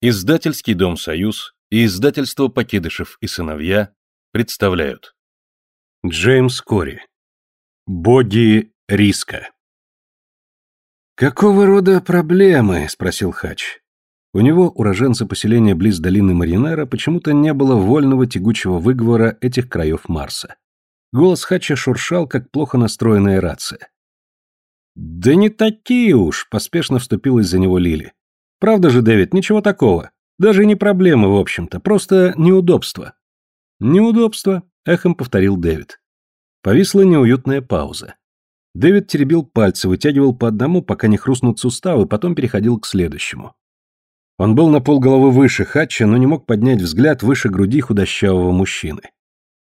Издательский дом «Союз» и издательство «Покидышев и сыновья» представляют. Джеймс Кори. Боги риска. «Какого рода проблемы?» – спросил Хач. У него, уроженца поселения близ долины Маринера, почему-то не было вольного тягучего выговора этих краев Марса. Голос Хача шуршал, как плохо настроенная рация. «Да не такие уж», – поспешно вступилась за него Лили. «Правда же, Дэвид, ничего такого. Даже не проблема, в общем-то, просто неудобство». «Неудобство», – эхом повторил Дэвид. Повисла неуютная пауза. Дэвид теребил пальцы, вытягивал по одному, пока не хрустнут суставы, потом переходил к следующему. Он был на полголовы выше Хатча, но не мог поднять взгляд выше груди худощавого мужчины.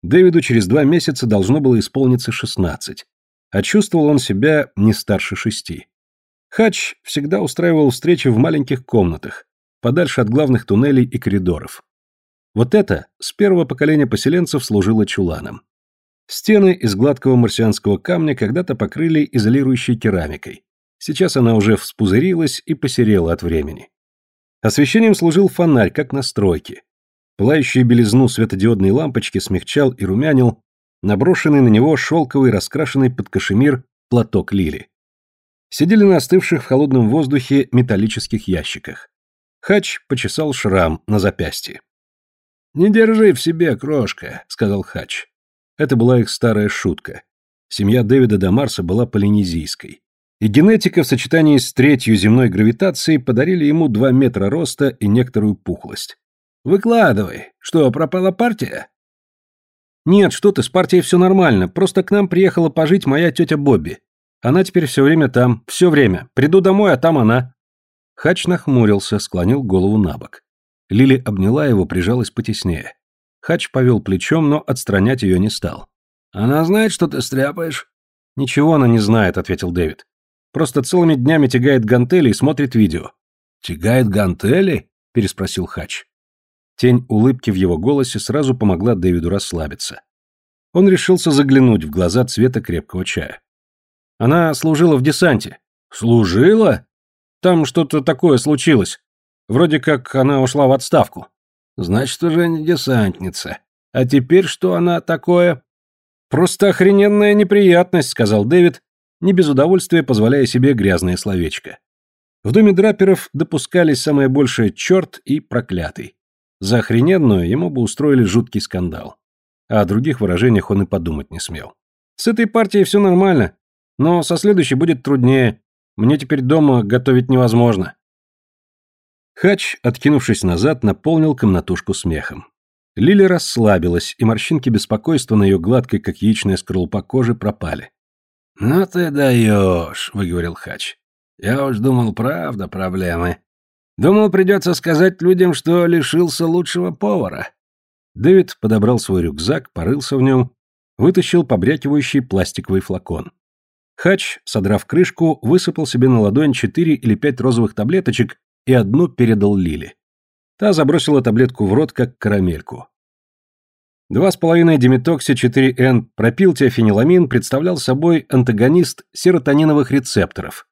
Дэвиду через два месяца должно было исполниться шестнадцать, а чувствовал он себя не старше шести. Хач всегда устраивал встречи в маленьких комнатах, подальше от главных туннелей и коридоров. Вот это с первого поколения поселенцев служило чуланом. Стены из гладкого марсианского камня когда-то покрыли изолирующей керамикой. Сейчас она уже вспузырилась и посерела от времени. Освещением служил фонарь, как на стройке. Пылающую белизну светодиодной лампочки смягчал и румянил наброшенный на него шелковый, раскрашенный под кашемир платок лили. Сидели на остывших в холодном воздухе металлических ящиках. Хач почесал шрам на запястье. «Не держи в себе, крошка», — сказал Хач. Это была их старая шутка. Семья Дэвида до Марса была полинезийской. И генетика в сочетании с третью земной гравитацией подарили ему два метра роста и некоторую пухлость. «Выкладывай. Что, пропала партия?» «Нет, что ты, с партией все нормально. Просто к нам приехала пожить моя тетя Бобби. Она теперь все время там, все время. Приду домой, а там она». Хач нахмурился, склонил голову на бок. Лили обняла его, прижалась потеснее. Хач повел плечом, но отстранять ее не стал. «Она знает, что ты стряпаешь?» «Ничего она не знает», — ответил Дэвид. «Просто целыми днями тягает гантели и смотрит видео». «Тягает гантели?» — переспросил Хач. Тень улыбки в его голосе сразу помогла Дэвиду расслабиться. Он решился заглянуть в глаза цвета крепкого чая. Она служила в десанте. Служила? Там что-то такое случилось. Вроде как она ушла в отставку. Значит, уже не десантница. А теперь что она такое? Просто охрененная неприятность, сказал Дэвид, не без удовольствия позволяя себе грязное словечко. В доме драперов допускались самое большее черт и проклятый. За охрененную ему бы устроили жуткий скандал. А о других выражениях он и подумать не смел. С этой партией все нормально, но со следующей будет труднее. Мне теперь дома готовить невозможно. Хач, откинувшись назад, наполнил комнатушку смехом. Лили расслабилась, и морщинки беспокойства на ее гладкой, как яичная скорлупа кожи, пропали. «Ну ты даешь», — выговорил Хач. «Я уж думал, правда проблемы. Думал, придется сказать людям, что лишился лучшего повара». Дэвид подобрал свой рюкзак, порылся в нем, вытащил побрякивающий пластиковый флакон. Хач, содрав крышку, высыпал себе на ладонь четыре или пять розовых таблеточек и одну передал Лиле. Та забросила таблетку в рот, как карамельку. Два с половиной диметокси 4Н пропилтиофениламин представлял собой антагонист серотониновых рецепторов,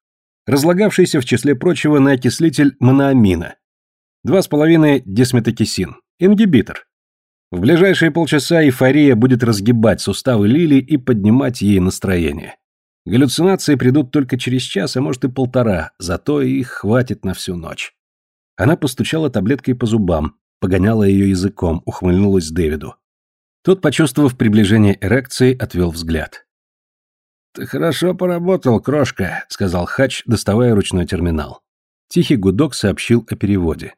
разлагавшийся в числе прочего на окислитель моноамина. Два с половиной десметокисин, ингибитор. В ближайшие полчаса эйфория будет разгибать суставы Лили и поднимать ей настроение. Галлюцинации придут только через час, а может и полтора, зато их хватит на всю ночь. Она постучала таблеткой по зубам, погоняла ее языком, ухмыльнулась Дэвиду. Тот, почувствовав приближение эрекции, отвел взгляд. «Ты хорошо поработал, крошка», — сказал Хач, доставая ручной терминал. Тихий гудок сообщил о переводе.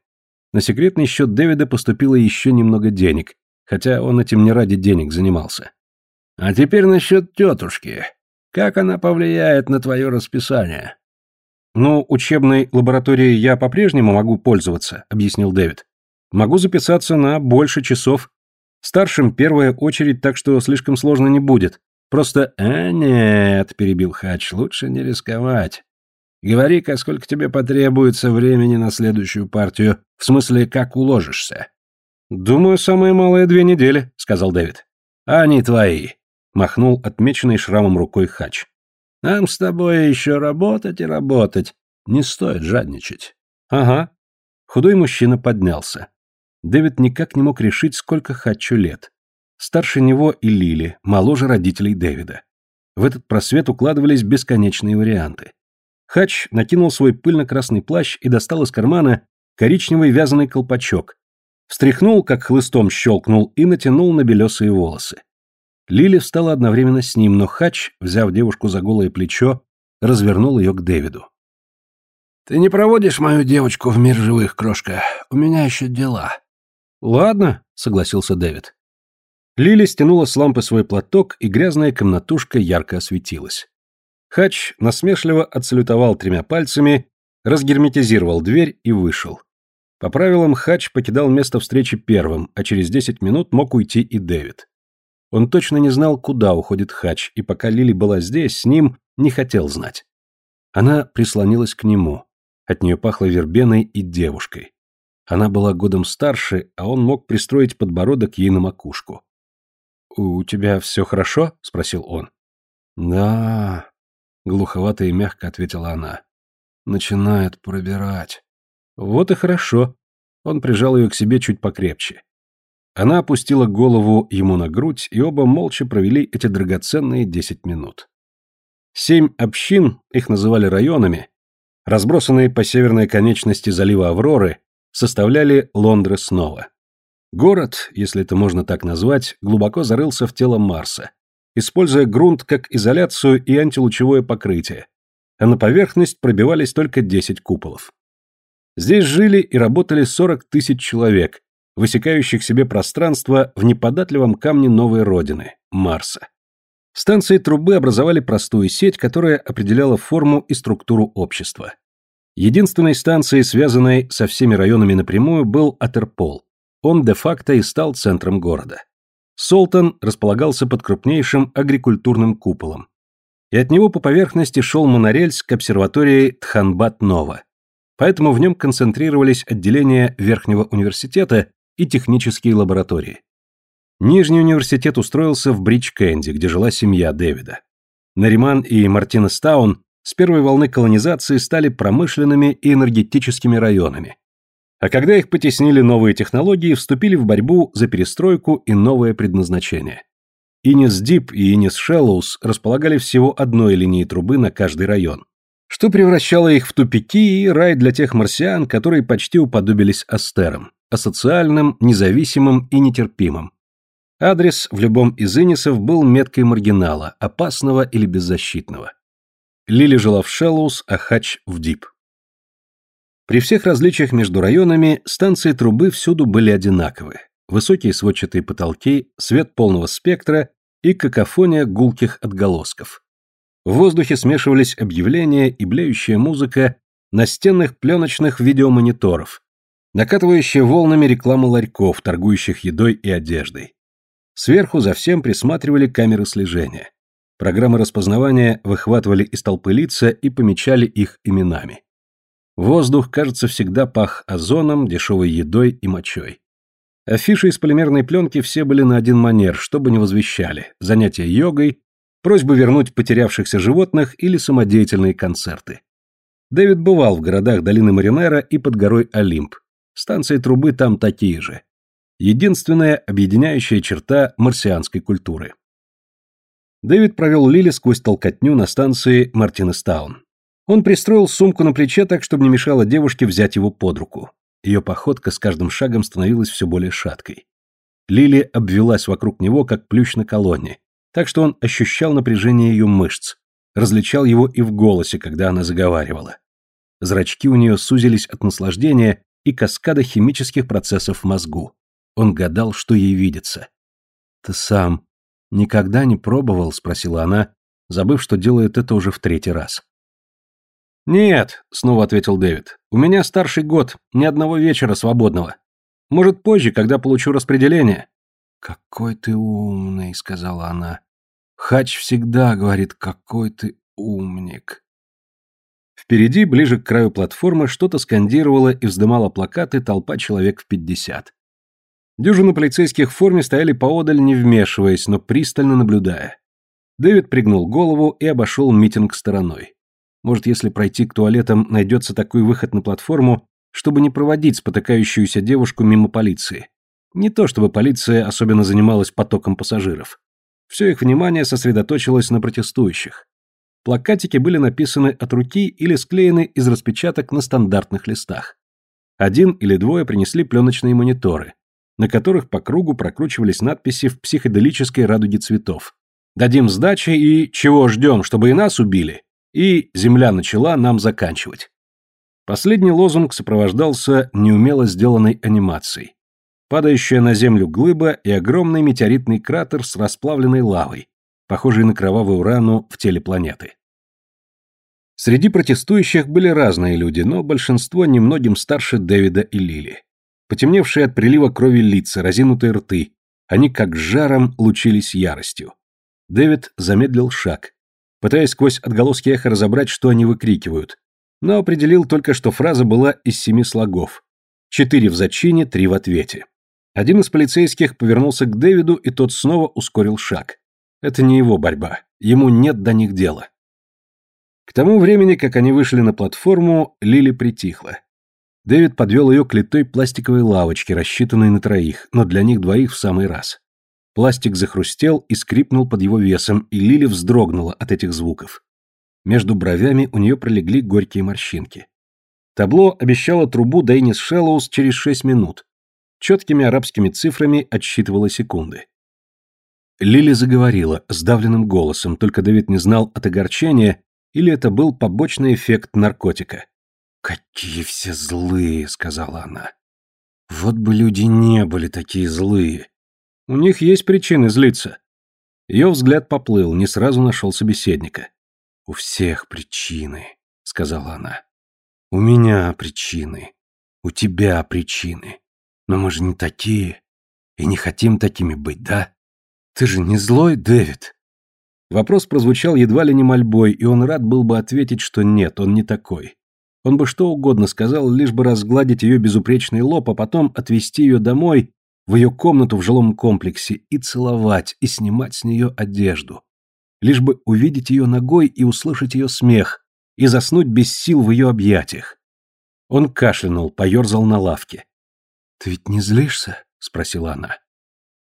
На секретный счет Дэвида поступило еще немного денег, хотя он этим не ради денег занимался. «А теперь насчет тетушки. Как она повлияет на твое расписание?» «Ну, учебной лабораторией я по-прежнему могу пользоваться», — объяснил Дэвид. «Могу записаться на больше часов. Старшим первая очередь, так что слишком сложно не будет. Просто «А нет», — перебил Хач, — «лучше не рисковать. Говори-ка, сколько тебе потребуется времени на следующую партию, в смысле, как уложишься?» «Думаю, самые малые две недели», — сказал Дэвид. «Они твои махнул отмеченный шрамом рукой хач. Нам с тобой еще работать и работать. Не стоит жадничать. Ага. Худой мужчина поднялся. Дэвид никак не мог решить, сколько Хатчу лет. Старше него и Лили, моложе родителей Дэвида. В этот просвет укладывались бесконечные варианты. Хач накинул свой пыльно-красный плащ и достал из кармана коричневый вязаный колпачок. Встряхнул, как хлыстом щелкнул, и натянул на белесые волосы. Лили встала одновременно с ним, но Хач, взяв девушку за голое плечо, развернул ее к Дэвиду. «Ты не проводишь мою девочку в мир живых, крошка? У меня еще дела». «Ладно», — согласился Дэвид. Лили стянула с лампы свой платок, и грязная комнатушка ярко осветилась. Хач насмешливо отсалютовал тремя пальцами, разгерметизировал дверь и вышел. По правилам, Хач покидал место встречи первым, а через десять минут мог уйти и Дэвид. Он точно не знал, куда уходит Хач, и пока Лили была здесь, с ним не хотел знать. Она прислонилась к нему. От нее пахло вербеной и девушкой. Она была годом старше, а он мог пристроить подбородок ей на макушку. «У тебя все хорошо?» — спросил он. «Да», — глуховато и мягко ответила она. «Начинает пробирать». «Вот и хорошо». Он прижал ее к себе чуть покрепче. Она опустила голову ему на грудь, и оба молча провели эти драгоценные десять минут. Семь общин, их называли районами, разбросанные по северной конечности залива Авроры, составляли Лондры снова. Город, если это можно так назвать, глубоко зарылся в тело Марса, используя грунт как изоляцию и антилучевое покрытие, а на поверхность пробивались только 10 куполов. Здесь жили и работали 40 тысяч человек, высекающих себе пространство в неподатливом камне новой родины – Марса. Станции трубы образовали простую сеть, которая определяла форму и структуру общества. Единственной станцией, связанной со всеми районами напрямую, был Атерпол. Он де-факто и стал центром города. Солтан располагался под крупнейшим агрикультурным куполом. И от него по поверхности шел монорельс к обсерватории Тханбат-Нова. Поэтому в нем концентрировались отделения Верхнего университета и технические лаборатории. Нижний университет устроился в Бридж-Кэнди, где жила семья Дэвида. Нариман и Мартинестаун с первой волны колонизации стали промышленными и энергетическими районами. А когда их потеснили новые технологии, вступили в борьбу за перестройку и новое предназначение. Инис Дип и Инис Шеллоус располагали всего одной линией трубы на каждый район, что превращало их в тупики и рай для тех марсиан, которые почти уподобились астерам, асоциальным, независимым и нетерпимым. Адрес в любом из инисов был меткой маргинала, опасного или беззащитного. Лили жила в Шеллоус, а Хач в Дип. При всех различиях между районами станции трубы всюду были одинаковы. Высокие сводчатые потолки, свет полного спектра и какофония гулких отголосков. В воздухе смешивались объявления и блеющая музыка настенных пленочных видеомониторов, накатывающая волнами реклама ларьков, торгующих едой и одеждой. Сверху за всем присматривали камеры слежения. Программы распознавания выхватывали из толпы лица и помечали их именами. Воздух, кажется, всегда пах озоном, дешевой едой и мочой. Афиши из полимерной пленки все были на один манер, чтобы не возвещали. Занятия йогой, просьбы вернуть потерявшихся животных или самодеятельные концерты. Дэвид бывал в городах долины Маринера и под горой Олимп. Станции трубы там такие же единственная объединяющая черта марсианской культуры. Дэвид провел Лили сквозь толкотню на станции Мартинестаун. Он пристроил сумку на плече так, чтобы не мешало девушке взять его под руку. Ее походка с каждым шагом становилась все более шаткой. Лили обвелась вокруг него, как плющ на колонне, так что он ощущал напряжение ее мышц, различал его и в голосе, когда она заговаривала. Зрачки у нее сузились от наслаждения и каскада химических процессов в мозгу. Он гадал, что ей видится. «Ты сам никогда не пробовал?» — спросила она, забыв, что делает это уже в третий раз. «Нет», — снова ответил Дэвид, — «у меня старший год, ни одного вечера свободного. Может, позже, когда получу распределение». «Какой ты умный», — сказала она. «Хач всегда говорит, какой ты умник». Впереди, ближе к краю платформы, что-то скандировало и вздымало плакаты толпа человек в пятьдесят. Дюжина полицейских в форме стояли поодаль, не вмешиваясь, но пристально наблюдая. Дэвид пригнул голову и обошел митинг стороной. Может, если пройти к туалетам, найдется такой выход на платформу, чтобы не проводить спотыкающуюся девушку мимо полиции. Не то чтобы полиция особенно занималась потоком пассажиров. Все их внимание сосредоточилось на протестующих. Плакатики были написаны от руки или склеены из распечаток на стандартных листах. Один или двое принесли пленочные мониторы, на которых по кругу прокручивались надписи в психоделической радуге цветов. «Дадим сдачи» и «Чего ждем, чтобы и нас убили?» и «Земля начала нам заканчивать». Последний лозунг сопровождался неумело сделанной анимацией. Падающая на землю глыба и огромный метеоритный кратер с расплавленной лавой, похожий на кровавую рану в теле планеты. Среди протестующих были разные люди, но большинство немногим старше Дэвида и Лили. Потемневшие от прилива крови лица, разинутые рты, они как жаром лучились яростью. Дэвид замедлил шаг, пытаясь сквозь отголоски эха разобрать, что они выкрикивают, но определил только, что фраза была из семи слогов. Четыре в зачине, три в ответе. Один из полицейских повернулся к Дэвиду, и тот снова ускорил шаг. Это не его борьба, ему нет до них дела. К тому времени, как они вышли на платформу, Лили притихла. Дэвид подвел ее к литой пластиковой лавочке, рассчитанной на троих, но для них двоих в самый раз. Пластик захрустел и скрипнул под его весом, и Лили вздрогнула от этих звуков. Между бровями у нее пролегли горькие морщинки. Табло обещало трубу Дейнис Шеллоус через шесть минут. Четкими арабскими цифрами отсчитывало секунды. Лили заговорила сдавленным голосом, только Дэвид не знал от огорчения, или это был побочный эффект наркотика. «Какие все злые!» — сказала она. «Вот бы люди не были такие злые. У них есть причины злиться». Ее взгляд поплыл, не сразу нашел собеседника. «У всех причины», — сказала она. «У меня причины. У тебя причины. Но мы же не такие. И не хотим такими быть, да? Ты же не злой, Дэвид?» Вопрос прозвучал едва ли не мольбой, и он рад был бы ответить, что нет, он не такой. Он бы что угодно сказал, лишь бы разгладить ее безупречный лоб, а потом отвезти ее домой, в ее комнату в жилом комплексе, и целовать, и снимать с нее одежду. Лишь бы увидеть ее ногой и услышать ее смех, и заснуть без сил в ее объятиях. Он кашлянул, поерзал на лавке. «Ты ведь не злишься?» — спросила она.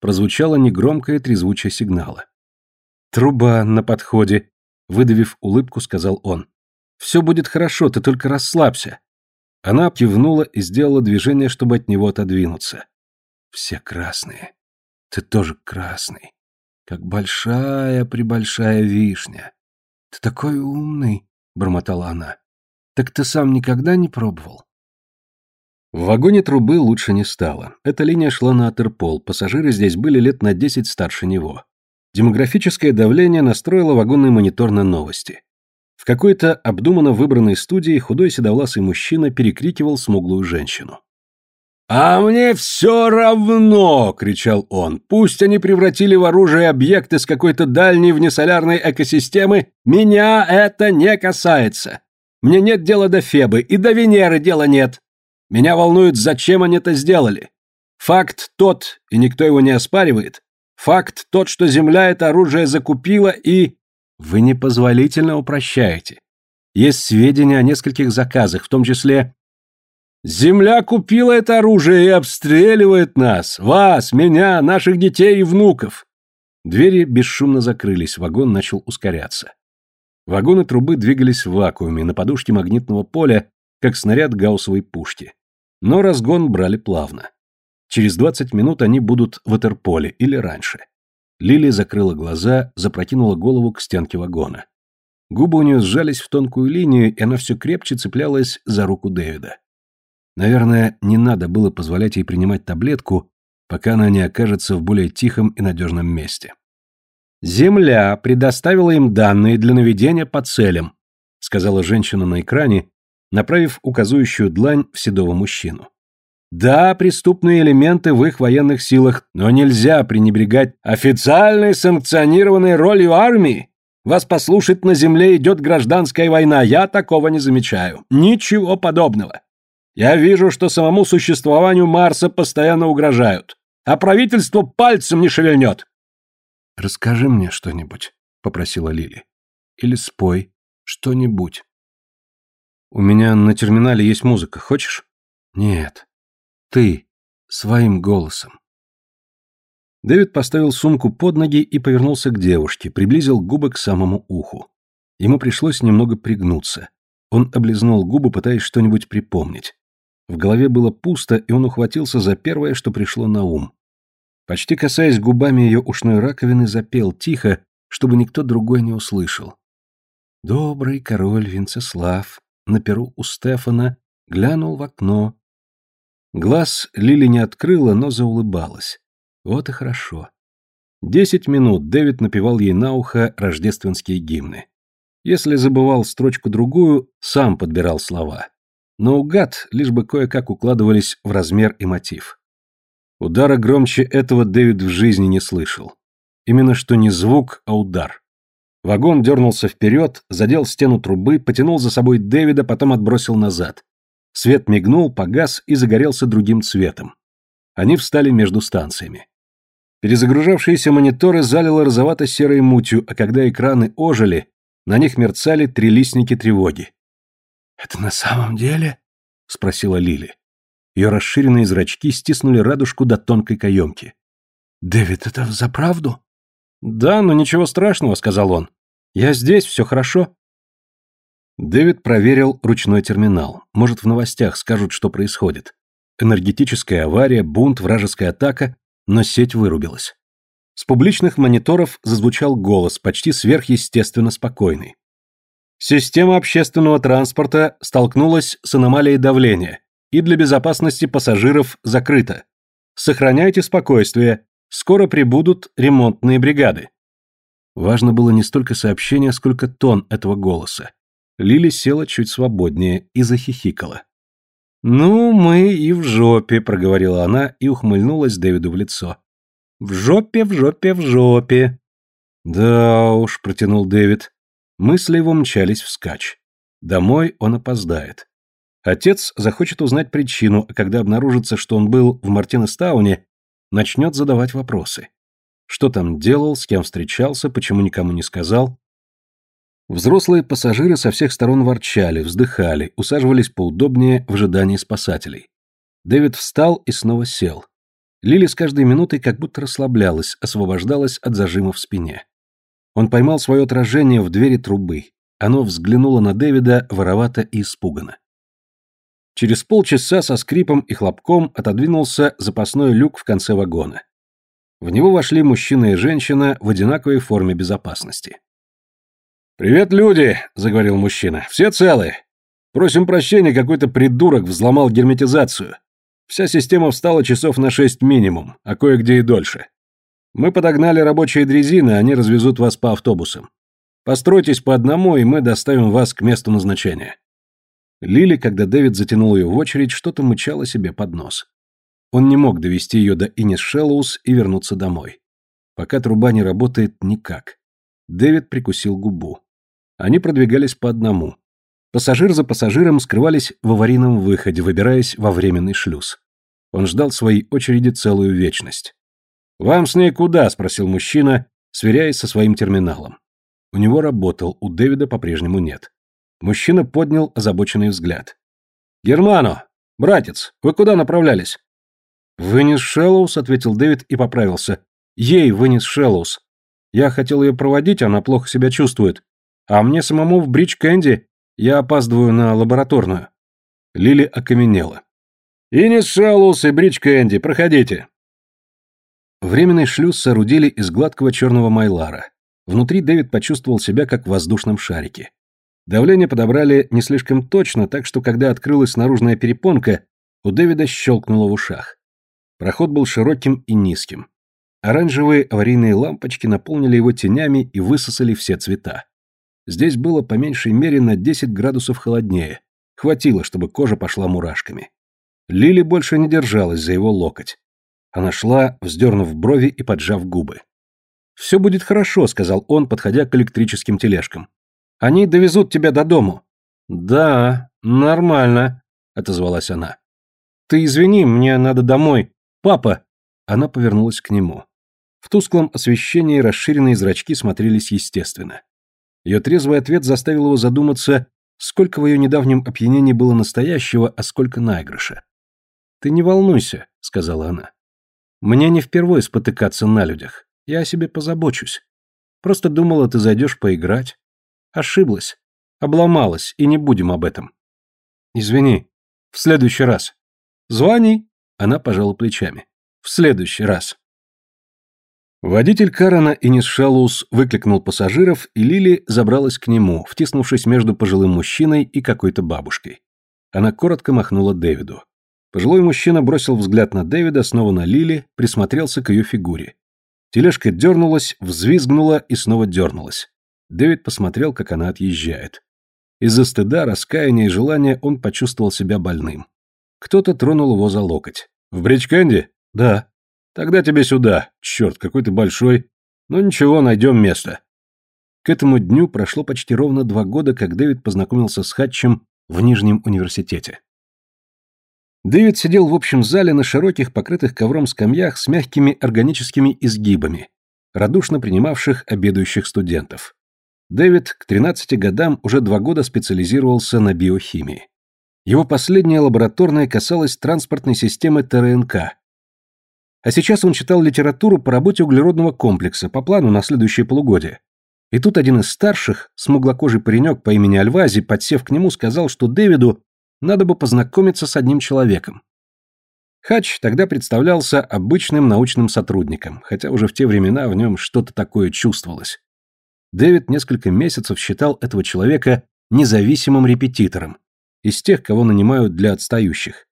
Прозвучало негромкое трезвучие сигнала. «Труба на подходе», — выдавив улыбку, сказал он. «Все будет хорошо, ты только расслабься». Она кивнула и сделала движение, чтобы от него отодвинуться. «Все красные. Ты тоже красный. Как большая-пребольшая вишня. Ты такой умный», — бормотала она. «Так ты сам никогда не пробовал?» В вагоне трубы лучше не стало. Эта линия шла на Атерпол, пассажиры здесь были лет на десять старше него. Демографическое давление настроило вагонный монитор на новости. В какой-то обдуманно выбранной студии худой седовласый мужчина перекрикивал смуглую женщину. «А мне все равно!» — кричал он. «Пусть они превратили в оружие объекты с какой-то дальней внесолярной экосистемы, меня это не касается. Мне нет дела до Фебы, и до Венеры дела нет. Меня волнует, зачем они это сделали. Факт тот, и никто его не оспаривает, Факт тот, что Земля это оружие закупила и... Вы непозволительно упрощаете. Есть сведения о нескольких заказах, в том числе... Земля купила это оружие и обстреливает нас, вас, меня, наших детей и внуков. Двери бесшумно закрылись, вагон начал ускоряться. Вагоны трубы двигались в вакууме, на подушке магнитного поля, как снаряд гауссовой пушки. Но разгон брали плавно. Через 20 минут они будут в Этерполе или раньше. Лили закрыла глаза, запрокинула голову к стенке вагона. Губы у нее сжались в тонкую линию, и она все крепче цеплялась за руку Дэвида. Наверное, не надо было позволять ей принимать таблетку, пока она не окажется в более тихом и надежном месте. «Земля предоставила им данные для наведения по целям», сказала женщина на экране, направив указующую длань в седого мужчину. Да, преступные элементы в их военных силах, но нельзя пренебрегать официальной санкционированной ролью армии. Вас послушать на земле идет гражданская война, я такого не замечаю. Ничего подобного. Я вижу, что самому существованию Марса постоянно угрожают, а правительство пальцем не шевельнет. «Расскажи мне что-нибудь», — попросила Лили. «Или спой что-нибудь». «У меня на терминале есть музыка, хочешь?» Нет. Ты. Своим голосом. Дэвид поставил сумку под ноги и повернулся к девушке, приблизил губы к самому уху. Ему пришлось немного пригнуться. Он облизнул губы, пытаясь что-нибудь припомнить. В голове было пусто, и он ухватился за первое, что пришло на ум. Почти касаясь губами ее ушной раковины, запел тихо, чтобы никто другой не услышал. Добрый король Винцеслав на перу у Стефана глянул в окно. Глаз Лили не открыла, но заулыбалась. Вот и хорошо. Десять минут Дэвид напевал ей на ухо рождественские гимны. Если забывал строчку-другую, сам подбирал слова. Но угад, лишь бы кое-как укладывались в размер и мотив. Удара громче этого Дэвид в жизни не слышал. Именно что не звук, а удар. Вагон дернулся вперед, задел стену трубы, потянул за собой Дэвида, потом отбросил назад. Свет мигнул, погас и загорелся другим цветом. Они встали между станциями. Перезагружавшиеся мониторы залило розовато-серой мутью, а когда экраны ожили, на них мерцали трилистники тревоги. «Это на самом деле?» — спросила Лили. Ее расширенные зрачки стиснули радужку до тонкой каемки. «Дэвид, это взаправду?» «Да, но ничего страшного», — сказал он. «Я здесь, все хорошо». Дэвид проверил ручной терминал. Может, в новостях скажут, что происходит. Энергетическая авария, бунт, вражеская атака, но сеть вырубилась. С публичных мониторов зазвучал голос, почти сверхъестественно спокойный. Система общественного транспорта столкнулась с аномалией давления и для безопасности пассажиров закрыта. Сохраняйте спокойствие, скоро прибудут ремонтные бригады. Важно было не столько сообщение, сколько тон этого голоса. Лили села чуть свободнее и захихикала. «Ну, мы и в жопе», — проговорила она и ухмыльнулась Дэвиду в лицо. В жопе, в жопе, в жопе. Да уж, протянул Дэвид. Мысли его мчались вскачь. Домой он опоздает. Отец захочет узнать причину, а когда обнаружится, что он был в Мартинестауне, начнет задавать вопросы. Что там делал, с кем встречался, почему никому не сказал. Взрослые пассажиры со всех сторон ворчали, вздыхали, усаживались поудобнее в ожидании спасателей. Дэвид встал и снова сел. Лили с каждой минутой как будто расслаблялась, освобождалась от зажима в спине. Он поймал свое отражение в двери трубы. Оно взглянуло на Дэвида воровато и испуганно. Через полчаса со скрипом и хлопком отодвинулся запасной люк в конце вагона. В него вошли мужчина и женщина в одинаковой форме безопасности. «Привет, люди!» — заговорил мужчина. «Все целы? Просим прощения, какой-то придурок взломал герметизацию. Вся система встала часов на шесть минимум, а кое-где и дольше. Мы подогнали рабочие дрезины, они развезут вас по автобусам. Постройтесь по одному, и мы доставим вас к месту назначения». Лили, когда Дэвид затянул ее в очередь, что-то мычала себе под нос. Он не мог довести ее до Инис Шеллоус и вернуться домой. Пока труба не работает никак. Дэвид прикусил губу. Они продвигались по одному. Пассажир за пассажиром скрывались в аварийном выходе, выбираясь во временный шлюз. Он ждал своей очереди целую вечность. «Вам с ней куда?» – спросил мужчина, сверяясь со своим терминалом. У него работал, у Дэвида по-прежнему нет. Мужчина поднял озабоченный взгляд. «Германо! Братец, вы куда направлялись?» «Вынес Шеллоус», — ответил Дэвид и поправился. «Ей вынес Шеллоус. Я хотел ее проводить, она плохо себя чувствует. А мне самому в Бридж Кэнди я опаздываю на лабораторную». Лили окаменела. «Инис Шалус и Бридж Кэнди, проходите». Временный шлюз соорудили из гладкого черного майлара. Внутри Дэвид почувствовал себя как в воздушном шарике. Давление подобрали не слишком точно, так что когда открылась наружная перепонка, у Дэвида щелкнуло в ушах. Проход был широким и низким. Оранжевые аварийные лампочки наполнили его тенями и высосали все цвета. Здесь было по меньшей мере на 10 градусов холоднее. Хватило, чтобы кожа пошла мурашками. Лили больше не держалась за его локоть. Она шла, вздернув брови и поджав губы. «Все будет хорошо», — сказал он, подходя к электрическим тележкам. «Они довезут тебя до дому». «Да, нормально», — отозвалась она. «Ты извини, мне надо домой. Папа!» Она повернулась к нему. В тусклом освещении расширенные зрачки смотрелись естественно. Ее трезвый ответ заставил его задуматься, сколько в ее недавнем опьянении было настоящего, а сколько наигрыша. «Ты не волнуйся», — сказала она. «Мне не впервые спотыкаться на людях. Я о себе позабочусь. Просто думала, ты зайдешь поиграть. Ошиблась. Обломалась, и не будем об этом. Извини. В следующий раз. Звони. Она пожала плечами. В следующий раз. Водитель Карана Инис Шалус выкликнул пассажиров, и Лили забралась к нему, втиснувшись между пожилым мужчиной и какой-то бабушкой. Она коротко махнула Дэвиду. Пожилой мужчина бросил взгляд на Дэвида, снова на Лили, присмотрелся к ее фигуре. Тележка дернулась, взвизгнула и снова дернулась. Дэвид посмотрел, как она отъезжает. Из-за стыда, раскаяния и желания он почувствовал себя больным. Кто-то тронул его за локоть. «В Бричкенде?» «Да». «Тогда тебе сюда. Черт, какой ты большой. Ну ничего, найдем место». К этому дню прошло почти ровно два года, как Дэвид познакомился с Хатчем в Нижнем университете. Дэвид сидел в общем зале на широких, покрытых ковром скамьях с мягкими органическими изгибами, радушно принимавших обедающих студентов. Дэвид к 13 годам уже два года специализировался на биохимии. Его последняя лабораторная касалась транспортной системы ТРНК. А сейчас он читал литературу по работе углеродного комплекса по плану на следующее полугодие. И тут один из старших, смуглокожий паренек по имени Альвази, подсев к нему, сказал, что Дэвиду надо бы познакомиться с одним человеком. Хач тогда представлялся обычным научным сотрудником, хотя уже в те времена в нем что-то такое чувствовалось. Дэвид несколько месяцев считал этого человека независимым репетитором, из тех, кого нанимают для отстающих.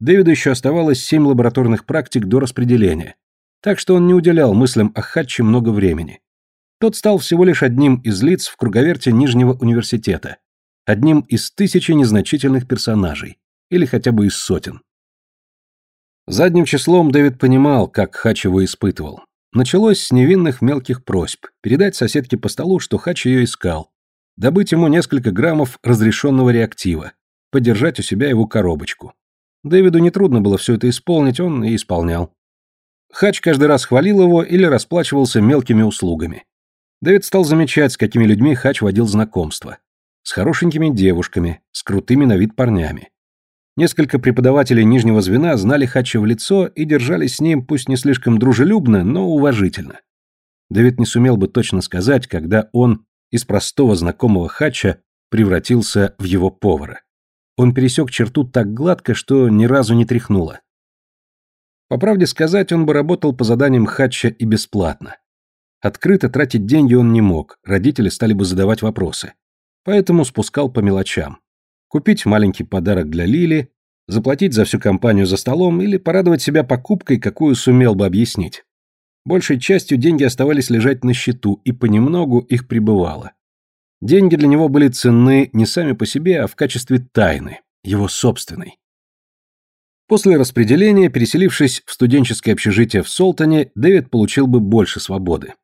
Дэвиду еще оставалось семь лабораторных практик до распределения, так что он не уделял мыслям о Хатче много времени. Тот стал всего лишь одним из лиц в круговерте Нижнего университета, одним из тысячи незначительных персонажей, или хотя бы из сотен. Задним числом Дэвид понимал, как Хач его испытывал. Началось с невинных мелких просьб передать соседке по столу, что Хач ее искал, добыть ему несколько граммов разрешенного реактива, подержать у себя его коробочку. Дэвиду нетрудно было все это исполнить, он и исполнял. Хач каждый раз хвалил его или расплачивался мелкими услугами. Дэвид стал замечать, с какими людьми Хач водил знакомство с хорошенькими девушками, с крутыми на вид парнями. Несколько преподавателей нижнего звена знали Хача в лицо и держались с ним пусть не слишком дружелюбно, но уважительно. Дэвид не сумел бы точно сказать, когда он из простого знакомого Хача превратился в его повара. Он пересек черту так гладко, что ни разу не тряхнуло. По правде сказать, он бы работал по заданиям Хача и бесплатно. Открыто тратить деньги он не мог, родители стали бы задавать вопросы поэтому спускал по мелочам. Купить маленький подарок для Лили, заплатить за всю компанию за столом или порадовать себя покупкой, какую сумел бы объяснить. Большей частью деньги оставались лежать на счету, и понемногу их прибывало. Деньги для него были ценны не сами по себе, а в качестве тайны, его собственной. После распределения, переселившись в студенческое общежитие в Солтоне, Дэвид получил бы больше свободы.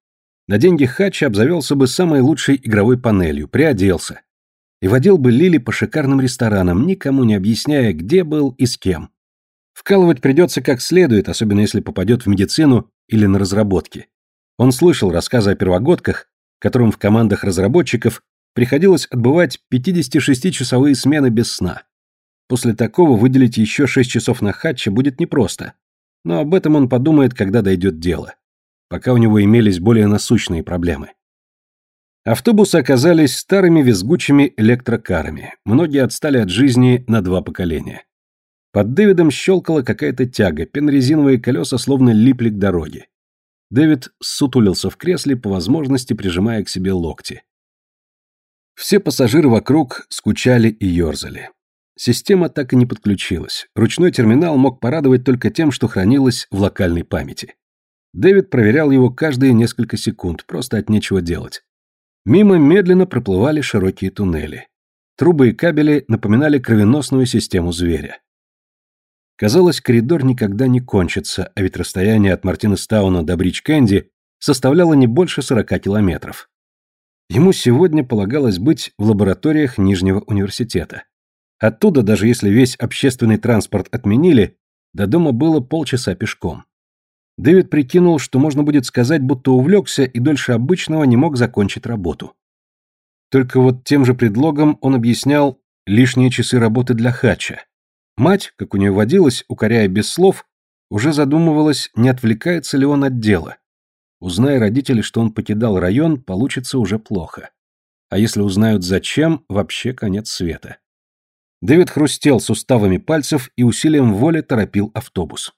На деньги Хача обзавелся бы самой лучшей игровой панелью, приоделся. И водил бы Лили по шикарным ресторанам, никому не объясняя, где был и с кем. Вкалывать придется как следует, особенно если попадет в медицину или на разработки. Он слышал рассказы о первогодках, которым в командах разработчиков приходилось отбывать 56-часовые смены без сна. После такого выделить еще 6 часов на хатча будет непросто. Но об этом он подумает, когда дойдет дело пока у него имелись более насущные проблемы. Автобусы оказались старыми визгучими электрокарами, многие отстали от жизни на два поколения. Под Дэвидом щелкала какая-то тяга, пенорезиновые колеса словно липли к дороге. Дэвид сутулился в кресле, по возможности прижимая к себе локти. Все пассажиры вокруг скучали и ерзали. Система так и не подключилась. Ручной терминал мог порадовать только тем, что хранилось в локальной памяти. Дэвид проверял его каждые несколько секунд, просто от нечего делать. Мимо медленно проплывали широкие туннели. Трубы и кабели напоминали кровеносную систему зверя. Казалось, коридор никогда не кончится, а ведь расстояние от Мартинестауна до Брич-Кэнди составляло не больше 40 километров. Ему сегодня полагалось быть в лабораториях Нижнего университета. Оттуда, даже если весь общественный транспорт отменили, до дома было полчаса пешком. Дэвид прикинул, что можно будет сказать, будто увлекся и дольше обычного не мог закончить работу. Только вот тем же предлогом он объяснял лишние часы работы для Хача. Мать, как у нее водилось, укоряя без слов, уже задумывалась, не отвлекается ли он от дела. Узная родители, что он покидал район, получится уже плохо. А если узнают зачем, вообще конец света. Дэвид хрустел суставами пальцев и усилием воли торопил автобус.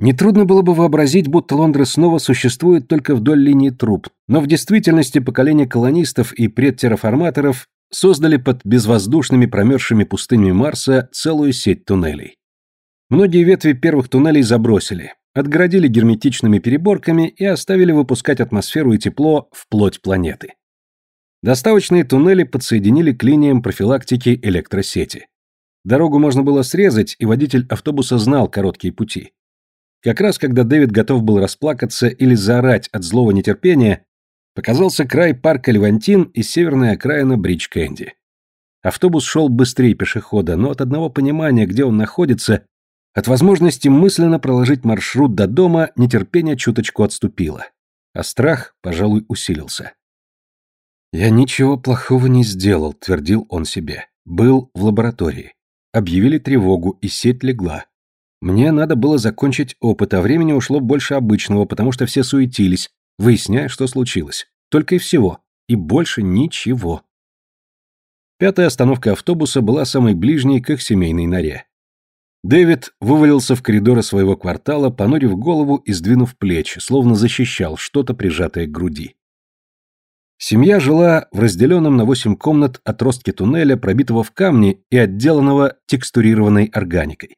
Нетрудно было бы вообразить, будто Лондра снова существует только вдоль линии труб, но в действительности поколение колонистов и предтерраформаторов создали под безвоздушными промерзшими пустынями Марса целую сеть туннелей. Многие ветви первых туннелей забросили, отгородили герметичными переборками и оставили выпускать атмосферу и тепло вплоть планеты. Доставочные туннели подсоединили к линиям профилактики электросети. Дорогу можно было срезать, и водитель автобуса знал короткие пути. Как раз когда Дэвид готов был расплакаться или заорать от злого нетерпения, показался край парка Левантин и северная окраина Бридж Кэнди. Автобус шел быстрее пешехода, но от одного понимания, где он находится, от возможности мысленно проложить маршрут до дома, нетерпение чуточку отступило. А страх, пожалуй, усилился. «Я ничего плохого не сделал», — твердил он себе. «Был в лаборатории. Объявили тревогу, и сеть легла. Мне надо было закончить опыт, а времени ушло больше обычного, потому что все суетились, выясняя, что случилось. Только и всего. И больше ничего». Пятая остановка автобуса была самой ближней к их семейной норе. Дэвид вывалился в коридоры своего квартала, понурив голову и сдвинув плечи, словно защищал что-то прижатое к груди. Семья жила в разделенном на восемь комнат отростке туннеля, пробитого в камне и отделанного текстурированной органикой.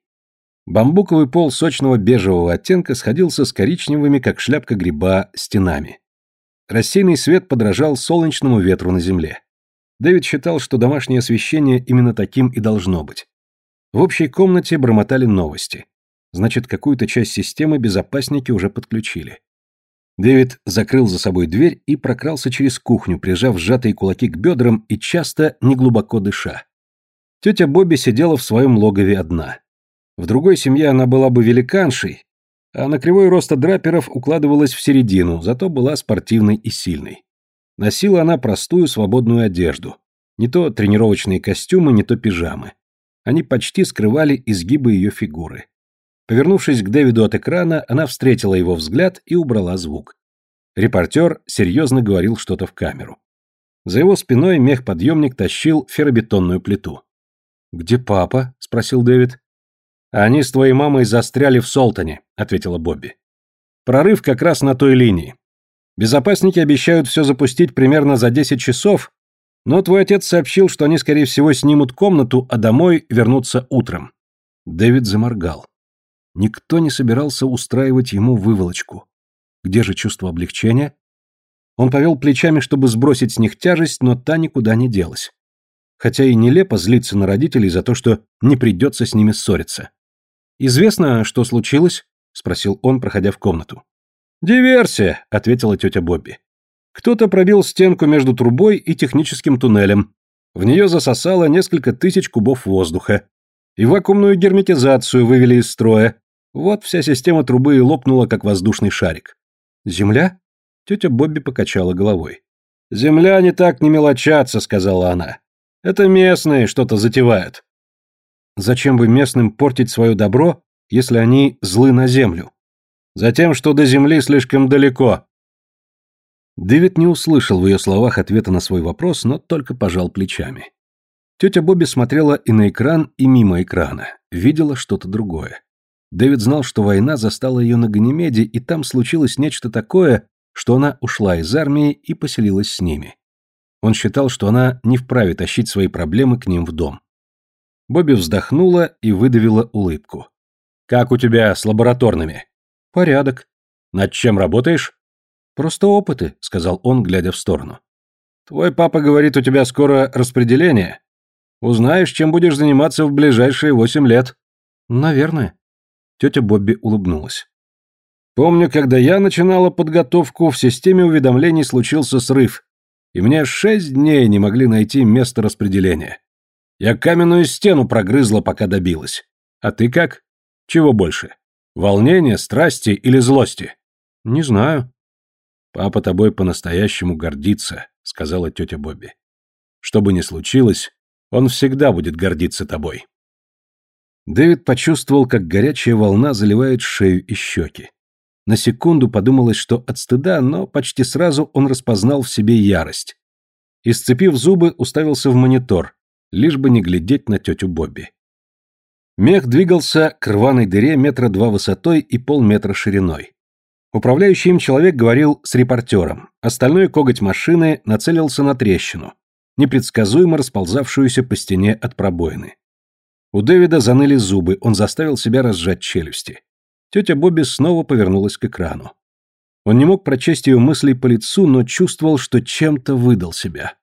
Бамбуковый пол сочного бежевого оттенка сходился с коричневыми, как шляпка гриба, стенами. Рассеянный свет подражал солнечному ветру на земле. Дэвид считал, что домашнее освещение именно таким и должно быть. В общей комнате бормотали новости. Значит, какую-то часть системы безопасники уже подключили. Дэвид закрыл за собой дверь и прокрался через кухню, прижав сжатые кулаки к бедрам и часто неглубоко дыша. Тетя Бобби сидела в своем логове одна. В другой семье она была бы великаншей, а на кривой роста драперов укладывалась в середину, зато была спортивной и сильной. Носила она простую свободную одежду. Не то тренировочные костюмы, не то пижамы. Они почти скрывали изгибы ее фигуры. Повернувшись к Дэвиду от экрана, она встретила его взгляд и убрала звук. Репортер серьезно говорил что-то в камеру. За его спиной мехподъемник тащил ферробетонную плиту. «Где папа?» – спросил Дэвид. «Они с твоей мамой застряли в Солтоне», – ответила Бобби. «Прорыв как раз на той линии. Безопасники обещают все запустить примерно за 10 часов, но твой отец сообщил, что они, скорее всего, снимут комнату, а домой вернутся утром». Дэвид заморгал. Никто не собирался устраивать ему выволочку. Где же чувство облегчения? Он повел плечами, чтобы сбросить с них тяжесть, но та никуда не делась. Хотя и нелепо злиться на родителей за то, что не придется с ними ссориться. «Известно, что случилось?» — спросил он, проходя в комнату. «Диверсия», — ответила тетя Бобби. «Кто-то пробил стенку между трубой и техническим туннелем. В нее засосало несколько тысяч кубов воздуха. И вакуумную герметизацию вывели из строя. Вот вся система трубы и лопнула, как воздушный шарик. «Земля?» Тетя Бобби покачала головой. «Земля не так не мелочатся», — сказала она. «Это местные что-то затевают». «Зачем бы местным портить свое добро, если они злы на землю?» «Затем, что до земли слишком далеко». Дэвид не услышал в ее словах ответа на свой вопрос, но только пожал плечами. Тетя Бобби смотрела и на экран, и мимо экрана, видела что-то другое. Дэвид знал, что война застала ее на Ганимеде, и там случилось нечто такое, что она ушла из армии и поселилась с ними. Он считал, что она не вправе тащить свои проблемы к ним в дом. Бобби вздохнула и выдавила улыбку. «Как у тебя с лабораторными?» «Порядок». «Над чем работаешь?» «Просто опыты», — сказал он, глядя в сторону. «Твой папа говорит, у тебя скоро распределение. Узнаешь, чем будешь заниматься в ближайшие восемь лет». «Наверное». Тетя Бобби улыбнулась. Помню, когда я начинала подготовку, в системе уведомлений случился срыв, и мне шесть дней не могли найти место распределения. Я каменную стену прогрызла, пока добилась. А ты как? Чего больше? Волнение, страсти или злости? Не знаю. Папа тобой по-настоящему гордится, сказала тетя Бобби. Что бы ни случилось, он всегда будет гордиться тобой. Дэвид почувствовал, как горячая волна заливает шею и щеки. На секунду подумалось, что от стыда, но почти сразу он распознал в себе ярость. И, сцепив зубы, уставился в монитор, лишь бы не глядеть на тетю Бобби. Мех двигался к рваной дыре метра два высотой и полметра шириной. Управляющий им человек говорил с репортером. Остальной коготь машины нацелился на трещину, непредсказуемо расползавшуюся по стене от пробоины. У Дэвида заныли зубы, он заставил себя разжать челюсти. Тетя Бобби снова повернулась к экрану. Он не мог прочесть ее мысли по лицу, но чувствовал, что чем-то выдал себя.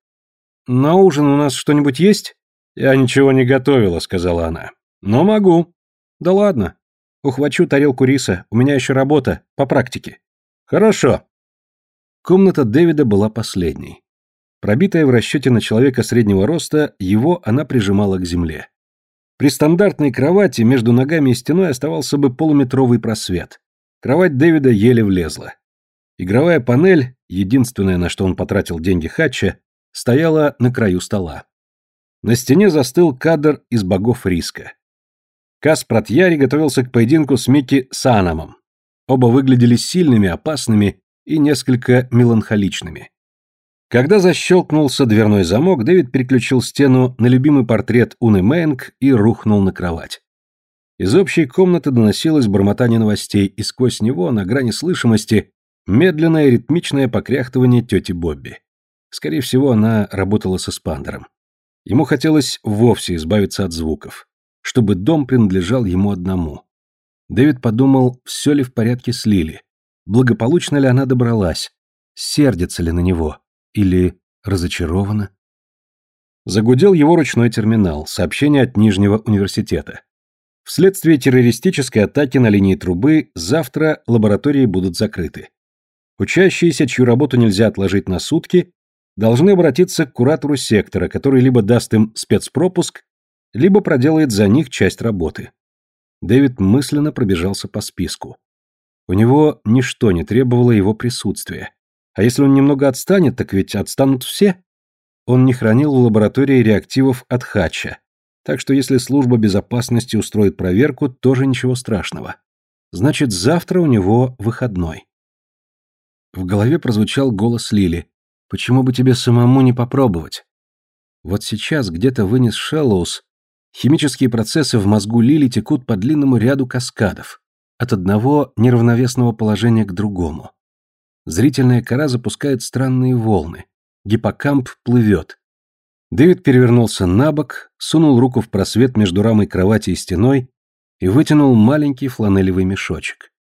«На ужин у нас что-нибудь есть?» «Я ничего не готовила», — сказала она. «Но могу». «Да ладно. Ухвачу тарелку риса, у меня еще работа, по практике». «Хорошо». Комната Дэвида была последней. Пробитая в расчете на человека среднего роста, его она прижимала к земле. При стандартной кровати между ногами и стеной оставался бы полуметровый просвет. Кровать Дэвида еле влезла. Игровая панель, единственное, на что он потратил деньги Хатча, стояла на краю стола. На стене застыл кадр из богов риска. Кас Пратьяри готовился к поединку с Микки Санамом. Оба выглядели сильными, опасными и несколько меланхоличными. Когда защелкнулся дверной замок, Дэвид переключил стену на любимый портрет Уны Мэнг и рухнул на кровать. Из общей комнаты доносилось бормотание новостей, и сквозь него, на грани слышимости, медленное ритмичное покряхтывание тети Бобби. Скорее всего, она работала с эспандером. Ему хотелось вовсе избавиться от звуков, чтобы дом принадлежал ему одному. Дэвид подумал, все ли в порядке с Лили, благополучно ли она добралась, сердится ли на него. Или разочарована? Загудел его ручной терминал, сообщение от Нижнего университета. Вследствие террористической атаки на линии трубы завтра лаборатории будут закрыты. Учащиеся, чью работу нельзя отложить на сутки, должны обратиться к куратору сектора, который либо даст им спецпропуск, либо проделает за них часть работы. Дэвид мысленно пробежался по списку. У него ничто не требовало его присутствия. А если он немного отстанет, так ведь отстанут все. Он не хранил в лаборатории реактивов от Хача, так что если служба безопасности устроит проверку, тоже ничего страшного. Значит, завтра у него выходной. В голове прозвучал голос Лили. «Почему бы тебе самому не попробовать?» Вот сейчас где-то вынес Шеллоус. Химические процессы в мозгу Лили текут по длинному ряду каскадов, от одного неравновесного положения к другому. Зрительная кора запускает странные волны. Гиппокамп плывет. Дэвид перевернулся на бок, сунул руку в просвет между рамой кровати и стеной и вытянул маленький фланелевый мешочек.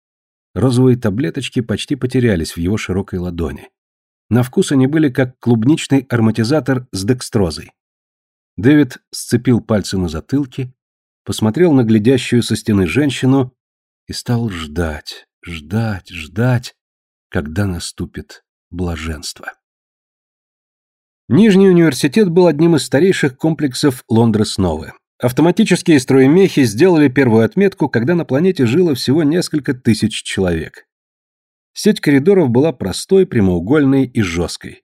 Розовые таблеточки почти потерялись в его широкой ладони. На вкус они были как клубничный ароматизатор с декстрозой. Дэвид сцепил пальцы на затылке, посмотрел на глядящую со стены женщину и стал ждать, ждать, ждать, когда наступит блаженство. Нижний университет был одним из старейших комплексов Лондрес-Новы. Автоматические строймехи сделали первую отметку, когда на планете жило всего несколько тысяч человек. Сеть коридоров была простой, прямоугольной и жесткой.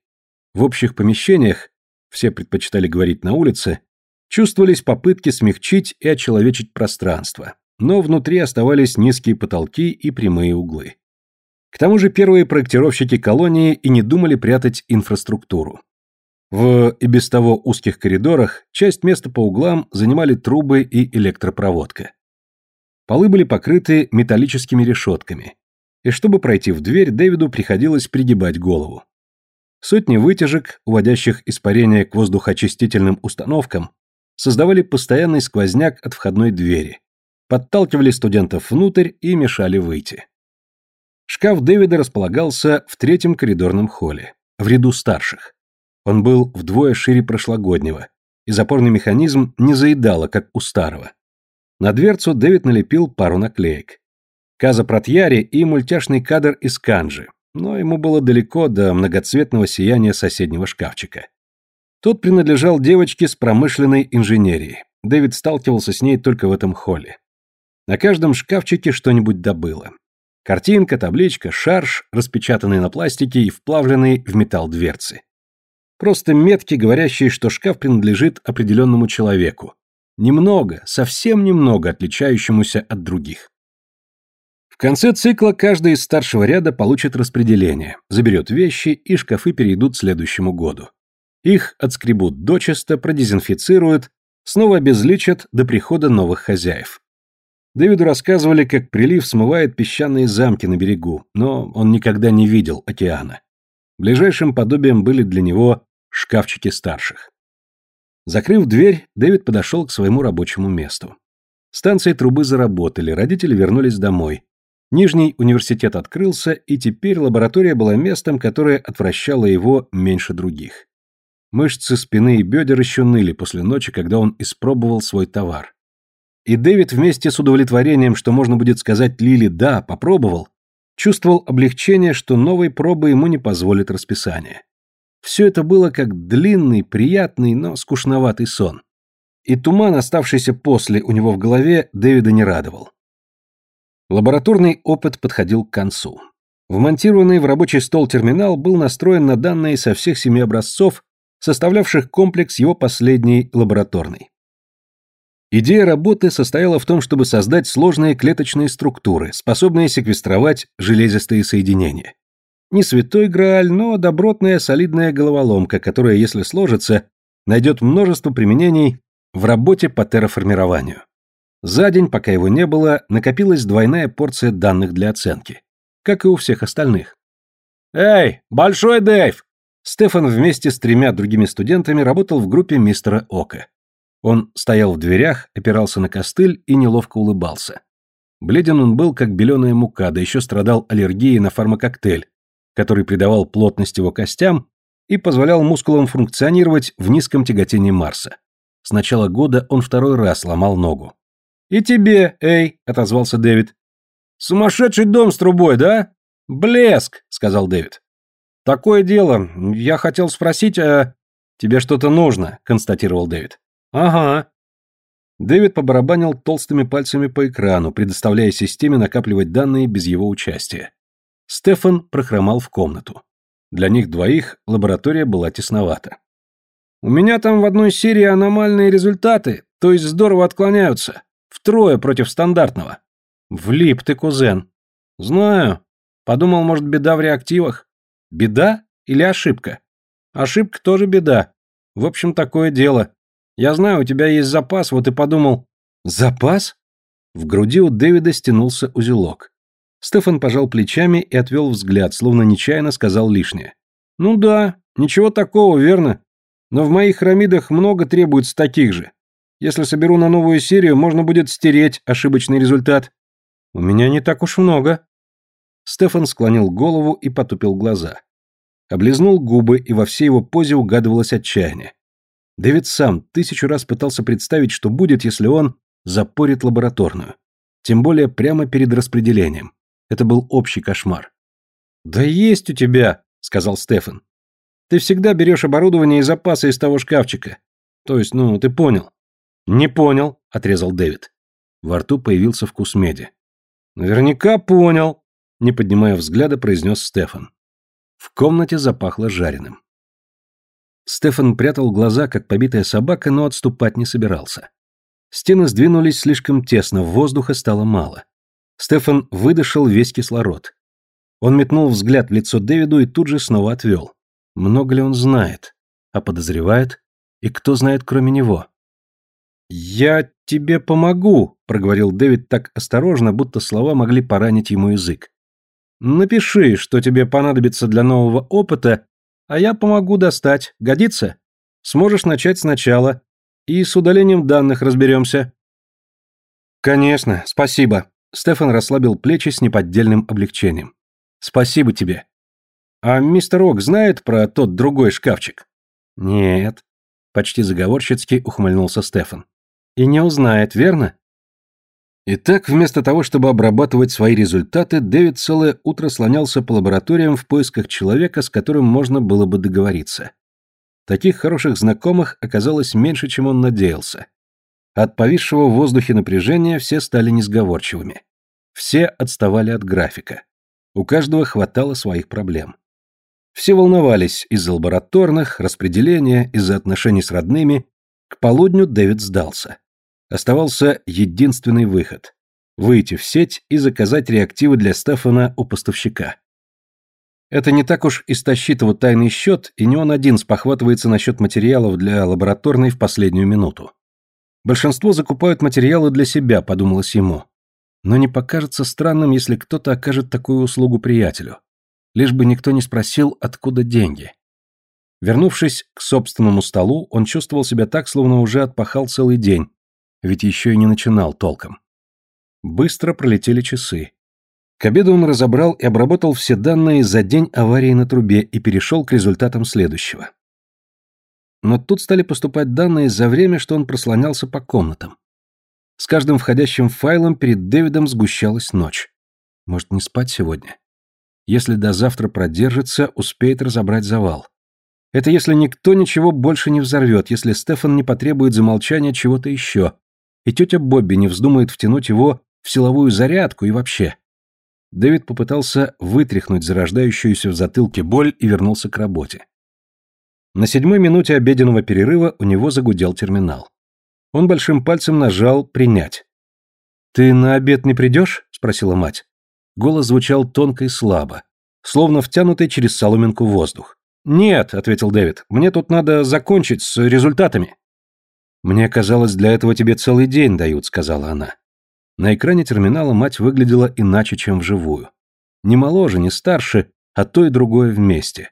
В общих помещениях, все предпочитали говорить на улице, чувствовались попытки смягчить и очеловечить пространство, но внутри оставались низкие потолки и прямые углы. К тому же первые проектировщики колонии и не думали прятать инфраструктуру. В и без того узких коридорах часть места по углам занимали трубы и электропроводка. Полы были покрыты металлическими решетками, и чтобы пройти в дверь, Дэвиду приходилось пригибать голову. Сотни вытяжек, уводящих испарение к воздухоочистительным установкам, создавали постоянный сквозняк от входной двери, подталкивали студентов внутрь и мешали выйти. Шкаф Дэвида располагался в третьем коридорном холле, в ряду старших. Он был вдвое шире прошлогоднего, и запорный механизм не заедало, как у старого. На дверцу Дэвид налепил пару наклеек. Каза Пратьяри и мультяшный кадр из канжи, но ему было далеко до многоцветного сияния соседнего шкафчика. Тот принадлежал девочке с промышленной инженерией. Дэвид сталкивался с ней только в этом холле. На каждом шкафчике что-нибудь добыло. Картинка, табличка, шарж, распечатанный на пластике и вплавленный в металл дверцы. Просто метки, говорящие, что шкаф принадлежит определенному человеку. Немного, совсем немного отличающемуся от других. В конце цикла каждый из старшего ряда получит распределение, заберет вещи, и шкафы перейдут следующему году. Их отскребут дочисто, продезинфицируют, снова обезличат до прихода новых хозяев. Дэвиду рассказывали, как прилив смывает песчаные замки на берегу, но он никогда не видел океана. Ближайшим подобием были для него шкафчики старших. Закрыв дверь, Дэвид подошел к своему рабочему месту. Станции трубы заработали, родители вернулись домой. Нижний университет открылся, и теперь лаборатория была местом, которое отвращало его меньше других. Мышцы спины и бедер еще ныли после ночи, когда он испробовал свой товар. И Дэвид вместе с удовлетворением, что можно будет сказать Лили «да», попробовал, чувствовал облегчение, что новой пробы ему не позволит расписание. Все это было как длинный, приятный, но скучноватый сон. И туман, оставшийся после у него в голове, Дэвида не радовал. Лабораторный опыт подходил к концу. Вмонтированный в рабочий стол терминал был настроен на данные со всех семи образцов, составлявших комплекс его последней лабораторной. Идея работы состояла в том, чтобы создать сложные клеточные структуры, способные секвестровать железистые соединения. Не святой Грааль, но добротная солидная головоломка, которая, если сложится, найдет множество применений в работе по терраформированию. За день, пока его не было, накопилась двойная порция данных для оценки. Как и у всех остальных. «Эй, Большой Дэйв!» Стефан вместе с тремя другими студентами работал в группе мистера Ока. Он стоял в дверях, опирался на костыль и неловко улыбался. Бледен он был, как беленая мука, да еще страдал аллергией на фармакоктейль, который придавал плотность его костям и позволял мускулам функционировать в низком тяготении Марса. С начала года он второй раз ломал ногу. «И тебе, эй!» — отозвался Дэвид. «Сумасшедший дом с трубой, да?» «Блеск!» — сказал Дэвид. «Такое дело. Я хотел спросить, а...» «Тебе что-то нужно», — констатировал Дэвид. «Ага». Дэвид побарабанил толстыми пальцами по экрану, предоставляя системе накапливать данные без его участия. Стефан прохромал в комнату. Для них двоих лаборатория была тесновата. «У меня там в одной серии аномальные результаты, то есть здорово отклоняются. Втрое против стандартного. Влип ты, кузен. Знаю. Подумал, может, беда в реактивах. Беда или ошибка? Ошибка тоже беда. В общем, такое дело. Я знаю, у тебя есть запас, вот и подумал. Запас? В груди у Дэвида стянулся узелок. Стефан пожал плечами и отвел взгляд, словно нечаянно сказал лишнее. Ну да, ничего такого, верно? Но в моих хромидах много требуется таких же. Если соберу на новую серию, можно будет стереть ошибочный результат. У меня не так уж много. Стефан склонил голову и потупил глаза. Облизнул губы, и во всей его позе угадывалось отчаяние. Дэвид сам тысячу раз пытался представить, что будет, если он запорит лабораторную. Тем более прямо перед распределением. Это был общий кошмар. «Да есть у тебя», — сказал Стефан. «Ты всегда берешь оборудование и запасы из того шкафчика. То есть, ну, ты понял. «Не понял», — отрезал Дэвид. Во рту появился вкус меди. «Наверняка понял», — не поднимая взгляда, произнес Стефан. В комнате запахло жареным. Стефан прятал глаза, как побитая собака, но отступать не собирался. Стены сдвинулись слишком тесно, воздуха стало мало. Стефан выдышал весь кислород. Он метнул взгляд в лицо Дэвиду и тут же снова отвел. Много ли он знает? А подозревает? И кто знает, кроме него? «Я тебе помогу», — проговорил Дэвид так осторожно, будто слова могли поранить ему язык. «Напиши, что тебе понадобится для нового опыта, а я помогу достать. Годится? Сможешь начать сначала. И с удалением данных разберемся». «Конечно, спасибо». Стефан расслабил плечи с неподдельным облегчением. «Спасибо тебе». «А мистер Ок знает про тот другой шкафчик?» «Нет», — почти заговорщицки ухмыльнулся Стефан. И не узнает, верно? Итак, вместо того, чтобы обрабатывать свои результаты, Дэвид целое утро слонялся по лабораториям в поисках человека, с которым можно было бы договориться. Таких хороших знакомых оказалось меньше, чем он надеялся. От повисшего в воздухе напряжения все стали несговорчивыми. Все отставали от графика. У каждого хватало своих проблем. Все волновались из-за лабораторных, распределения, из-за отношений с родными. К полудню Дэвид сдался. Оставался единственный выход – выйти в сеть и заказать реактивы для Стефана у поставщика. Это не так уж истощит его тайный счет, и не он один спохватывается насчет материалов для лабораторной в последнюю минуту. Большинство закупают материалы для себя, подумалось ему. Но не покажется странным, если кто-то окажет такую услугу приятелю. Лишь бы никто не спросил, откуда деньги. Вернувшись к собственному столу, он чувствовал себя так, словно уже отпахал целый день, ведь еще и не начинал толком. Быстро пролетели часы. К обеду он разобрал и обработал все данные за день аварии на трубе и перешел к результатам следующего. Но тут стали поступать данные за время, что он прослонялся по комнатам. С каждым входящим файлом перед Дэвидом сгущалась ночь. Может, не спать сегодня? Если до завтра продержится, успеет разобрать завал. Это если никто ничего больше не взорвет, если Стефан не потребует замолчания чего-то еще, и тетя Бобби не вздумает втянуть его в силовую зарядку и вообще. Дэвид попытался вытряхнуть зарождающуюся в затылке боль и вернулся к работе. На седьмой минуте обеденного перерыва у него загудел терминал. Он большим пальцем нажал «принять». «Ты на обед не придешь?» – спросила мать. Голос звучал тонко и слабо, словно втянутый через соломинку воздух. «Нет», – ответил Дэвид, – «мне тут надо закончить с результатами». «Мне казалось, для этого тебе целый день дают», — сказала она. На экране терминала мать выглядела иначе, чем вживую. Не моложе, не старше, а то и другое вместе.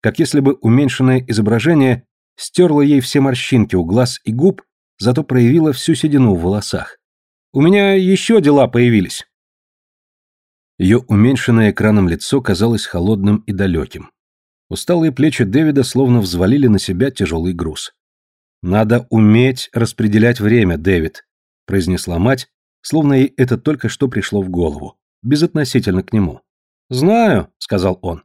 Как если бы уменьшенное изображение стерло ей все морщинки у глаз и губ, зато проявило всю седину в волосах. «У меня еще дела появились». Ее уменьшенное экраном лицо казалось холодным и далеким. Усталые плечи Дэвида словно взвалили на себя тяжелый груз. «Надо уметь распределять время, Дэвид», — произнесла мать, словно ей это только что пришло в голову, безотносительно к нему. «Знаю», — сказал он.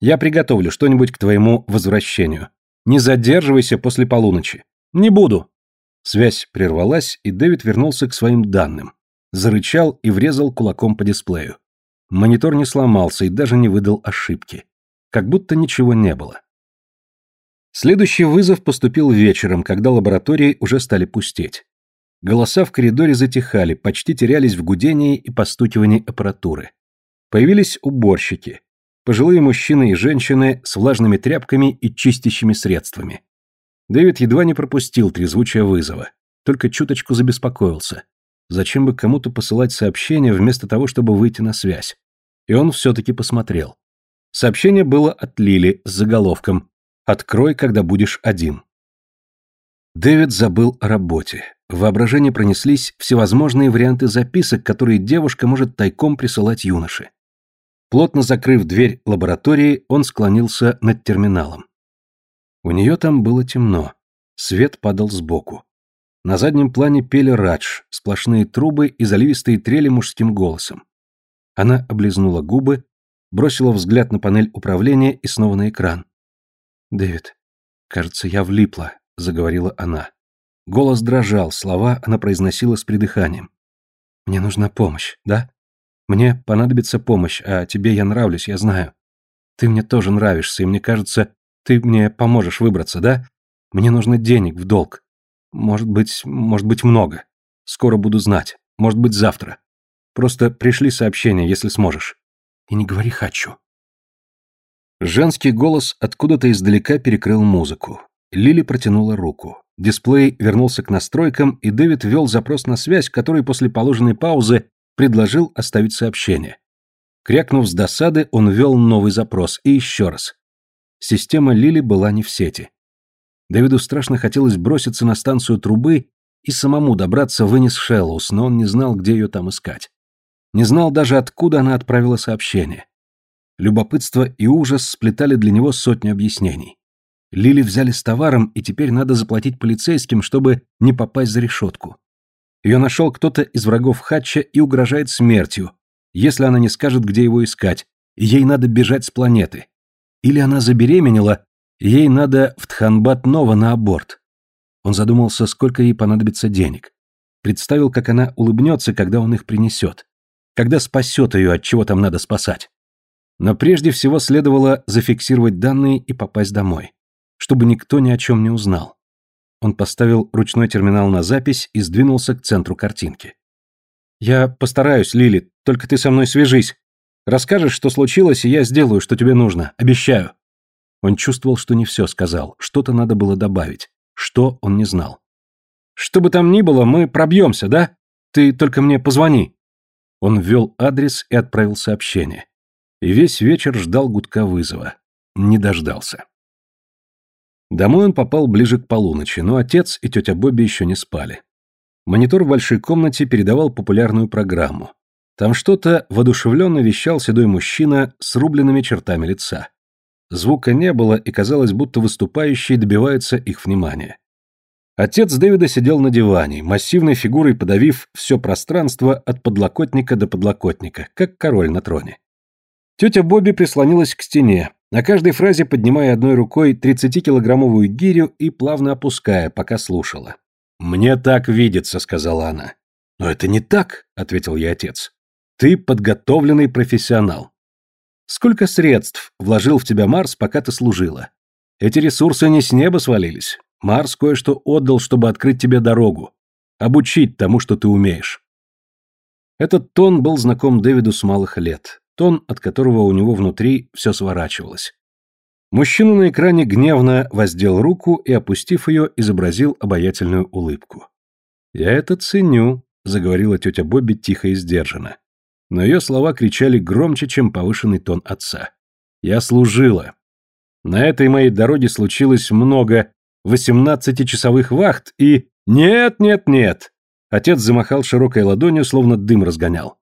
«Я приготовлю что-нибудь к твоему возвращению. Не задерживайся после полуночи. Не буду». Связь прервалась, и Дэвид вернулся к своим данным. Зарычал и врезал кулаком по дисплею. Монитор не сломался и даже не выдал ошибки. Как будто ничего не было. Следующий вызов поступил вечером, когда лаборатории уже стали пустеть. Голоса в коридоре затихали, почти терялись в гудении и постукивании аппаратуры. Появились уборщики. Пожилые мужчины и женщины с влажными тряпками и чистящими средствами. Дэвид едва не пропустил трезвучие вызова. Только чуточку забеспокоился. Зачем бы кому-то посылать сообщение вместо того, чтобы выйти на связь? И он все-таки посмотрел. Сообщение было от Лили с заголовком Открой, когда будешь один. Дэвид забыл о работе. В воображении пронеслись всевозможные варианты записок, которые девушка может тайком присылать юноше. Плотно закрыв дверь лаборатории, он склонился над терминалом. У нее там было темно. Свет падал сбоку. На заднем плане пели радж, сплошные трубы и заливистые трели мужским голосом. Она облизнула губы, бросила взгляд на панель управления и снова на экран. «Дэвид, кажется, я влипла», — заговорила она. Голос дрожал, слова она произносила с придыханием. «Мне нужна помощь, да? Мне понадобится помощь, а тебе я нравлюсь, я знаю. Ты мне тоже нравишься, и мне кажется, ты мне поможешь выбраться, да? Мне нужно денег в долг. Может быть, может быть много. Скоро буду знать. Может быть, завтра. Просто пришли сообщение, если сможешь. И не говори «хочу». Женский голос откуда-то издалека перекрыл музыку. Лили протянула руку. Дисплей вернулся к настройкам, и Дэвид ввел запрос на связь, который после положенной паузы предложил оставить сообщение. Крякнув с досады, он ввел новый запрос, и еще раз. Система Лили была не в сети. Дэвиду страшно хотелось броситься на станцию трубы и самому добраться в Энис но он не знал, где ее там искать. Не знал даже, откуда она отправила сообщение. Любопытство и ужас сплетали для него сотни объяснений. Лили взяли с товаром, и теперь надо заплатить полицейским, чтобы не попасть за решетку. Ее нашел кто-то из врагов Хатча и угрожает смертью, если она не скажет, где его искать, ей надо бежать с планеты. Или она забеременела, ей надо в Тханбат Нова на аборт. Он задумался, сколько ей понадобится денег. Представил, как она улыбнется, когда он их принесет. Когда спасет ее, от чего там надо спасать. Но прежде всего следовало зафиксировать данные и попасть домой, чтобы никто ни о чем не узнал. Он поставил ручной терминал на запись и сдвинулся к центру картинки. «Я постараюсь, Лили, только ты со мной свяжись. Расскажешь, что случилось, и я сделаю, что тебе нужно. Обещаю». Он чувствовал, что не все сказал, что-то надо было добавить. Что он не знал. «Что бы там ни было, мы пробьемся, да? Ты только мне позвони». Он ввел адрес и отправил сообщение. И весь вечер ждал гудка вызова. Не дождался. Домой он попал ближе к полуночи, но отец и тетя Бобби еще не спали. Монитор в большой комнате передавал популярную программу. Там что-то воодушевленно вещал седой мужчина с рубленными чертами лица. Звука не было, и казалось, будто выступающие добиваются их внимания. Отец Дэвида сидел на диване, массивной фигурой подавив все пространство от подлокотника до подлокотника, как король на троне. Тетя Бобби прислонилась к стене, на каждой фразе поднимая одной рукой 30-килограммовую гирю и плавно опуская, пока слушала. «Мне так видится», — сказала она. «Но это не так», — ответил ей отец. «Ты подготовленный профессионал. Сколько средств вложил в тебя Марс, пока ты служила? Эти ресурсы не с неба свалились. Марс кое-что отдал, чтобы открыть тебе дорогу, обучить тому, что ты умеешь». Этот тон был знаком Дэвиду с малых лет тон, от которого у него внутри все сворачивалось. Мужчина на экране гневно воздел руку и, опустив ее, изобразил обаятельную улыбку. «Я это ценю», — заговорила тетя Бобби тихо и сдержанно. Но ее слова кричали громче, чем повышенный тон отца. «Я служила. На этой моей дороге случилось много восемнадцатичасовых вахт и... Нет, нет, нет!» Отец замахал широкой ладонью, словно дым разгонял.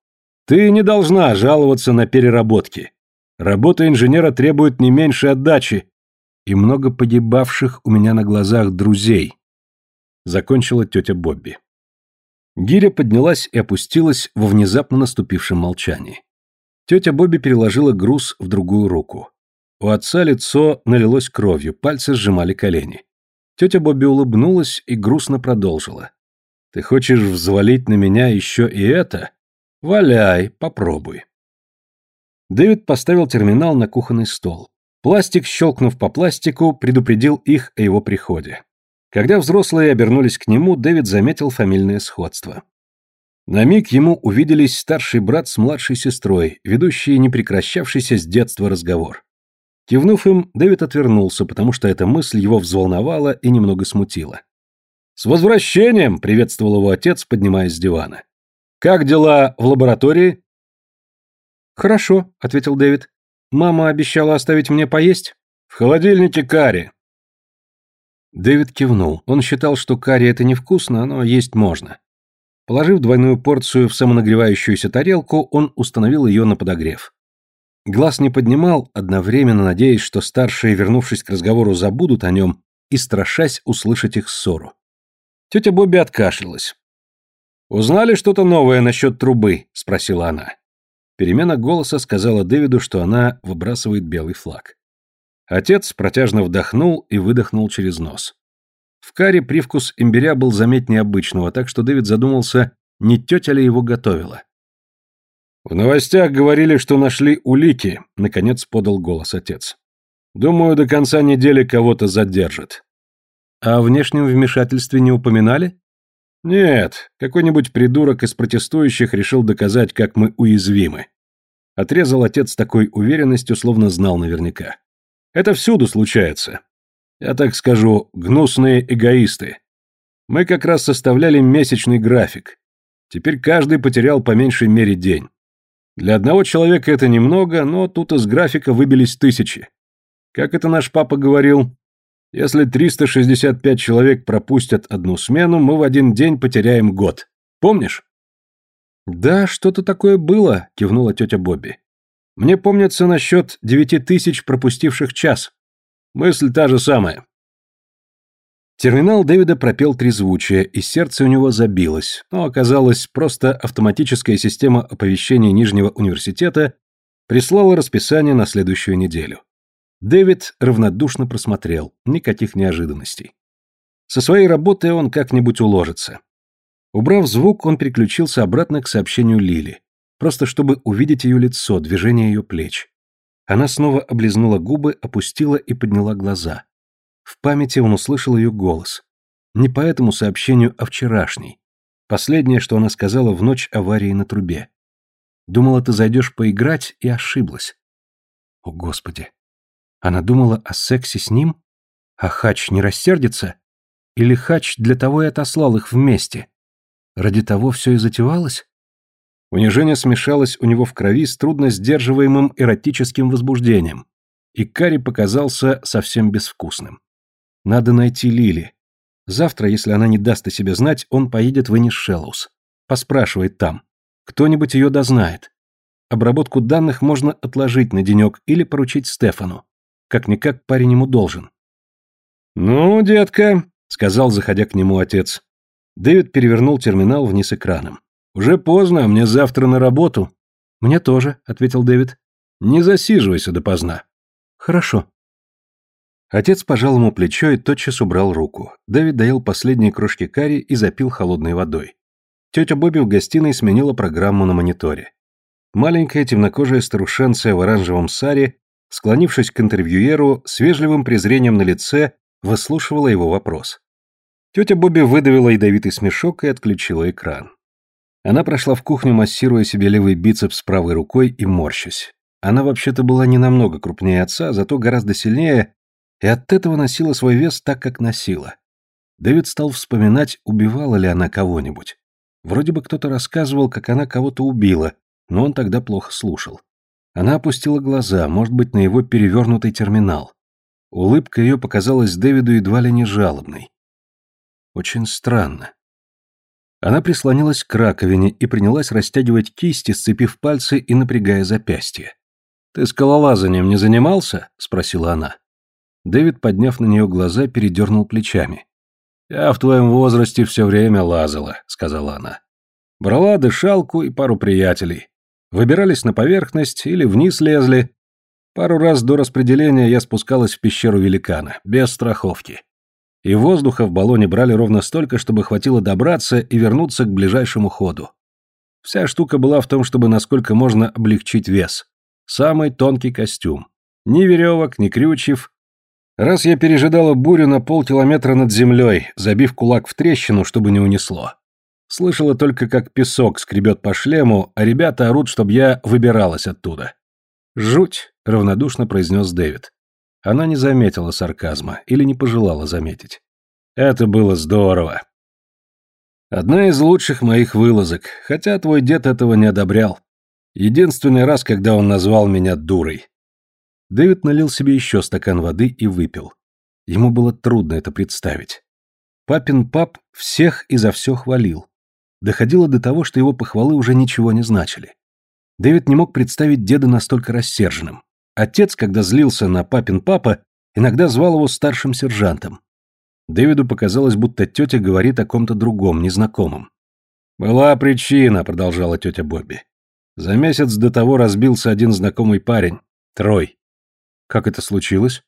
Ты не должна жаловаться на переработки. Работа инженера требует не меньше отдачи. И много погибавших у меня на глазах друзей. Закончила тетя Бобби. Гиря поднялась и опустилась во внезапно наступившем молчании. Тетя Бобби переложила груз в другую руку. У отца лицо налилось кровью, пальцы сжимали колени. Тетя Бобби улыбнулась и грустно продолжила. «Ты хочешь взвалить на меня еще и это? «Валяй, попробуй». Дэвид поставил терминал на кухонный стол. Пластик, щелкнув по пластику, предупредил их о его приходе. Когда взрослые обернулись к нему, Дэвид заметил фамильное сходство. На миг ему увиделись старший брат с младшей сестрой, ведущие непрекращавшийся с детства разговор. Кивнув им, Дэвид отвернулся, потому что эта мысль его взволновала и немного смутила. «С возвращением!» — приветствовал его отец, поднимаясь с дивана. Как дела в лаборатории? Хорошо, ответил Дэвид. Мама обещала оставить мне поесть. В холодильнике карри. Дэвид кивнул. Он считал, что карри это невкусно, но есть можно. Положив двойную порцию в самонагревающуюся тарелку, он установил ее на подогрев. Глаз не поднимал, одновременно надеясь, что старшие, вернувшись к разговору, забудут о нем и страшась услышать их ссору. Тетя Бобби откашлялась. «Узнали что-то новое насчет трубы?» – спросила она. Перемена голоса сказала Дэвиду, что она выбрасывает белый флаг. Отец протяжно вдохнул и выдохнул через нос. В каре привкус имбиря был заметнее обычного, так что Дэвид задумался, не тетя ли его готовила. «В новостях говорили, что нашли улики», — наконец подал голос отец. «Думаю, до конца недели кого-то задержат». «А о внешнем вмешательстве не упоминали?» Нет, какой-нибудь придурок из протестующих решил доказать, как мы уязвимы. Отрезал отец с такой уверенностью, словно знал наверняка. Это всюду случается. Я так скажу, гнусные эгоисты. Мы как раз составляли месячный график. Теперь каждый потерял по меньшей мере день. Для одного человека это немного, но тут из графика выбились тысячи. Как это наш папа говорил, если 365 человек пропустят одну смену, мы в один день потеряем год. Помнишь? Да, что-то такое было, кивнула тетя Бобби. Мне помнится насчет девяти тысяч пропустивших час. Мысль та же самая. Терминал Дэвида пропел трезвучие, и сердце у него забилось, но оказалось, просто автоматическая система оповещения Нижнего университета прислала расписание на следующую неделю. Дэвид равнодушно просмотрел, никаких неожиданностей. Со своей работой он как-нибудь уложится. Убрав звук, он переключился обратно к сообщению Лили, просто чтобы увидеть ее лицо, движение ее плеч. Она снова облизнула губы, опустила и подняла глаза. В памяти он услышал ее голос. Не по этому сообщению, а вчерашней. Последнее, что она сказала в ночь аварии на трубе. Думала, ты зайдешь поиграть, и ошиблась. О, Господи! Она думала о сексе с ним? А Хач не рассердится? Или Хач для того и отослал их вместе? Ради того все и затевалось? Унижение смешалось у него в крови с трудно сдерживаемым эротическим возбуждением, и Карри показался совсем безвкусным. Надо найти Лили. Завтра, если она не даст о себе знать, он поедет в Энишеллус. Поспрашивает там. Кто-нибудь ее дознает. Обработку данных можно отложить на денек или поручить Стефану. Как-никак парень ему должен. «Ну, детка», — сказал, заходя к нему отец. Дэвид перевернул терминал вниз экраном. «Уже поздно, мне завтра на работу». «Мне тоже», — ответил Дэвид. «Не засиживайся допоздна». «Хорошо». Отец пожал ему плечо и тотчас убрал руку. Дэвид доел последние крошки карри и запил холодной водой. Тетя Бобби в гостиной сменила программу на мониторе. Маленькая темнокожая старушенция в оранжевом саре, склонившись к интервьюеру, с вежливым презрением на лице, выслушивала его вопрос. Тетя Бобби выдавила ядовитый смешок и отключила экран. Она прошла в кухню, массируя себе левый бицепс правой рукой и морщась. Она вообще-то была не намного крупнее отца, зато гораздо сильнее, и от этого носила свой вес так, как носила. Дэвид стал вспоминать, убивала ли она кого-нибудь. Вроде бы кто-то рассказывал, как она кого-то убила, но он тогда плохо слушал. Она опустила глаза, может быть, на его перевернутый терминал. Улыбка ее показалась Дэвиду едва ли не жалобной. Очень странно. Она прислонилась к раковине и принялась растягивать кисти, сцепив пальцы и напрягая запястье. «Ты скалолазанием не занимался?» — спросила она. Дэвид, подняв на нее глаза, передернул плечами. «Я в твоем возрасте все время лазала», — сказала она. «Брала дышалку и пару приятелей. Выбирались на поверхность или вниз лезли. Пару раз до распределения я спускалась в пещеру великана, без страховки. И воздуха в баллоне брали ровно столько, чтобы хватило добраться и вернуться к ближайшему ходу. Вся штука была в том, чтобы насколько можно облегчить вес. Самый тонкий костюм. Ни веревок, ни крючев, Раз я пережидала бурю на полкилометра над землей, забив кулак в трещину, чтобы не унесло. Слышала только, как песок скребет по шлему, а ребята орут, чтобы я выбиралась оттуда. «Жуть», — равнодушно произнес Дэвид. Она не заметила сарказма или не пожелала заметить. «Это было здорово. Одна из лучших моих вылазок, хотя твой дед этого не одобрял. Единственный раз, когда он назвал меня дурой. Дэвид налил себе еще стакан воды и выпил. Ему было трудно это представить. Папин пап всех и за все хвалил. Доходило до того, что его похвалы уже ничего не значили. Дэвид не мог представить деда настолько рассерженным. Отец, когда злился на папин папа, иногда звал его старшим сержантом. Дэвиду показалось, будто тетя говорит о ком-то другом, незнакомом. «Была причина», — продолжала тетя Бобби. «За месяц до того разбился один знакомый парень, Трой. Как это случилось?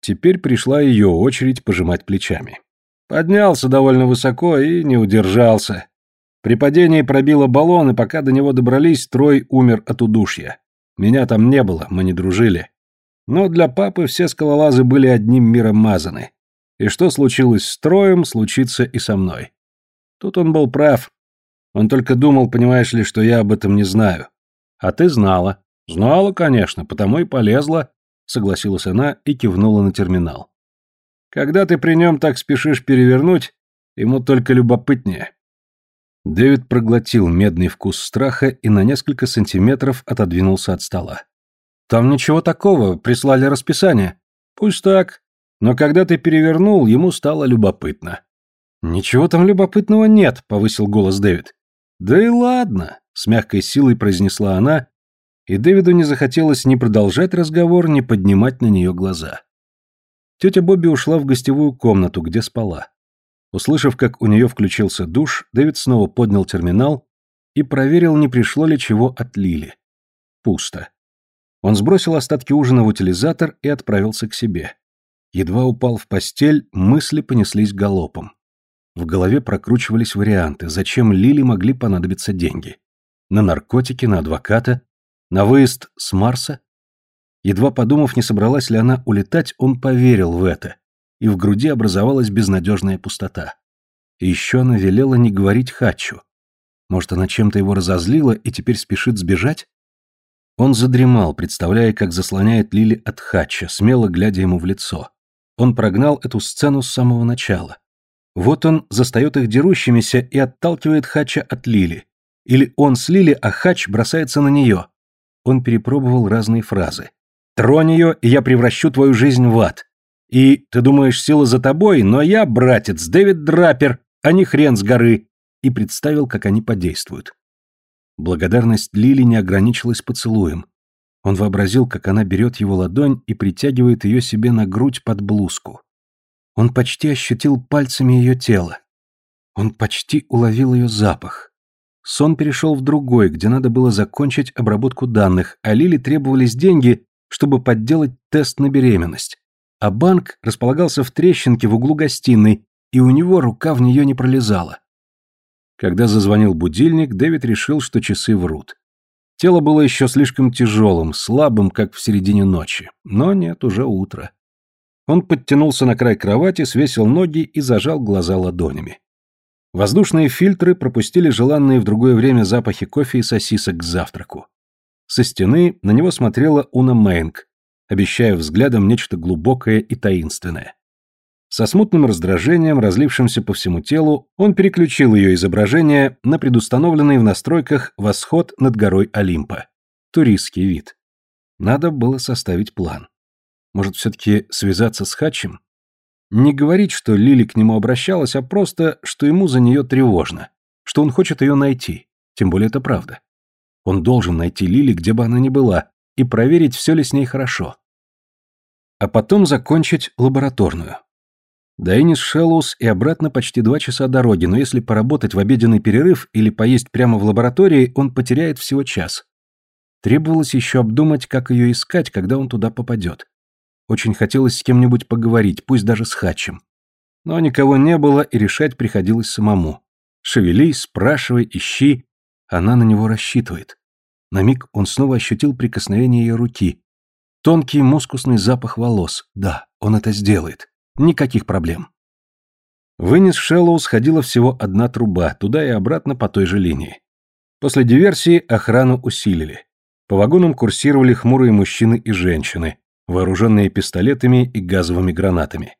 Теперь пришла ее очередь пожимать плечами. Поднялся довольно высоко и не удержался. При падении пробило баллон, и пока до него добрались, Трой умер от удушья. Меня там не было, мы не дружили. Но для папы все скалолазы были одним миром мазаны. И что случилось с Троем, случится и со мной. Тут он был прав. Он только думал, понимаешь ли, что я об этом не знаю. А ты знала. Знала, конечно, потому и полезла согласилась она и кивнула на терминал. Когда ты при нем так спешишь перевернуть, ему только любопытнее. Дэвид проглотил медный вкус страха и на несколько сантиметров отодвинулся от стола. Там ничего такого, прислали расписание. Пусть так, но когда ты перевернул, ему стало любопытно. Ничего там любопытного нет, повысил голос Дэвид. Да и ладно, с мягкой силой произнесла она и Дэвиду не захотелось ни продолжать разговор, ни поднимать на нее глаза. Тетя Бобби ушла в гостевую комнату, где спала. Услышав, как у нее включился душ, Дэвид снова поднял терминал и проверил, не пришло ли чего от Лили. Пусто. Он сбросил остатки ужина в утилизатор и отправился к себе. Едва упал в постель, мысли понеслись галопом. В голове прокручивались варианты, зачем Лили могли понадобиться деньги. На наркотики, на адвоката, на выезд с Марса? Едва подумав, не собралась ли она улетать, он поверил в это. И в груди образовалась безнадежная пустота. И еще она велела не говорить Хатчу. Может, она чем-то его разозлила и теперь спешит сбежать? Он задремал, представляя, как заслоняет Лили от Хатча, смело глядя ему в лицо. Он прогнал эту сцену с самого начала. Вот он застает их дерущимися и отталкивает Хача от Лили. Или он с Лили, а Хач бросается на нее. Он перепробовал разные фразы. «Тронь ее, и я превращу твою жизнь в ад». И ты думаешь, сила за тобой, но я, братец, Дэвид Драпер, а не хрен с горы. И представил, как они подействуют. Благодарность Лили не ограничилась поцелуем. Он вообразил, как она берет его ладонь и притягивает ее себе на грудь под блузку. Он почти ощутил пальцами ее тело. Он почти уловил ее запах. Сон перешел в другой, где надо было закончить обработку данных, а Лили требовались деньги, чтобы подделать тест на беременность. А банк располагался в трещинке в углу гостиной, и у него рука в нее не пролезала. Когда зазвонил будильник, Дэвид решил, что часы врут. Тело было еще слишком тяжелым, слабым, как в середине ночи. Но нет, уже утро. Он подтянулся на край кровати, свесил ноги и зажал глаза ладонями. Воздушные фильтры пропустили желанные в другое время запахи кофе и сосисок к завтраку. Со стены на него смотрела Уна Мэнг, обещая взглядом нечто глубокое и таинственное. Со смутным раздражением, разлившимся по всему телу, он переключил ее изображение на предустановленный в настройках восход над горой Олимпа. Туристский вид. Надо было составить план. Может, все-таки связаться с Хатчем? Не говорить, что Лили к нему обращалась, а просто, что ему за нее тревожно, что он хочет ее найти. Тем более это правда. Он должен найти Лили, где бы она ни была, и проверить, все ли с ней хорошо. А потом закончить лабораторную. До Энис Шеллоус и обратно почти два часа дороги, но если поработать в обеденный перерыв или поесть прямо в лаборатории, он потеряет всего час. Требовалось еще обдумать, как ее искать, когда он туда попадет. Очень хотелось с кем-нибудь поговорить, пусть даже с Хатчем. Но никого не было, и решать приходилось самому. Шевелись, спрашивай, ищи. Она на него рассчитывает. На миг он снова ощутил прикосновение ее руки. Тонкий мускусный запах волос. Да, он это сделает. Никаких проблем. Вынес Шеллоу сходила всего одна труба, туда и обратно по той же линии. После диверсии охрану усилили. По вагонам курсировали хмурые мужчины и женщины вооруженные пистолетами и газовыми гранатами.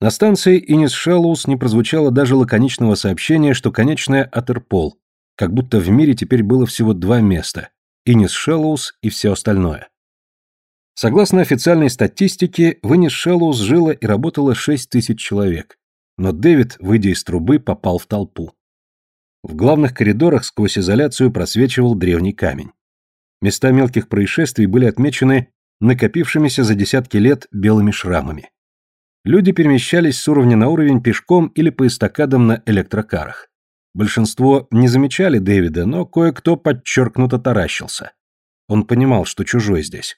На станции Инис Шеллоус не прозвучало даже лаконичного сообщения, что конечная Атерпол, как будто в мире теперь было всего два места – Инис Шеллоус и все остальное. Согласно официальной статистике, в Инис Шеллоус жило и работало 6 тысяч человек, но Дэвид, выйдя из трубы, попал в толпу. В главных коридорах сквозь изоляцию просвечивал древний камень. Места мелких происшествий были отмечены накопившимися за десятки лет белыми шрамами. Люди перемещались с уровня на уровень пешком или по эстакадам на электрокарах. Большинство не замечали Дэвида, но кое-кто подчеркнуто таращился. Он понимал, что чужой здесь.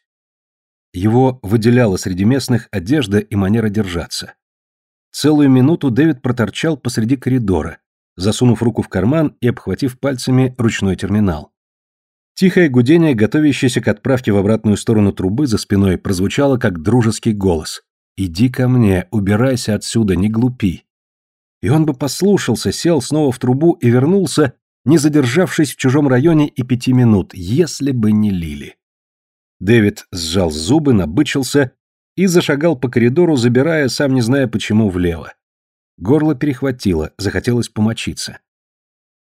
Его выделяла среди местных одежда и манера держаться. Целую минуту Дэвид проторчал посреди коридора, засунув руку в карман и обхватив пальцами ручной терминал. Тихое гудение, готовящееся к отправке в обратную сторону трубы за спиной, прозвучало как дружеский голос. «Иди ко мне, убирайся отсюда, не глупи». И он бы послушался, сел снова в трубу и вернулся, не задержавшись в чужом районе и пяти минут, если бы не Лили. Дэвид сжал зубы, набычился и зашагал по коридору, забирая, сам не зная почему, влево. Горло перехватило, захотелось помочиться.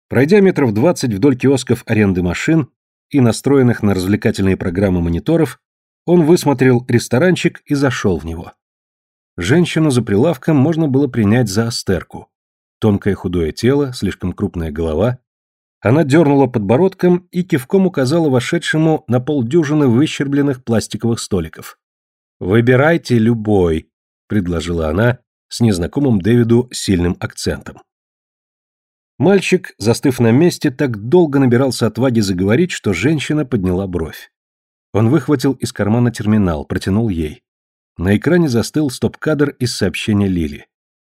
Пройдя метров двадцать вдоль киосков аренды машин, и настроенных на развлекательные программы мониторов, он высмотрел ресторанчик и зашел в него. Женщину за прилавком можно было принять за астерку. Тонкое худое тело, слишком крупная голова. Она дернула подбородком и кивком указала вошедшему на полдюжины выщербленных пластиковых столиков. «Выбирайте любой», — предложила она с незнакомым Дэвиду сильным акцентом. Мальчик, застыв на месте, так долго набирался отваги заговорить, что женщина подняла бровь. Он выхватил из кармана терминал, протянул ей. На экране застыл стоп-кадр из сообщения Лили.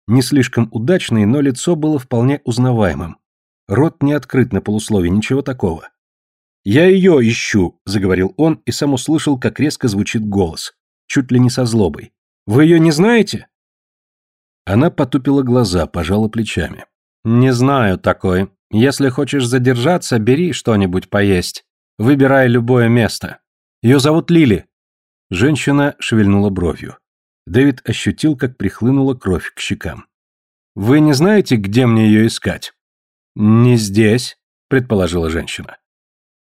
Не слишком удачный, но лицо было вполне узнаваемым. Рот не открыт на полуслове, ничего такого. «Я ее ищу», — заговорил он и сам услышал, как резко звучит голос, чуть ли не со злобой. «Вы ее не знаете?» Она потупила глаза, пожала плечами. «Не знаю такой. Если хочешь задержаться, бери что-нибудь поесть. Выбирай любое место. Ее зовут Лили». Женщина шевельнула бровью. Дэвид ощутил, как прихлынула кровь к щекам. «Вы не знаете, где мне ее искать?» «Не здесь», — предположила женщина.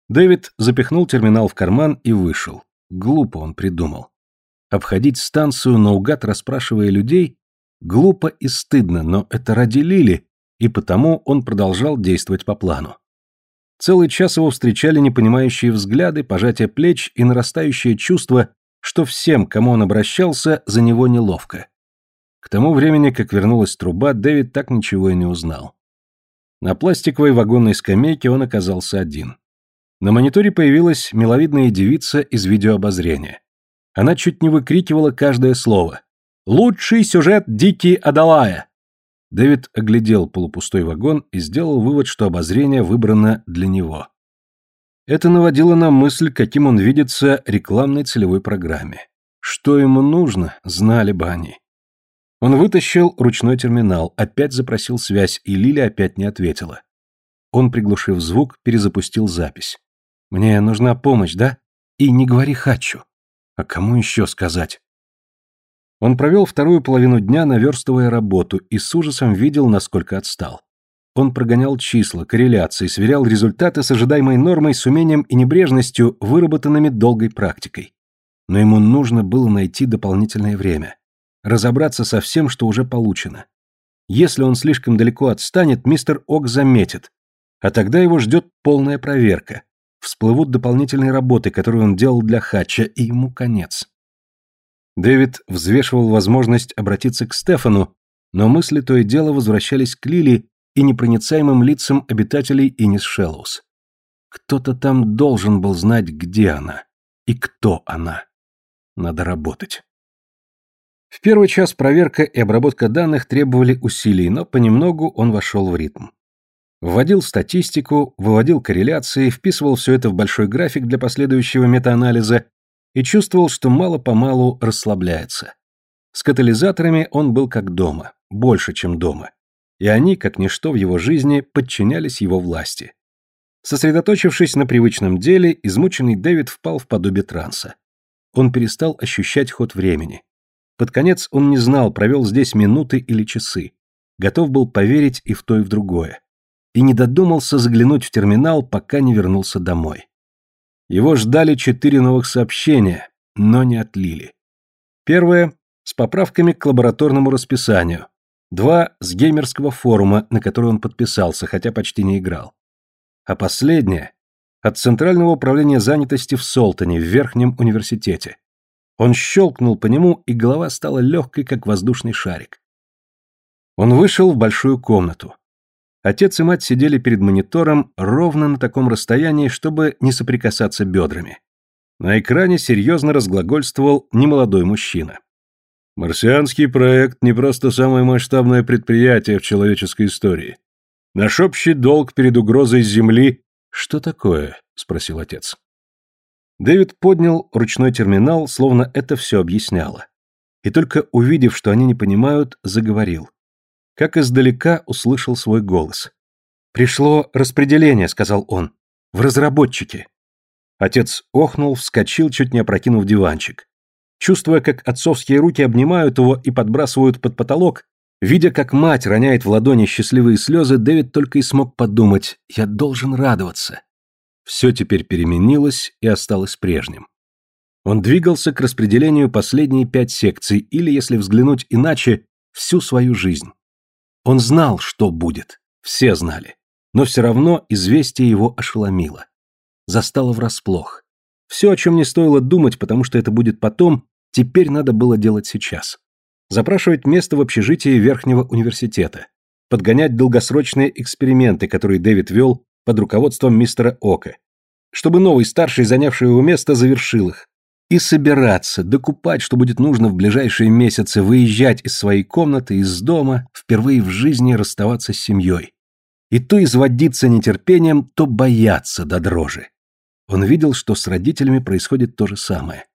Дэвид запихнул терминал в карман и вышел. Глупо он придумал. Обходить станцию наугад, расспрашивая людей, глупо и стыдно, но это ради Лили, и потому он продолжал действовать по плану. Целый час его встречали непонимающие взгляды, пожатие плеч и нарастающее чувство, что всем, кому он обращался, за него неловко. К тому времени, как вернулась труба, Дэвид так ничего и не узнал. На пластиковой вагонной скамейке он оказался один. На мониторе появилась миловидная девица из видеообозрения. Она чуть не выкрикивала каждое слово. «Лучший сюжет Дики Адалая!» Дэвид оглядел полупустой вагон и сделал вывод, что обозрение выбрано для него. Это наводило на мысль, каким он видится рекламной целевой программе. Что ему нужно, знали бы они. Он вытащил ручной терминал, опять запросил связь, и Лили опять не ответила. Он, приглушив звук, перезапустил запись. «Мне нужна помощь, да? И не говори Хатчу. А кому еще сказать?» Он провел вторую половину дня, наверстывая работу, и с ужасом видел, насколько отстал. Он прогонял числа, корреляции, сверял результаты с ожидаемой нормой с умением и небрежностью, выработанными долгой практикой. Но ему нужно было найти дополнительное время. Разобраться со всем, что уже получено. Если он слишком далеко отстанет, мистер Ок заметит. А тогда его ждет полная проверка. Всплывут дополнительные работы, которые он делал для Хатча, и ему конец. Дэвид взвешивал возможность обратиться к Стефану, но мысли то и дело возвращались к Лили и непроницаемым лицам обитателей Инис Шеллоус. Кто-то там должен был знать, где она и кто она. Надо работать. В первый час проверка и обработка данных требовали усилий, но понемногу он вошел в ритм. Вводил статистику, выводил корреляции, вписывал все это в большой график для последующего метаанализа и чувствовал, что мало-помалу расслабляется. С катализаторами он был как дома, больше, чем дома. И они, как ничто в его жизни, подчинялись его власти. Сосредоточившись на привычном деле, измученный Дэвид впал в подобие транса. Он перестал ощущать ход времени. Под конец он не знал, провел здесь минуты или часы. Готов был поверить и в то, и в другое. И не додумался заглянуть в терминал, пока не вернулся домой. Его ждали четыре новых сообщения, но не отлили. Первое – с поправками к лабораторному расписанию. Два – с геймерского форума, на который он подписался, хотя почти не играл. А последнее – от Центрального управления занятости в Солтоне, в Верхнем университете. Он щелкнул по нему, и голова стала легкой, как воздушный шарик. Он вышел в большую комнату. Отец и мать сидели перед монитором ровно на таком расстоянии, чтобы не соприкасаться бедрами. На экране серьезно разглагольствовал немолодой мужчина. «Марсианский проект не просто самое масштабное предприятие в человеческой истории. Наш общий долг перед угрозой Земли...» «Что такое?» — спросил отец. Дэвид поднял ручной терминал, словно это все объясняло. И только увидев, что они не понимают, заговорил как издалека услышал свой голос. «Пришло распределение», — сказал он, — «в разработчики». Отец охнул, вскочил, чуть не опрокинув диванчик. Чувствуя, как отцовские руки обнимают его и подбрасывают под потолок, видя, как мать роняет в ладони счастливые слезы, Дэвид только и смог подумать «я должен радоваться». Все теперь переменилось и осталось прежним. Он двигался к распределению последние пять секций, или, если взглянуть иначе, всю свою жизнь. Он знал, что будет. Все знали. Но все равно известие его ошеломило. Застало врасплох. Все, о чем не стоило думать, потому что это будет потом, теперь надо было делать сейчас. Запрашивать место в общежитии Верхнего университета. Подгонять долгосрочные эксперименты, которые Дэвид вел под руководством мистера Ока. Чтобы новый старший, занявший его место, завершил их. И собираться, докупать, что будет нужно в ближайшие месяцы, выезжать из своей комнаты, из дома, впервые в жизни расставаться с семьей. И то изводиться нетерпением, то бояться до дрожи. Он видел, что с родителями происходит то же самое.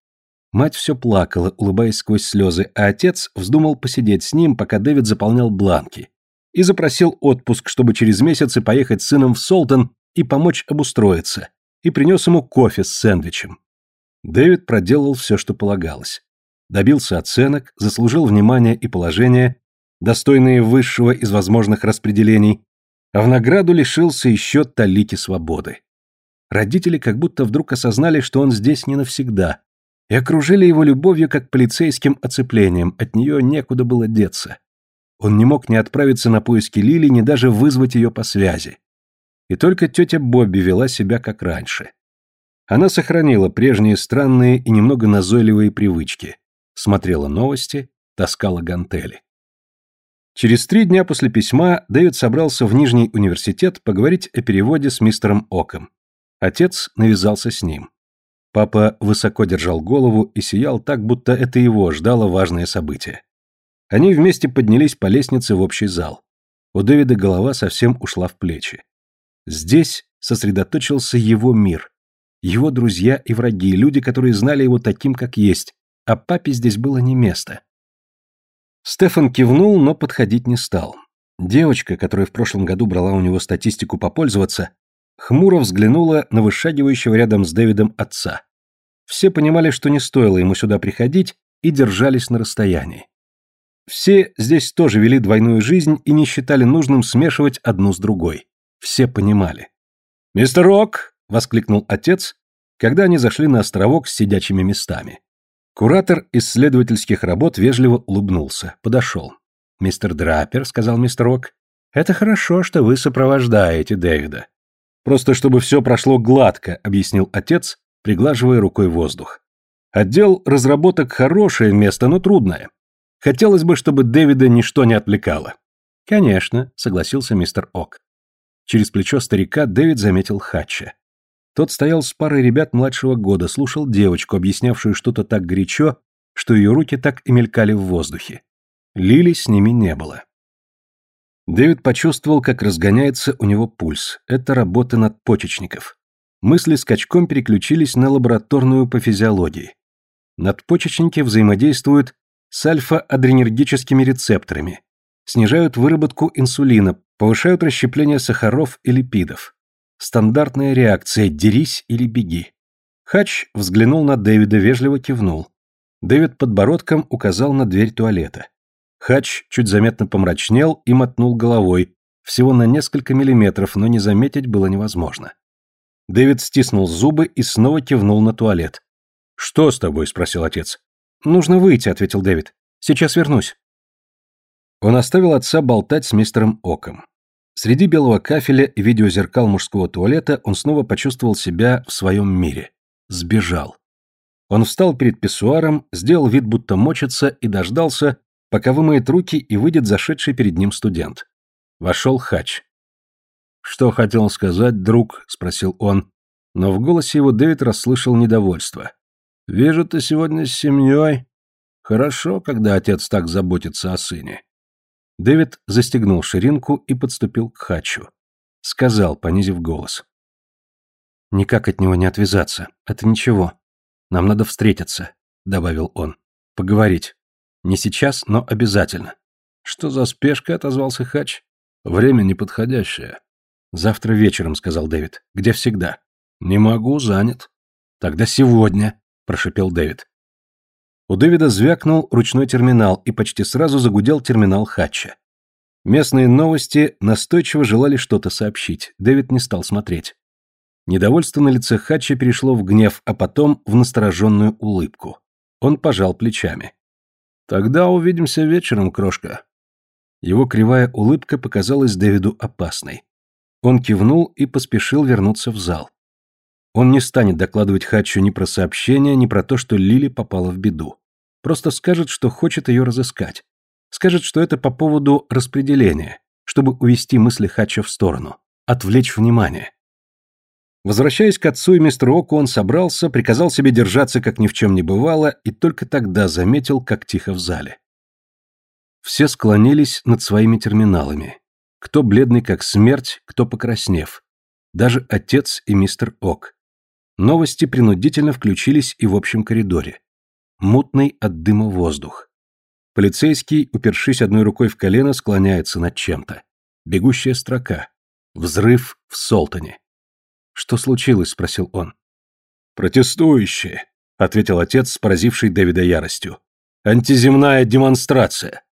Мать все плакала, улыбаясь сквозь слезы, а отец вздумал посидеть с ним, пока Дэвид заполнял бланки, и запросил отпуск, чтобы через месяцы поехать с сыном в Солтон и помочь обустроиться, и принес ему кофе с сэндвичем. Дэвид проделал все, что полагалось. Добился оценок, заслужил внимание и положение, достойные высшего из возможных распределений, а в награду лишился еще талики свободы. Родители как будто вдруг осознали, что он здесь не навсегда, и окружили его любовью как полицейским оцеплением, от нее некуда было деться. Он не мог ни отправиться на поиски Лили, ни даже вызвать ее по связи. И только тетя Бобби вела себя как раньше. Она сохранила прежние странные и немного назойливые привычки. Смотрела новости, таскала гантели. Через три дня после письма Дэвид собрался в Нижний университет поговорить о переводе с мистером Оком. Отец навязался с ним. Папа высоко держал голову и сиял так, будто это его ждало важное событие. Они вместе поднялись по лестнице в общий зал. У Дэвида голова совсем ушла в плечи. Здесь сосредоточился его мир. Его друзья и враги, люди, которые знали его таким, как есть, а папе здесь было не место. Стефан кивнул, но подходить не стал. Девочка, которая в прошлом году брала у него статистику попользоваться, хмуро взглянула на вышагивающего рядом с Дэвидом отца. Все понимали, что не стоило ему сюда приходить, и держались на расстоянии. Все здесь тоже вели двойную жизнь и не считали нужным смешивать одну с другой. Все понимали. «Мистер Рок!» — воскликнул отец, когда они зашли на островок с сидячими местами. Куратор исследовательских работ вежливо улыбнулся, подошел. «Мистер Драпер», — сказал мистер Рок, — «это хорошо, что вы сопровождаете Дэвида». «Просто чтобы все прошло гладко», — объяснил отец, приглаживая рукой воздух. «Отдел разработок хорошее место, но трудное. Хотелось бы, чтобы Дэвида ничто не отвлекало». «Конечно», — согласился мистер Ок. Через плечо старика Дэвид заметил Хатча. Тот стоял с парой ребят младшего года, слушал девочку, объяснявшую что-то так горячо, что ее руки так и мелькали в воздухе. Лили с ними не было. Дэвид почувствовал, как разгоняется у него пульс. Это работа надпочечников. Мысли скачком переключились на лабораторную по физиологии. Надпочечники взаимодействуют с альфа-адренергическими рецепторами, снижают выработку инсулина, повышают расщепление сахаров и липидов. Стандартная реакция «дерись или беги». Хач взглянул на Дэвида, вежливо кивнул. Дэвид подбородком указал на дверь туалета. Хач чуть заметно помрачнел и мотнул головой, всего на несколько миллиметров, но не заметить было невозможно. Дэвид стиснул зубы и снова кивнул на туалет. «Что с тобой?» – спросил отец. «Нужно выйти», – ответил Дэвид. «Сейчас вернусь». Он оставил отца болтать с мистером Оком. Среди белого кафеля и видеозеркал мужского туалета он снова почувствовал себя в своем мире. Сбежал. Он встал перед писсуаром, сделал вид, будто мочится, и дождался, пока вымоет руки и выйдет зашедший перед ним студент. Вошел хач. «Что хотел сказать, друг?» — спросил он. Но в голосе его Дэвид расслышал недовольство. «Вижу, ты сегодня с семьей. Хорошо, когда отец так заботится о сыне. Дэвид застегнул ширинку и подступил к Хачу. Сказал, понизив голос. «Никак от него не отвязаться. Это ничего. Нам надо встретиться», — добавил он. «Поговорить. Не сейчас, но обязательно». «Что за спешка?» — отозвался Хач. «Время неподходящее». «Завтра вечером», — сказал Дэвид. «Где всегда?» «Не могу, занят». «Тогда сегодня», — прошепел Дэвид. У Дэвида звякнул ручной терминал, и почти сразу загудел терминал Хатча. Местные новости настойчиво желали что-то сообщить. Дэвид не стал смотреть. Недовольство на лице Хатча перешло в гнев, а потом в настороженную улыбку. Он пожал плечами. «Тогда увидимся вечером, крошка». Его кривая улыбка показалась Дэвиду опасной. Он кивнул и поспешил вернуться в зал. Он не станет докладывать Хатчу ни про сообщение, ни про то, что Лили попала в беду. Просто скажет, что хочет ее разыскать. Скажет, что это по поводу распределения, чтобы увести мысли Хатча в сторону, отвлечь внимание. Возвращаясь к отцу и мистеру Оку, он собрался, приказал себе держаться, как ни в чем не бывало, и только тогда заметил, как тихо в зале. Все склонились над своими терминалами. Кто бледный, как смерть, кто покраснев. Даже отец и мистер Ок. Новости принудительно включились и в общем коридоре. мутный от дыма воздух. Полицейский, упершись одной рукой в колено, склоняется над чем-то. Бегущая строка. Взрыв в Солтоне. «Что случилось?» — спросил он. «Протестующие», — ответил отец, поразивший Дэвида яростью. «Антиземная демонстрация».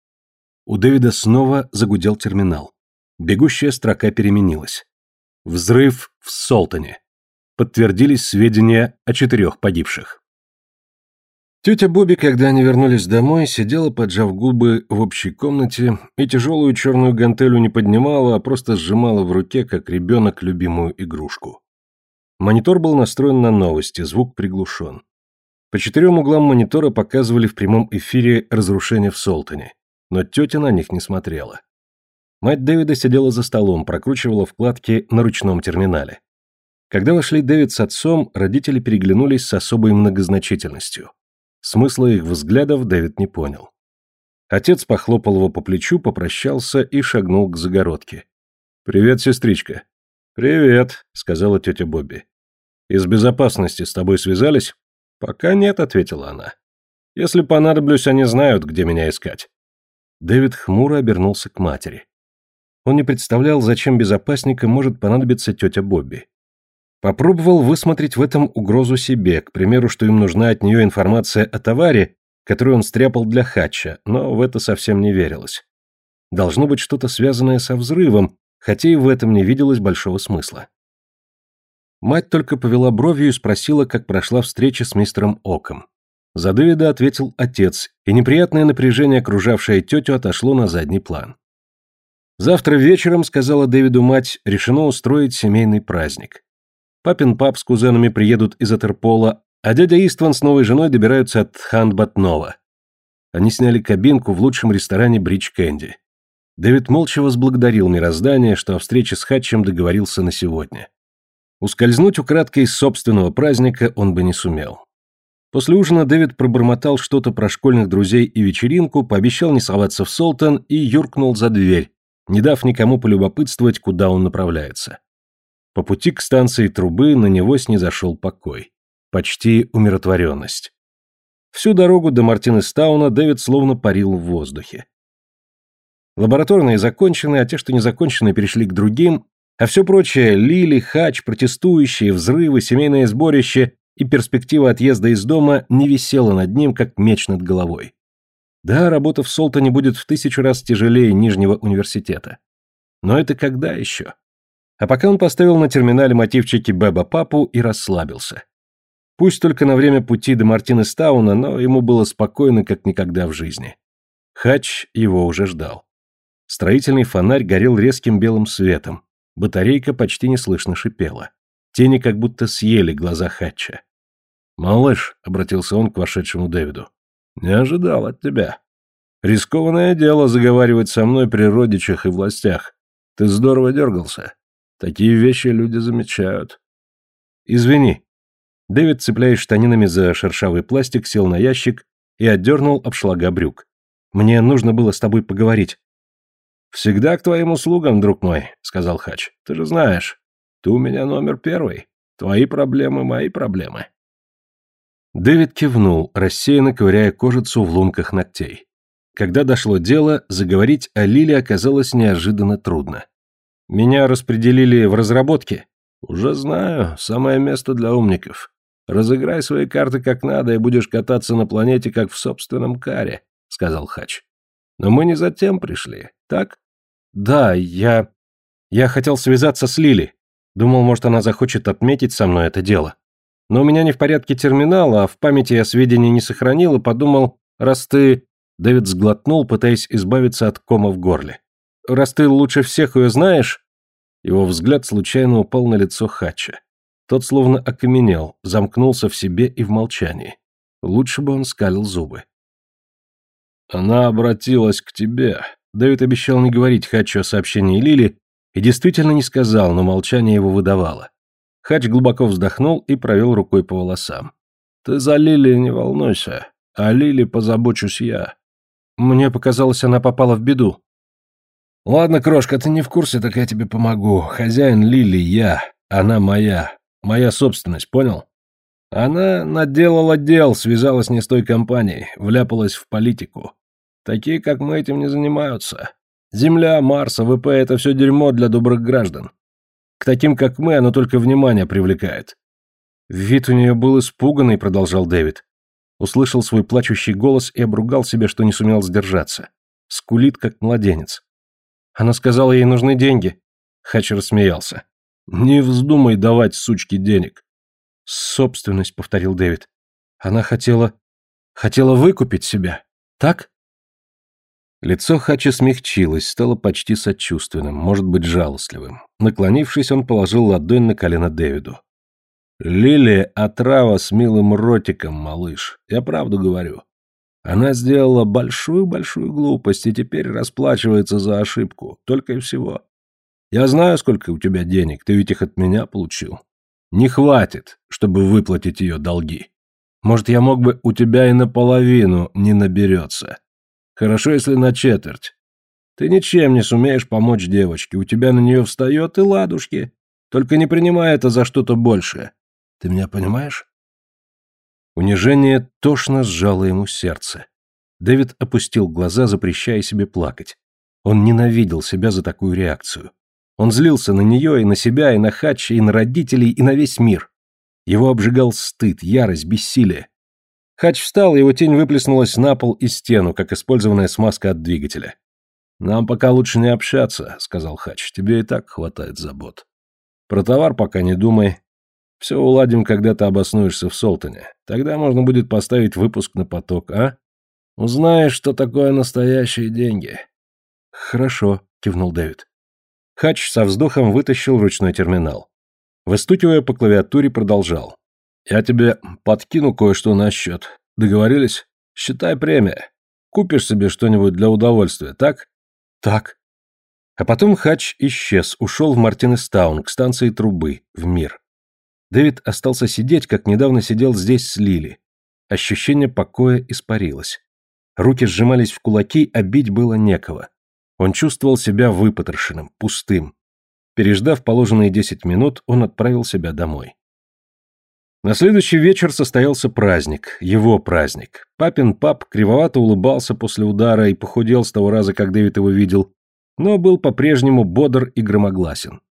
У Дэвида снова загудел терминал. Бегущая строка переменилась. Взрыв в Солтоне. Подтвердились сведения о четырех погибших. Тетя Бобби, когда они вернулись домой, сидела, поджав губы в общей комнате и тяжелую черную гантелю не поднимала, а просто сжимала в руке, как ребенок, любимую игрушку. Монитор был настроен на новости, звук приглушен. По четырем углам монитора показывали в прямом эфире разрушения в Солтоне, но тетя на них не смотрела. Мать Дэвида сидела за столом, прокручивала вкладки на ручном терминале. Когда вошли Дэвид с отцом, родители переглянулись с особой многозначительностью. Смысла их взглядов Дэвид не понял. Отец похлопал его по плечу, попрощался и шагнул к загородке. «Привет, сестричка». «Привет», — сказала тетя Бобби. «Из безопасности с тобой связались?» «Пока нет», — ответила она. «Если понадоблюсь, они знают, где меня искать». Дэвид хмуро обернулся к матери. Он не представлял, зачем безопасникам может понадобиться тетя Бобби. Попробовал высмотреть в этом угрозу себе, к примеру, что им нужна от нее информация о товаре, который он стряпал для Хатча, но в это совсем не верилось. Должно быть что-то связанное со взрывом, хотя и в этом не виделось большого смысла. Мать только повела бровью и спросила, как прошла встреча с мистером Оком. За Дэвида ответил отец, и неприятное напряжение, окружавшее тетю, отошло на задний план. Завтра вечером, сказала Дэвиду мать, решено устроить семейный праздник. Папин пап с кузенами приедут из Атерпола, а дядя Истван с новой женой добираются от Ханбатнова. Они сняли кабинку в лучшем ресторане Бридж Кэнди. Дэвид молча возблагодарил мироздание, что о встрече с Хатчем договорился на сегодня. Ускользнуть украдкой из собственного праздника он бы не сумел. После ужина Дэвид пробормотал что-то про школьных друзей и вечеринку, пообещал не соваться в Солтон и юркнул за дверь, не дав никому полюбопытствовать, куда он направляется. По пути к станции трубы на него снизошел покой. Почти умиротворенность. Всю дорогу до Мартинестауна Дэвид словно парил в воздухе. Лабораторные закончены, а те, что не закончены, перешли к другим, а все прочее — Лили, Хач, протестующие, взрывы, семейное сборище и перспектива отъезда из дома не висела над ним, как меч над головой. Да, работа в Солтоне будет в тысячу раз тяжелее Нижнего университета. Но это когда еще? А пока он поставил на терминале мотивчики Беба Папу и расслабился. Пусть только на время пути до Мартинестауна, но ему было спокойно, как никогда в жизни. Хач его уже ждал. Строительный фонарь горел резким белым светом. Батарейка почти неслышно шипела. Тени как будто съели глаза Хатча. «Малыш», — обратился он к вошедшему Дэвиду, не ожидал от тебя. Рискованное дело заговаривать со мной при родичах и властях. Ты здорово дергался. Такие вещи люди замечают. Извини. Дэвид, цепляясь штанинами за шершавый пластик, сел на ящик и отдернул обшлага брюк. Мне нужно было с тобой поговорить. «Всегда к твоим услугам, друг мой», — сказал Хач. «Ты же знаешь, ты у меня номер первый. Твои проблемы — мои проблемы». Дэвид кивнул, рассеянно ковыряя кожицу в лунках ногтей. Когда дошло дело, заговорить о Лиле оказалось неожиданно трудно. «Меня распределили в разработке?» «Уже знаю, самое место для умников. Разыграй свои карты как надо, и будешь кататься на планете, как в собственном каре», — сказал Хач. «Но мы не затем пришли, так?» «Да, я... я хотел связаться с Лили. Думал, может, она захочет отметить со мной это дело». Но у меня не в порядке терминал, а в памяти я сведения не сохранил и подумал, раз ты...» Дэвид сглотнул, пытаясь избавиться от кома в горле. «Раз ты лучше всех ее знаешь...» Его взгляд случайно упал на лицо Хача. Тот словно окаменел, замкнулся в себе и в молчании. Лучше бы он скалил зубы. «Она обратилась к тебе». Дэвид обещал не говорить Хачу о сообщении Лили и действительно не сказал, но молчание его выдавало. Хач глубоко вздохнул и провел рукой по волосам. «Ты за Лили не волнуйся, а Лили позабочусь я». Мне показалось, она попала в беду. «Ладно, крошка, ты не в курсе, так я тебе помогу. Хозяин Лили я, она моя. Моя собственность, понял?» Она наделала дел, связалась не с той компанией, вляпалась в политику. Такие, как мы, этим не занимаются. Земля, Марс, АВП — это все дерьмо для добрых граждан. К таким, как мы, оно только внимание привлекает. Вид у нее был испуганный, продолжал Дэвид. Услышал свой плачущий голос и обругал себя, что не сумел сдержаться. Скулит, как младенец. Она сказала, ей нужны деньги. Хач рассмеялся. «Не вздумай давать сучке денег». «Собственность», — повторил Дэвид. «Она хотела... хотела выкупить себя. Так?» Лицо Хача смягчилось, стало почти сочувственным, может быть, жалостливым. Наклонившись, он положил ладонь на колено Дэвиду. «Лилия — отрава с милым ротиком, малыш. Я правду говорю. Она сделала большую-большую глупость и теперь расплачивается за ошибку. Только и всего. Я знаю, сколько у тебя денег, ты ведь их от меня получил. Не хватит, чтобы выплатить ее долги. Может, я мог бы у тебя и наполовину не наберется. Хорошо, если на четверть. Ты ничем не сумеешь помочь девочке, у тебя на нее встает и ладушки. Только не принимай это за что-то большее. Ты меня понимаешь? Унижение тошно сжало ему сердце. Дэвид опустил глаза, запрещая себе плакать. Он ненавидел себя за такую реакцию. Он злился на нее и на себя, и на Хатча, и на родителей, и на весь мир. Его обжигал стыд, ярость, бессилие. Хач встал, его тень выплеснулась на пол и стену, как использованная смазка от двигателя. «Нам пока лучше не общаться», — сказал Хач. «Тебе и так хватает забот. Про товар пока не думай. Все уладим, когда ты обоснуешься в Солтоне. Тогда можно будет поставить выпуск на поток, а? Узнаешь, что такое настоящие деньги». «Хорошо», — кивнул Дэвид. Хач со вздохом вытащил ручной терминал. Выстукивая по клавиатуре, продолжал. Я тебе подкину кое-что на счет. Договорились? Считай премия. Купишь себе что-нибудь для удовольствия, так? Так. А потом Хач исчез, ушел в Мартинестаун, к станции трубы, в мир. Дэвид остался сидеть, как недавно сидел здесь с Лили. Ощущение покоя испарилось. Руки сжимались в кулаки, а бить было некого. Он чувствовал себя выпотрошенным, пустым. Переждав положенные десять минут, он отправил себя домой. На следующий вечер состоялся праздник, его праздник. Папин пап кривовато улыбался после удара и похудел с того раза, как Дэвид его видел, но был по-прежнему бодр и громогласен.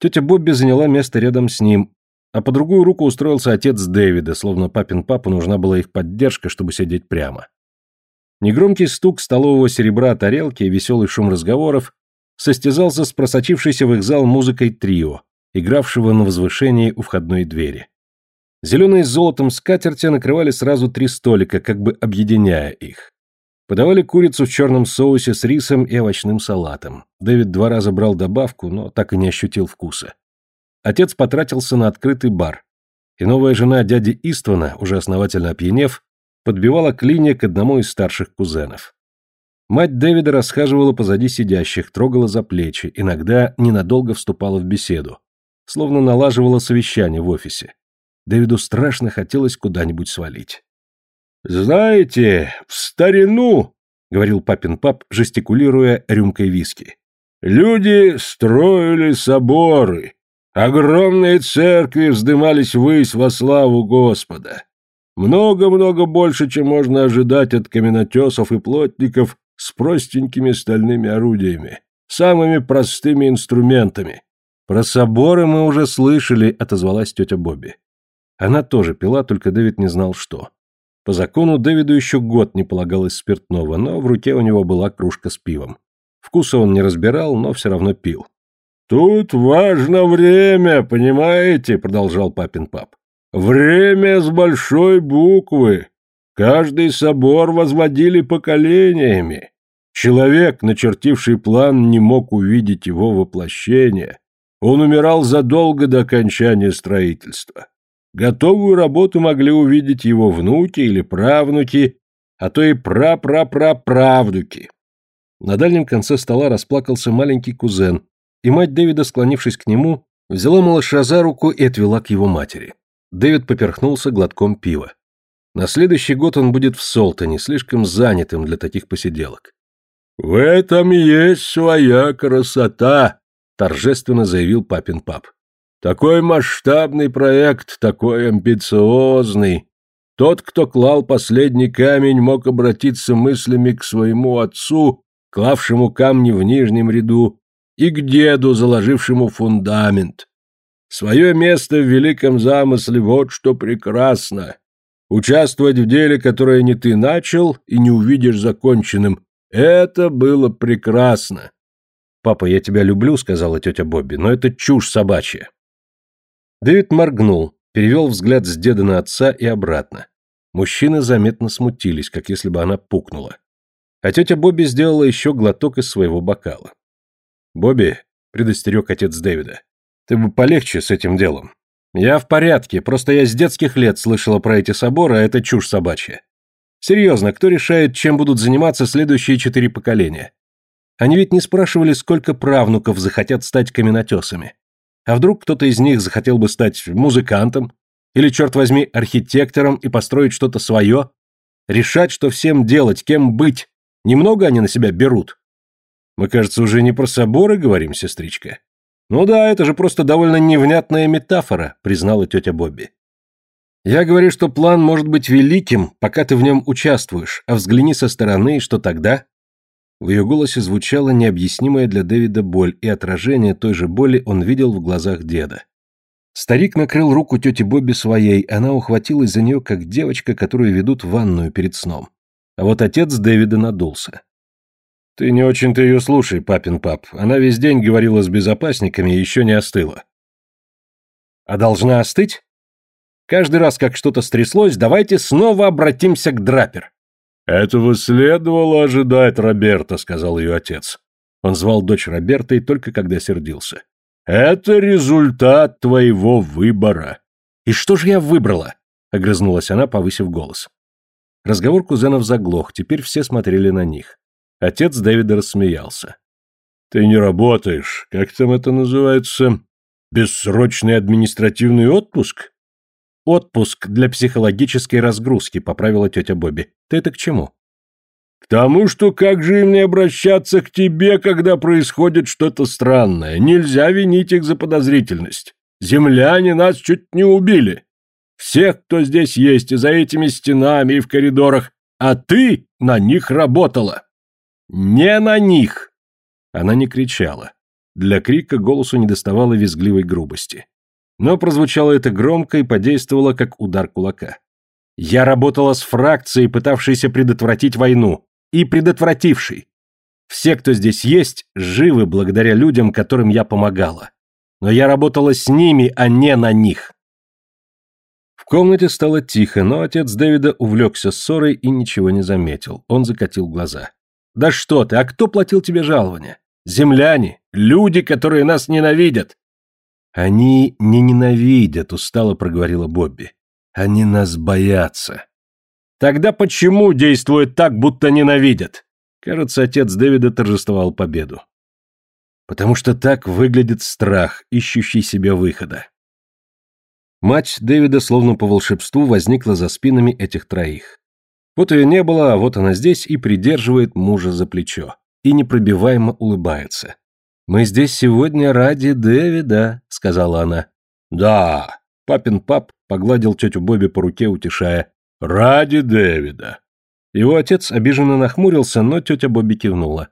Тетя Бобби заняла место рядом с ним, а по другую руку устроился отец Дэвида, словно папин папу нужна была их поддержка, чтобы сидеть прямо. Негромкий стук столового серебра о тарелке и веселый шум разговоров состязался с просочившейся в их зал музыкой трио, игравшего на возвышении у входной двери. Зеленые с золотом скатерти накрывали сразу три столика, как бы объединяя их. Подавали курицу в черном соусе с рисом и овощным салатом. Дэвид два раза брал добавку, но так и не ощутил вкуса. Отец потратился на открытый бар. И новая жена дяди Иствана, уже основательно опьянев, подбивала клинья к одному из старших кузенов. Мать Дэвида расхаживала позади сидящих, трогала за плечи, иногда ненадолго вступала в беседу, словно налаживала совещание в офисе. Дэвиду страшно хотелось куда-нибудь свалить. «Знаете, в старину, — говорил папин пап, жестикулируя рюмкой виски, — люди строили соборы, огромные церкви вздымались ввысь во славу Господа. Много-много больше, чем можно ожидать от каменотесов и плотников с простенькими стальными орудиями, самыми простыми инструментами. «Про соборы мы уже слышали», — отозвалась тетя Бобби. Она тоже пила, только Дэвид не знал, что. По закону Дэвиду еще год не полагалось спиртного, но в руке у него была кружка с пивом. Вкуса он не разбирал, но все равно пил. «Тут важно время, понимаете?» — продолжал папин пап. «Время с большой буквы. Каждый собор возводили поколениями. Человек, начертивший план, не мог увидеть его воплощение. Он умирал задолго до окончания строительства. Готовую работу могли увидеть его внуки или правнуки, а то и прапрапраправнуки. На дальнем конце стола расплакался маленький кузен, и мать Дэвида, склонившись к нему, взяла малыша за руку и отвела к его матери. Дэвид поперхнулся глотком пива. На следующий год он будет в Солтоне, слишком занятым для таких посиделок. «В этом есть своя красота», — торжественно заявил папин пап. Такой масштабный проект, такой амбициозный. Тот, кто клал последний камень, мог обратиться мыслями к своему отцу, клавшему камни в нижнем ряду, и к деду, заложившему фундамент. Свое место в великом замысле вот что прекрасно. Участвовать в деле, которое не ты начал и не увидишь законченным, это было прекрасно. «Папа, я тебя люблю», — сказала тетя Бобби, — «но это чушь собачья». Дэвид моргнул, перевел взгляд с деда на отца и обратно. Мужчины заметно смутились, как если бы она пукнула. А тетя Бобби сделала еще глоток из своего бокала. «Бобби», — предостерег отец Дэвида, — «ты бы полегче с этим делом. Я в порядке, просто я с детских лет слышала про эти соборы, а это чушь собачья. Серьезно, кто решает, чем будут заниматься следующие четыре поколения? Они ведь не спрашивали, сколько правнуков захотят стать каменотесами. А вдруг кто-то из них захотел бы стать музыкантом? Или, черт возьми, архитектором и построить что-то свое? Решать, что всем делать, кем быть. Немного они на себя берут. Мы, кажется, уже не про соборы говорим, сестричка. Ну да, это же просто довольно невнятная метафора, признала тетя Бобби. Я говорю, что план может быть великим, пока ты в нем участвуешь, а взгляни со стороны, что тогда... В ее голосе звучала необъяснимая для Дэвида боль, и отражение той же боли он видел в глазах деда. Старик накрыл руку тети Бобби своей, она ухватилась за нее, как девочка, которую ведут в ванную перед сном. А вот отец Дэвида надулся. «Ты не очень-то ее слушай, папин пап. Она весь день говорила с безопасниками и еще не остыла». «А должна остыть? Каждый раз, как что-то стряслось, давайте снова обратимся к Драпер. «Этого следовало ожидать, Роберта», — сказал ее отец. Он звал дочь Роберта и только когда сердился. «Это результат твоего выбора». «И что же я выбрала?» — огрызнулась она, повысив голос. Разговор кузенов заглох, теперь все смотрели на них. Отец Дэвида рассмеялся. «Ты не работаешь, как там это называется? Бессрочный административный отпуск?» «Отпуск для психологической разгрузки», — поправила тетя Бобби. «Ты это к чему?» «К тому, что как же им не обращаться к тебе, когда происходит что-то странное? Нельзя винить их за подозрительность. Земляне нас чуть не убили. Всех, кто здесь есть, и за этими стенами, и в коридорах. А ты на них работала». «Не на них!» Она не кричала. Для крика голосу не доставало визгливой грубости. Но прозвучало это громко и подействовало как удар кулака. Я работала с фракцией, пытавшейся предотвратить войну, и предотвратившей. Все, кто здесь есть, живы благодаря людям, которым я помогала. Но я работала с ними, а не на них. В комнате стало тихо, но отец Дэвида увлекся ссорой и ничего не заметил. Он закатил глаза. «Да что ты, а кто платил тебе жалование? Земляне, люди, которые нас ненавидят. «Они не ненавидят», — устало проговорила Бобби. «Они нас боятся». «Тогда почему действуют так, будто ненавидят?» Кажется, отец Дэвида торжествовал победу. «Потому что так выглядит страх, ищущий себе выхода». Мать Дэвида, словно по волшебству, возникла за спинами этих троих. Вот ее не было, а вот она здесь и придерживает мужа за плечо. И непробиваемо улыбается. «Мы здесь сегодня ради Дэвида», — сказала она. «Да», — папин пап погладил тетю Бобби по руке, утешая. «Ради Дэвида». Его отец обиженно нахмурился, но тетя Бобби кивнула.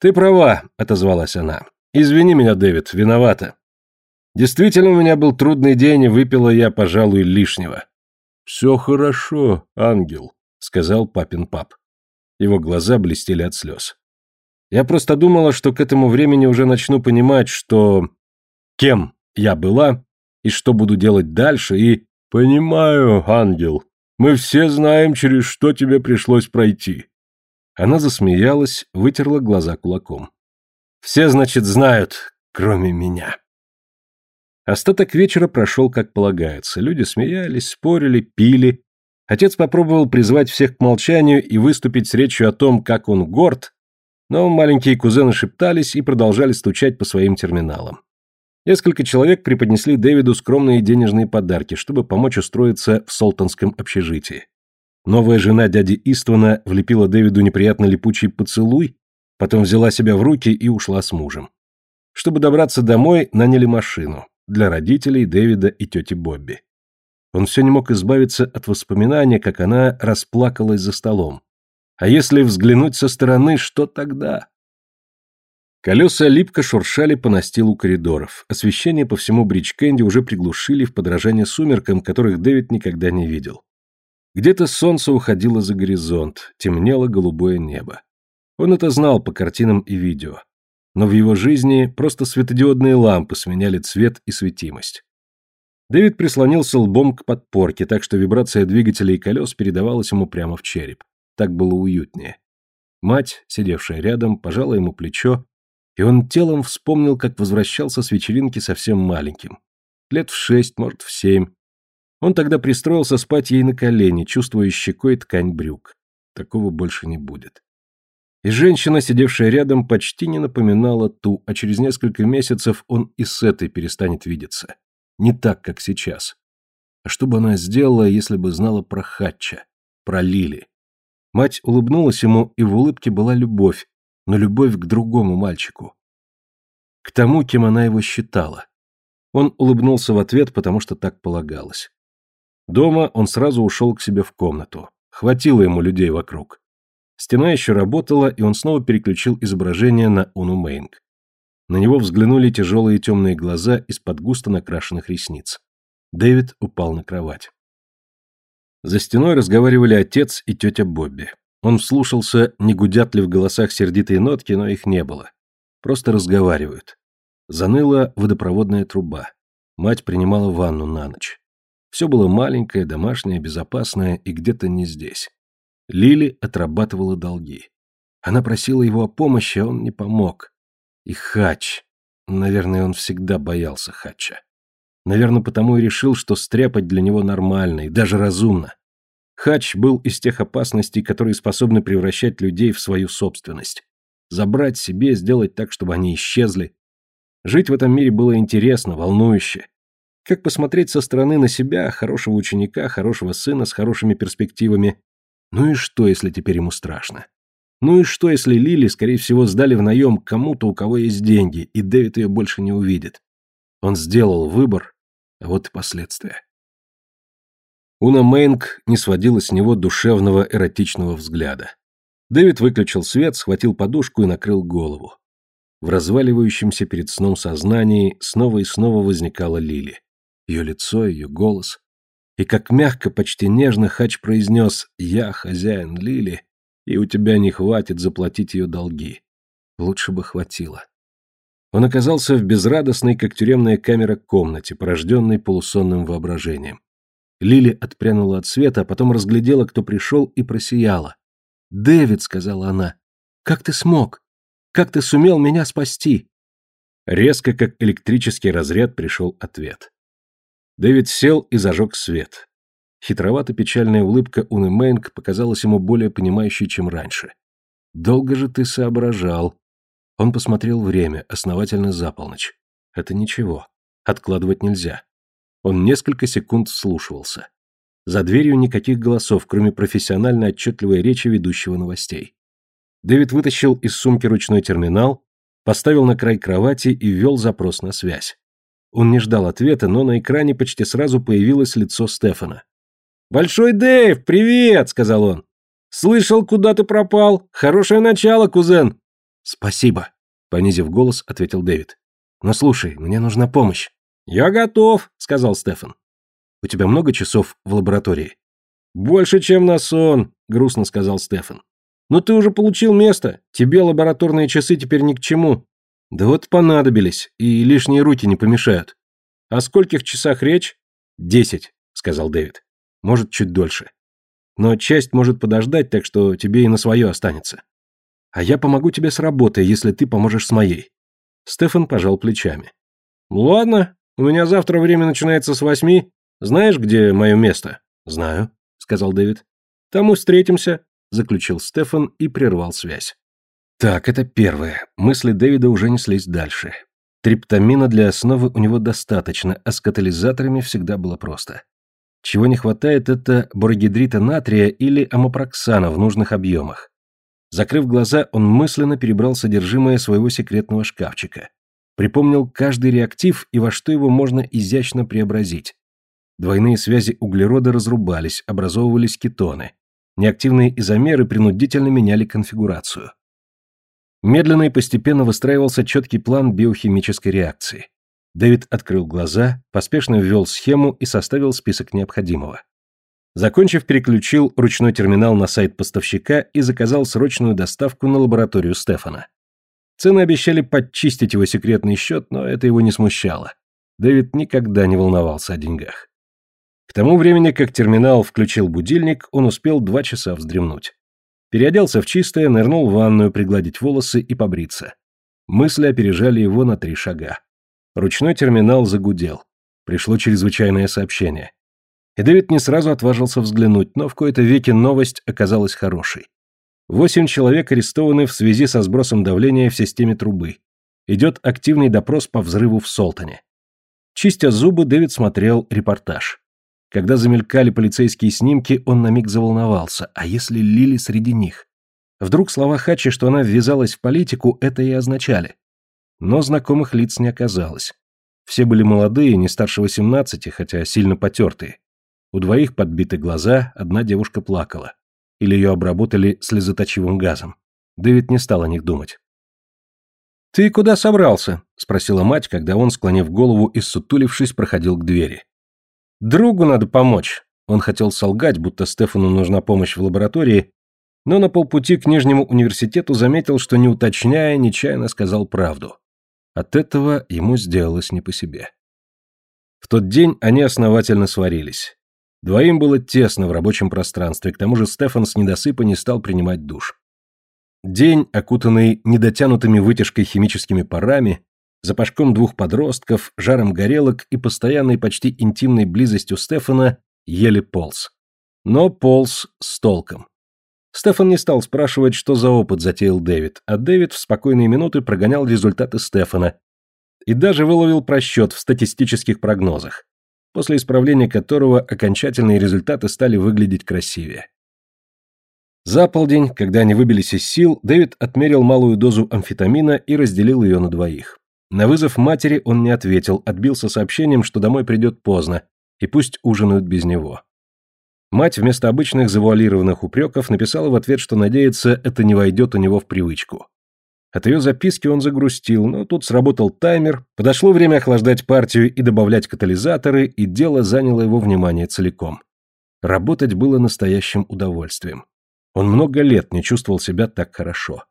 «Ты права», — отозвалась она. «Извини меня, Дэвид, виновата. Действительно, у меня был трудный день, и выпила я, пожалуй, лишнего». «Все хорошо, ангел», — сказал папин пап. Его глаза блестели от слез. Я просто думала, что к этому времени уже начну понимать, что... Кем я была, и что буду делать дальше, и... Понимаю, ангел. Мы все знаем, через что тебе пришлось пройти. Она засмеялась, вытерла глаза кулаком. Все, значит, знают, кроме меня. Остаток вечера прошел как полагается. Люди смеялись, спорили, пили. Отец попробовал призвать всех к молчанию и выступить с речью о том, как он горд, но маленькие кузены шептались и продолжали стучать по своим терминалам. Несколько человек преподнесли Дэвиду скромные денежные подарки, чтобы помочь устроиться в Солтонском общежитии. Новая жена дяди Иствана влепила Дэвиду неприятно липучий поцелуй, потом взяла себя в руки и ушла с мужем. Чтобы добраться домой, наняли машину. для родителей Дэвида и тети Бобби. Он все не мог избавиться от воспоминания, как она расплакалась за столом. А если взглянуть со стороны, что тогда? Колеса липко шуршали по настилу коридоров. Освещение по всему Бридж-Кэнди уже приглушили в подражание сумеркам, которых Дэвид никогда не видел. Где-то солнце уходило за горизонт, темнело голубое небо. Он это знал по картинам и видео. Но в его жизни просто светодиодные лампы сменяли цвет и светимость. Дэвид прислонился лбом к подпорке, так что вибрация двигателя и колес передавалась ему прямо в череп. Так было уютнее. Мать, сидевшая рядом, пожала ему плечо, и он телом вспомнил, как возвращался с вечеринки совсем маленьким. Лет в шесть, может, в семь. Он тогда пристроился спать ей на колени, чувствуя щекой ткань брюк. Такого больше не будет. И женщина, сидевшая рядом, почти не напоминала ту, а через несколько месяцев он и с этой перестанет видеться. Не так, как сейчас. А что бы она сделала, если бы знала про Хатча, про Лили? Мать улыбнулась ему, и в улыбке была любовь, но любовь к другому мальчику. К тому, кем она его считала. Он улыбнулся в ответ, потому что так полагалось. Дома он сразу ушел к себе в комнату. Хватило ему людей вокруг. Стена еще работала, и он снова переключил изображение на Уну Мейнг. На него взглянули тяжелые темные глаза из-под густо накрашенных ресниц. Дэвид упал на кровать. За стеной разговаривали отец и тетя Бобби. Он вслушался, не гудят ли в голосах сердитые нотки, но их не было. Просто разговаривают. Заныла водопроводная труба. Мать принимала ванну на ночь. Все было маленькое, домашнее, безопасное и где-то не здесь. Лили отрабатывала долги. Она просила его о помощи, а он не помог. И Хач. Наверное, он всегда боялся Хача. Наверное, потому и решил, что стряпать для него нормально и даже разумно. Хач был из тех опасностей, которые способны превращать людей в свою собственность. Забрать себе, сделать так, чтобы они исчезли. Жить в этом мире было интересно, волнующе. Как посмотреть со стороны на себя, хорошего ученика, хорошего сына с хорошими перспективами. Ну и что, если теперь ему страшно? Ну и что, если Лили, скорее всего, сдали в наем кому-то, у кого есть деньги, и Дэвид ее больше не увидит? Он сделал выбор, а вот и последствия. Уна Мейнг не сводила с него душевного эротичного взгляда. Дэвид выключил свет, схватил подушку и накрыл голову. В разваливающемся перед сном сознании снова и снова возникала Лили. Ее лицо, ее голос. И как мягко, почти нежно Хач произнес «Я хозяин Лили», и у тебя не хватит заплатить ее долги. Лучше бы хватило. Он оказался в безрадостной, как тюремная камера, комнате, порожденной полусонным воображением. Лили отпрянула от света, а потом разглядела, кто пришел, и просияла. «Дэвид», — сказала она, — «как ты смог? Как ты сумел меня спасти?» Резко, как электрический разряд, пришел ответ. Дэвид сел и зажег свет. Хитровато-печальная улыбка Уны Мэнг показалась ему более понимающей, чем раньше. «Долго же ты соображал». Он посмотрел время, основательно за полночь. «Это ничего. Откладывать нельзя». Он несколько секунд вслушивался. За дверью никаких голосов, кроме профессионально отчетливой речи ведущего новостей. Дэвид вытащил из сумки ручной терминал, поставил на край кровати и ввел запрос на связь. Он не ждал ответа, но на экране почти сразу появилось лицо Стефана. «Большой Дэйв, привет!» — сказал он. «Слышал, куда ты пропал? Хорошее начало, кузен!» «Спасибо», — понизив голос, ответил Дэвид. «Но слушай, мне нужна помощь». «Я готов», — сказал Стефан. «У тебя много часов в лаборатории?» «Больше, чем на сон», — грустно сказал Стефан. «Но ты уже получил место. Тебе лабораторные часы теперь ни к чему». «Да вот понадобились, и лишние руки не помешают». «О скольких часах речь?» «Десять», — сказал Дэвид. Может, чуть дольше. Но часть может подождать, так что тебе и на свое останется. А я помогу тебе с работой, если ты поможешь с моей. Стефан пожал плечами. Ладно, у меня завтра время начинается с восьми. Знаешь, где мое место? Знаю, сказал Дэвид. Там и встретимся, заключил Стефан и прервал связь. Так, это первое. Мысли Дэвида уже неслись дальше. Триптамина для основы у него достаточно, а с катализаторами всегда было просто. Чего не хватает, это борогидрита натрия или амопроксана в нужных объемах. Закрыв глаза, он мысленно перебрал содержимое своего секретного шкафчика. Припомнил каждый реактив и во что его можно изящно преобразить. Двойные связи углерода разрубались, образовывались кетоны. Неактивные изомеры принудительно меняли конфигурацию. Медленно и постепенно выстраивался четкий план биохимической реакции. Дэвид открыл глаза, поспешно ввел схему и составил список необходимого. Закончив, переключил ручной терминал на сайт поставщика и заказал срочную доставку на лабораторию Стефана. Цены обещали подчистить его секретный счет, но это его не смущало. Дэвид никогда не волновался о деньгах. К тому времени, как терминал включил будильник, он успел два часа вздремнуть. Переоделся в чистое, нырнул в ванную пригладить волосы и побриться. Мысли опережали его на три шага. Ручной терминал загудел. Пришло чрезвычайное сообщение. И Дэвид не сразу отважился взглянуть, но в кои-то веки новость оказалась хорошей. Восемь человек арестованы в связи со сбросом давления в системе трубы. Идет активный допрос по взрыву в Солтане. Чистя зубы, Дэвид смотрел репортаж. Когда замелькали полицейские снимки, он на миг заволновался. А если Лили среди них? Вдруг слова Хачи, что она ввязалась в политику, это и означали. Но знакомых лиц не оказалось. Все были молодые, не старше 18, хотя сильно потертые. У двоих подбиты глаза, одна девушка плакала. Или ее обработали слезоточивым газом. Дэвид не стал о них думать. «Ты куда собрался?» — спросила мать, когда он, склонив голову и сутулившись, проходил к двери. Другу надо помочь. Он хотел солгать, будто Стефану нужна помощь в лаборатории, но на полпути к Нижнему университету заметил, что не уточняя, нечаянно сказал правду. От этого ему сделалось не по себе. В тот день они основательно сварились. Двоим было тесно в рабочем пространстве, к тому же Стефан с недосыпа не стал принимать душ. День, окутанный недотянутыми вытяжкой химическими парами, запашком двух подростков, жаром горелок и постоянной почти интимной близостью Стефана еле полз. Но полз с толком. Стефан не стал спрашивать, что за опыт затеял Дэвид, а Дэвид в спокойные минуты прогонял результаты Стефана и даже выловил просчет в статистических прогнозах, после исправления которого окончательные результаты стали выглядеть красивее. За полдень, когда они выбились из сил, Дэвид отмерил малую дозу амфетамина и разделил ее на двоих. На вызов матери он не ответил, отбился сообщением, что домой придет поздно, и пусть ужинают без него. Мать вместо обычных завуалированных упреков написала в ответ, что надеется, это не войдет у него в привычку. От ее записки он загрустил, но тут сработал таймер, подошло время охлаждать партию и добавлять катализаторы, и дело заняло его внимание целиком. Работать было настоящим удовольствием. Он много лет не чувствовал себя так хорошо.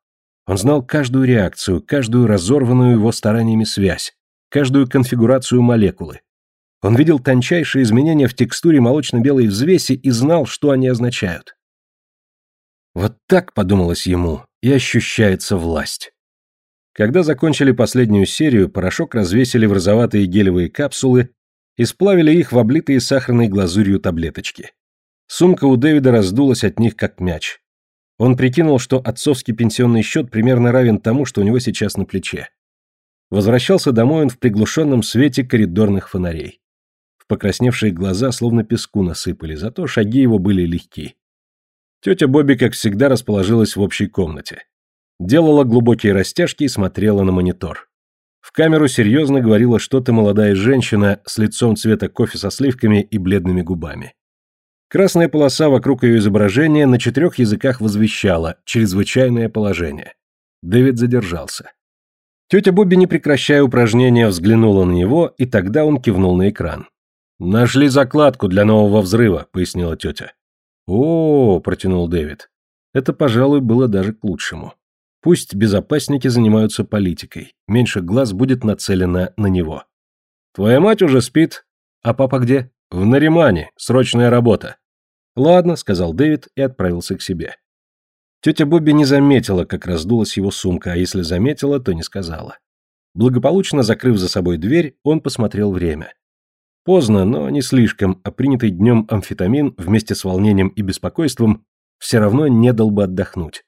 Он знал каждую реакцию, каждую разорванную его стараниями связь, каждую конфигурацию молекулы. Он видел тончайшие изменения в текстуре молочно-белой взвеси и знал, что они означают. Вот так, подумалось ему, и ощущается власть. Когда закончили последнюю серию, порошок развесили в розоватые гелевые капсулы и сплавили их в облитые сахарной глазурью таблеточки. Сумка у Дэвида раздулась от них, как мяч. Он прикинул, что отцовский пенсионный счет примерно равен тому, что у него сейчас на плече. Возвращался домой он в приглушенном свете коридорных фонарей. Покрасневшие глаза словно песку насыпали, зато шаги его были легки. Тетя Бобби, как всегда, расположилась в общей комнате. Делала глубокие растяжки и смотрела на монитор. В камеру серьезно говорила что-то молодая женщина с лицом цвета кофе со сливками и бледными губами. Красная полоса вокруг ее изображения на четырех языках возвещала «Чрезвычайное положение». Дэвид задержался. Тетя Бобби, не прекращая упражнения, взглянула на него, и тогда он кивнул на экран. «Нашли закладку для нового взрыва», — пояснила тетя. «О, -о, протянул Дэвид. Это, пожалуй, было даже к лучшему. Пусть безопасники занимаются политикой, меньше глаз будет нацелено на него. «Твоя мать уже спит. А папа где?» «В Наримане. Срочная работа». «Ладно», — сказал Дэвид и отправился к себе. Тетя Бобби не заметила, как раздулась его сумка, а если заметила, то не сказала. Благополучно закрыв за собой дверь, он посмотрел время. Поздно, но не слишком, а принятый днем амфетамин вместе с волнением и беспокойством все равно не дал бы отдохнуть.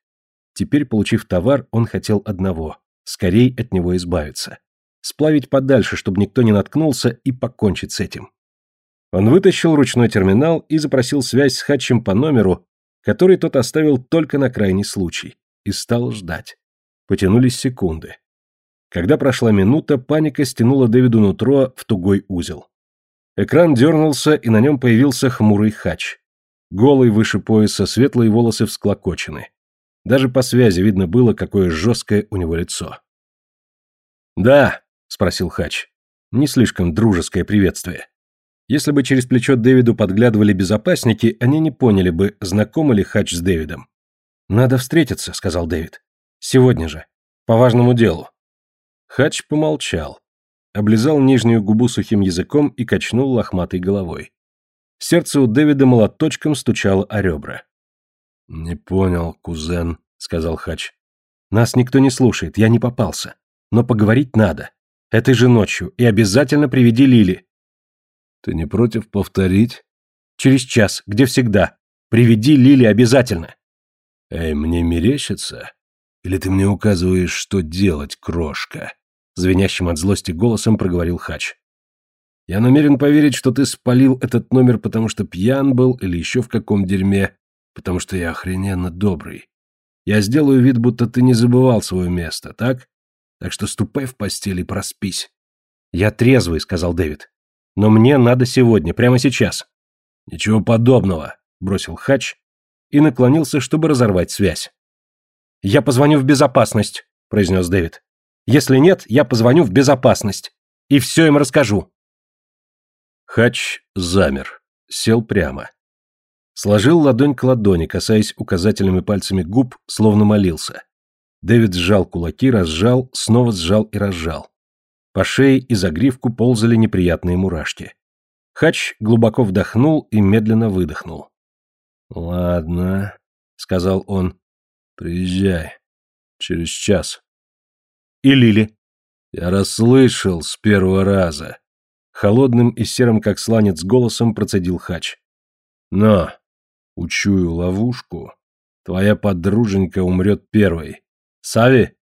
Теперь, получив товар, он хотел одного – скорей от него избавиться. Сплавить подальше, чтобы никто не наткнулся, и покончить с этим. Он вытащил ручной терминал и запросил связь с Хатчем по номеру, который тот оставил только на крайний случай, и стал ждать. Потянулись секунды. Когда прошла минута, паника стянула Дэвиду нутро в тугой узел. Экран дернулся, и на нем появился хмурый хач. Голый выше пояса, светлые волосы всклокочены. Даже по связи видно было, какое жесткое у него лицо. «Да», — спросил Хач. Не слишком дружеское приветствие. Если бы через плечо Дэвиду подглядывали безопасники, они не поняли бы, знакомы ли Хач с Дэвидом. «Надо встретиться», — сказал Дэвид. «Сегодня же. По важному делу». Хач помолчал, облизал нижнюю губу сухим языком и качнул лохматой головой. Сердце у Дэвида молоточком стучало о ребра. «Не понял, кузен», — сказал Хач. «Нас никто не слушает, я не попался. Но поговорить надо. Этой же ночью. И обязательно приведи Лили». «Ты не против повторить?» «Через час, где всегда. Приведи Лили обязательно». «Эй, мне мерещится? Или ты мне указываешь, что делать, крошка?» Звенящим от злости голосом проговорил Хач. «Я намерен поверить, что ты спалил этот номер, потому что пьян был или еще в каком дерьме, потому что я охрененно добрый. Я сделаю вид, будто ты не забывал свое место, так? Так что ступай в постель и проспись». «Я трезвый», — сказал Дэвид. «Но мне надо сегодня, прямо сейчас». «Ничего подобного», — бросил Хач и наклонился, чтобы разорвать связь. «Я позвоню в безопасность», — произнес Дэвид. «Если нет, я позвоню в безопасность. И все им расскажу». Хач замер, сел прямо. Сложил ладонь к ладони, касаясь указательными пальцами губ, словно молился. Дэвид сжал кулаки, разжал, снова сжал и разжал. По шее и загривку ползали неприятные мурашки. Хач глубоко вдохнул и медленно выдохнул. «Ладно», — сказал он, — «приезжай. Через час». «И Лили?» «Я расслышал с первого раза». Холодным и серым, как сланец, голосом процедил Хач. «Но, учую ловушку, твоя подруженька умрет первой. Сави?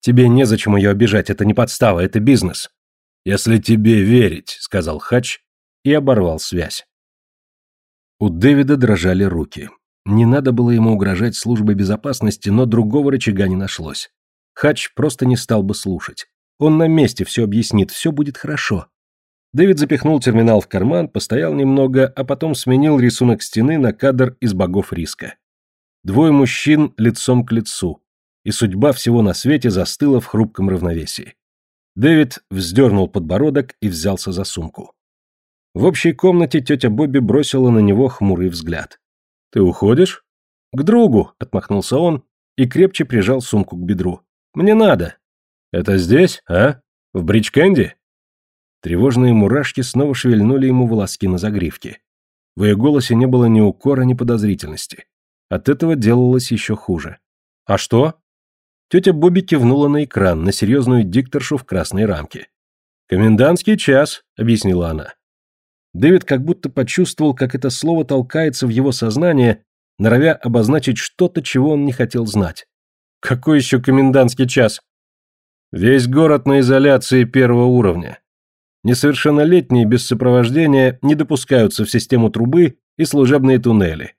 Тебе незачем ее обижать, это не подстава, это бизнес». «Если тебе верить», — сказал Хач и оборвал связь. У Дэвида дрожали руки. Не надо было ему угрожать службой безопасности, но другого рычага не нашлось. Хач просто не стал бы слушать. Он на месте все объяснит, все будет хорошо. Дэвид запихнул терминал в карман, постоял немного, а потом сменил рисунок стены на кадр из богов риска. Двое мужчин лицом к лицу, и судьба всего на свете застыла в хрупком равновесии. Дэвид вздернул подбородок и взялся за сумку. В общей комнате тетя Бобби бросила на него хмурый взгляд. «Ты уходишь?» «К другу», — отмахнулся он и крепче прижал сумку к бедру. «Мне надо». «Это здесь, а? В Бричкенде?» Тревожные мурашки снова шевельнули ему волоски на загривке. В ее голосе не было ни укора, ни подозрительности. От этого делалось еще хуже. «А что?» Тетя Бобби кивнула на экран, на серьезную дикторшу в красной рамке. «Комендантский час», — объяснила она. Дэвид как будто почувствовал, как это слово толкается в его сознание, норовя обозначить что-то, чего он не хотел знать. Какой еще комендантский час? Весь город на изоляции первого уровня. Несовершеннолетние без сопровождения не допускаются в систему трубы и служебные туннели.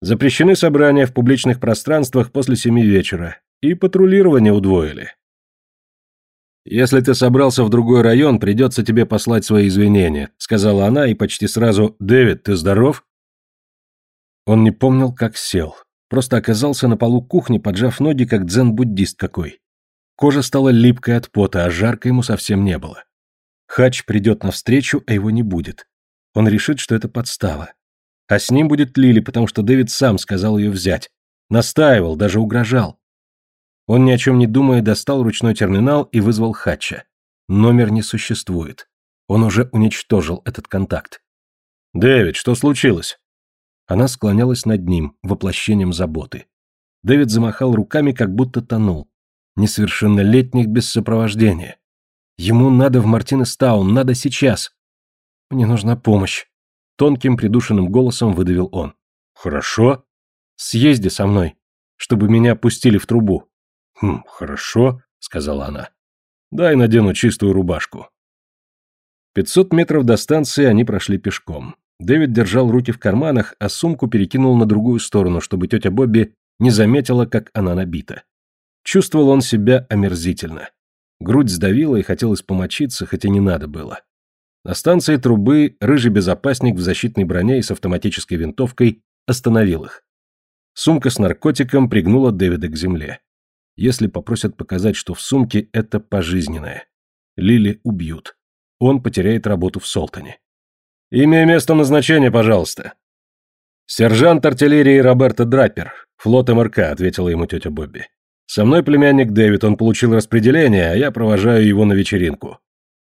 Запрещены собрания в публичных пространствах после семи вечера. И патрулирование удвоили. «Если ты собрался в другой район, придется тебе послать свои извинения», сказала она и почти сразу «Дэвид, ты здоров?» Он не помнил, как сел. Просто оказался на полу кухни, поджав ноги, как дзен-буддист какой. Кожа стала липкой от пота, а жарко ему совсем не было. Хач придет навстречу, а его не будет. Он решит, что это подстава. А с ним будет Лили, потому что Дэвид сам сказал ее взять. Настаивал, даже угрожал. Он ни о чем не думая достал ручной терминал и вызвал Хатча. Номер не существует. Он уже уничтожил этот контакт. «Дэвид, что случилось?» Она склонялась над ним, воплощением заботы. Дэвид замахал руками, как будто тонул. Несовершеннолетних без сопровождения. Ему надо в Мартинестаун, надо сейчас. Мне нужна помощь. Тонким придушенным голосом выдавил он. Хорошо. Съезди со мной, чтобы меня пустили в трубу. «Хм, хорошо», — сказала она. «Дай надену чистую рубашку». Пятьсот метров до станции они прошли пешком. Дэвид держал руки в карманах, а сумку перекинул на другую сторону, чтобы тетя Бобби не заметила, как она набита. Чувствовал он себя омерзительно. Грудь сдавила и хотелось помочиться, хотя не надо было. На станции трубы рыжий безопасник в защитной броне и с автоматической винтовкой остановил их. Сумка с наркотиком пригнула Дэвида к земле. Если попросят показать, что в сумке, это пожизненное. Лили убьют. Он потеряет работу в Солтане. «Имя и место назначения, пожалуйста». «Сержант артиллерии Роберто Драппер, флот МРК», — ответила ему тетя Бобби. «Со мной племянник Дэвид, он получил распределение, а я провожаю его на вечеринку».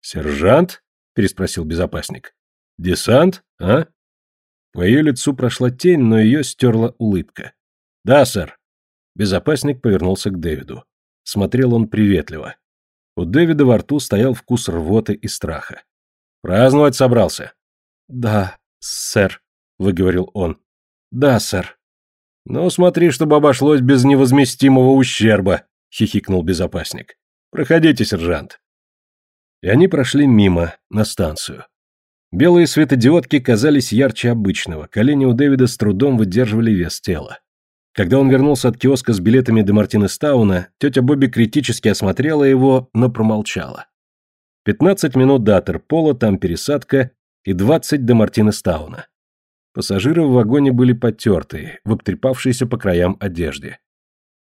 «Сержант?» — переспросил безопасник. «Десант, а?» По ее лицу прошла тень, но ее стерла улыбка. «Да, сэр». Безопасник повернулся к Дэвиду. Смотрел он приветливо. У Дэвида во рту стоял вкус рвоты и страха. «Праздновать собрался?» «Да, сэр», — выговорил он. «Да, сэр». «Ну, смотри, чтобы обошлось без невозместимого ущерба», — хихикнул безопасник. «Проходите, сержант». И они прошли мимо, на станцию. Белые светодиодки казались ярче обычного, колени у Дэвида с трудом выдерживали вес тела. Когда он вернулся от киоска с билетами до Мартинестауна, тетя Бобби критически осмотрела его, но промолчала. Пятнадцать минут до Атерпола, там пересадка, и двадцать до Мартинестауна. Пассажиры в вагоне были потертые, в обтрепавшейся по краям одежде.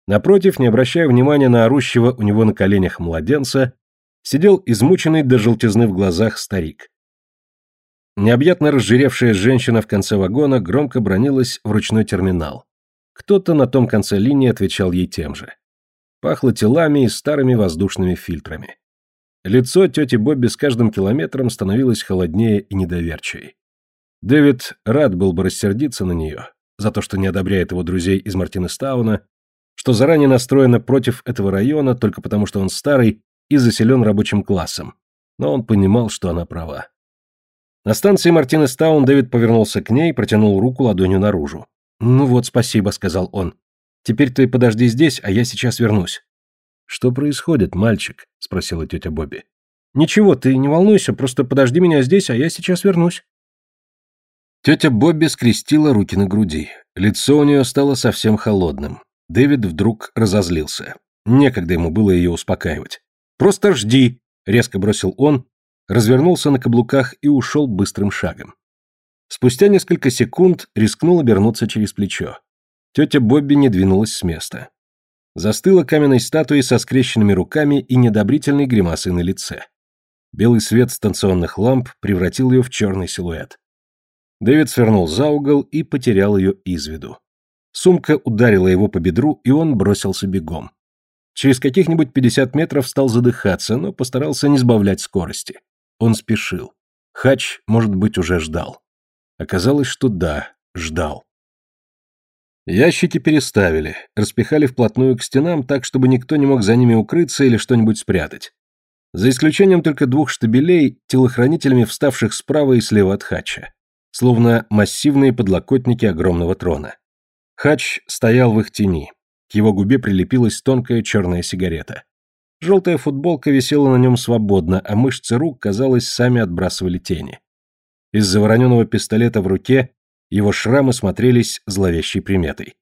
Напротив, не обращая внимания на орущего у него на коленях младенца, сидел измученный до желтизны в глазах старик. Необъятно разжиревшая женщина в конце вагона громко бронилась в ручной терминал. Кто-то на том конце линии отвечал ей тем же. Пахло телами и старыми воздушными фильтрами. Лицо тети Бобби с каждым километром становилось холоднее и недоверчивее. Дэвид рад был бы рассердиться на нее за то, что не одобряет его друзей из Мартинестауна, что заранее настроена против этого района только потому, что он старый и заселен рабочим классом. Но он понимал, что она права. На станции Мартинестаун Дэвид повернулся к ней и протянул руку ладонью наружу. «Ну вот, спасибо», — сказал он. «Теперь ты подожди здесь, а я сейчас вернусь». «Что происходит, мальчик?» — спросила тетя Бобби. «Ничего, ты не волнуйся, просто подожди меня здесь, а я сейчас вернусь». Тетя Бобби скрестила руки на груди. Лицо у нее стало совсем холодным. Дэвид вдруг разозлился. Некогда ему было ее успокаивать. «Просто жди!» — резко бросил он, развернулся на каблуках и ушел быстрым шагом. Спустя несколько секунд рискнул обернуться через плечо. Тетя Бобби не двинулась с места. Застыла каменной статуей со скрещенными руками и недобрительной гримасой на лице. Белый свет станционных ламп превратил ее в черный силуэт. Дэвид свернул за угол и потерял ее из виду. Сумка ударила его по бедру, и он бросился бегом. Через каких-нибудь 50 метров стал задыхаться, но постарался не сбавлять скорости. Он спешил. Хач, может быть, уже ждал. Оказалось, что да, ждал. Ящики переставили, распихали вплотную к стенам так, чтобы никто не мог за ними укрыться или что-нибудь спрятать. За исключением только двух штабелей, телохранителями вставших справа и слева от хача. Словно массивные подлокотники огромного трона. Хач стоял в их тени. К его губе прилепилась тонкая черная сигарета. Желтая футболка висела на нем свободно, а мышцы рук, казалось, сами отбрасывали тени. Из-за вороненого пистолета в руке его шрамы смотрелись зловещей приметой.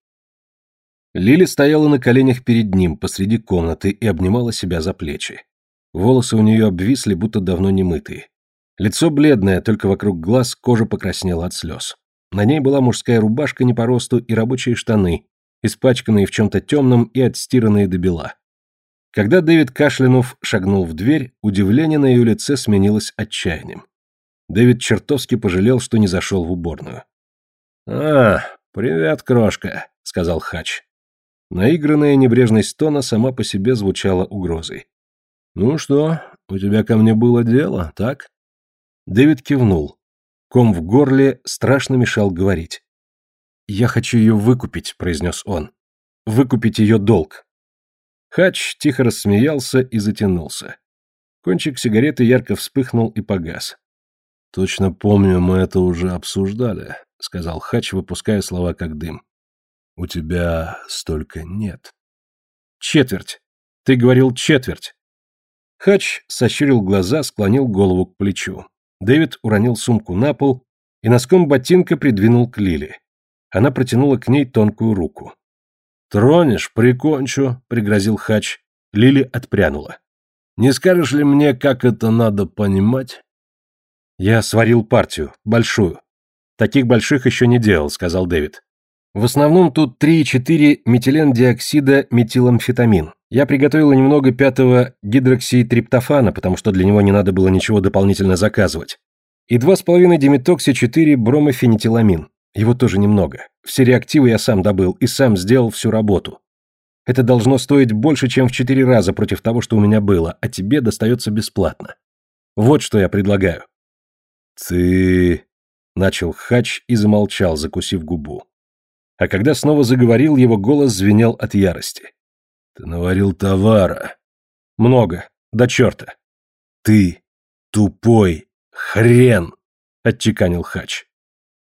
Лили стояла на коленях перед ним посреди комнаты и обнимала себя за плечи. Волосы у нее обвисли, будто давно не мытые. Лицо бледное, только вокруг глаз кожа покраснела от слез. На ней была мужская рубашка не по росту и рабочие штаны, испачканные в чем-то темном и отстиранные до бела. Когда Дэвид Кашлянув шагнул в дверь, удивление на ее лице сменилось отчаянием. Дэвид чертовски пожалел, что не зашел в уборную. «А, привет, крошка», — сказал Хач. Наигранная небрежность тона сама по себе звучала угрозой. «Ну что, у тебя ко мне было дело, так?» Дэвид кивнул. Ком в горле страшно мешал говорить. «Я хочу ее выкупить», — произнес он. «Выкупить ее долг». Хач тихо рассмеялся и затянулся. Кончик сигареты ярко вспыхнул и погас. «Точно помню, мы это уже обсуждали», — сказал Хач, выпуская слова как дым. «У тебя столько нет». «Четверть. Ты говорил четверть». Хач сощурил глаза, склонил голову к плечу. Дэвид уронил сумку на пол и носком ботинка придвинул к Лили. Она протянула к ней тонкую руку. «Тронешь, прикончу», — пригрозил Хач. Лили отпрянула. Не скажешь ли мне, как это надо понимать? Я сварил партию, большую. Таких больших еще не делал, сказал Дэвид. В основном тут 3,4 метилендиоксида метиламфетамин. Я приготовил немного пятого гидрокситриптофана, потому что для него не надо было ничего дополнительно заказывать. И 2,5 диметокси-4 бромофенитиламин. Его тоже немного. Все реактивы я сам добыл и сам сделал всю работу. Это должно стоить больше, чем в четыре раза против того, что у меня было, а тебе достается бесплатно. Вот что я предлагаю. Ты... Начал Хач и замолчал, закусив губу. А когда снова заговорил, его голос звенел от ярости. Ты наварил товара. Много. До черта. Ты тупой хрен, отчеканил Хач.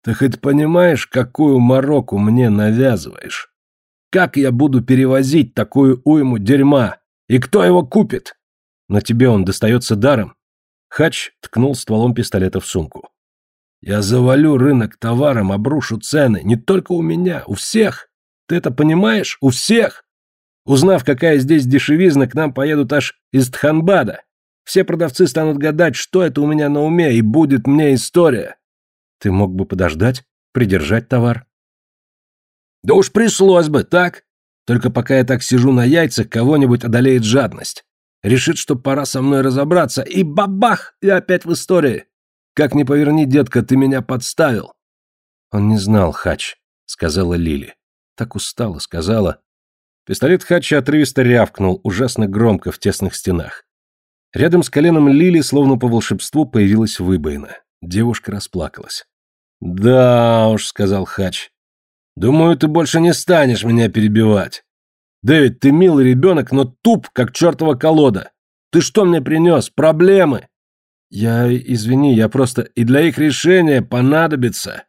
Ты хоть понимаешь, какую мороку мне навязываешь? Как я буду перевозить такую уйму дерьма? И кто его купит? Но тебе он достается даром. Хач ткнул стволом пистолета в сумку. Я завалю рынок товаром, обрушу цены. Не только у меня, у всех. Ты это понимаешь? У всех. Узнав, какая здесь дешевизна, к нам поедут аж из Тханбада. Все продавцы станут гадать, что это у меня на уме, и будет мне история. Ты мог бы подождать, придержать товар. Да уж пришлось бы, так? Только пока я так сижу на яйцах, кого-нибудь одолеет жадность. Решит, что пора со мной разобраться, и бабах, и опять в истории. Как ни поверни, детка, ты меня подставил. Он не знал, Хач, сказала Лили. Так устала, сказала. Пистолет Хача отрывисто рявкнул, ужасно громко в тесных стенах. Рядом с коленом Лили, словно по волшебству, появилась выбоина. Девушка расплакалась. «Да уж», — сказал Хач. «Думаю, ты больше не станешь меня перебивать. Дэвид, ты милый ребенок, но туп, как чертова колода. Ты что мне принес? Проблемы?» «Я... извини, я просто... И для их решения понадобится...»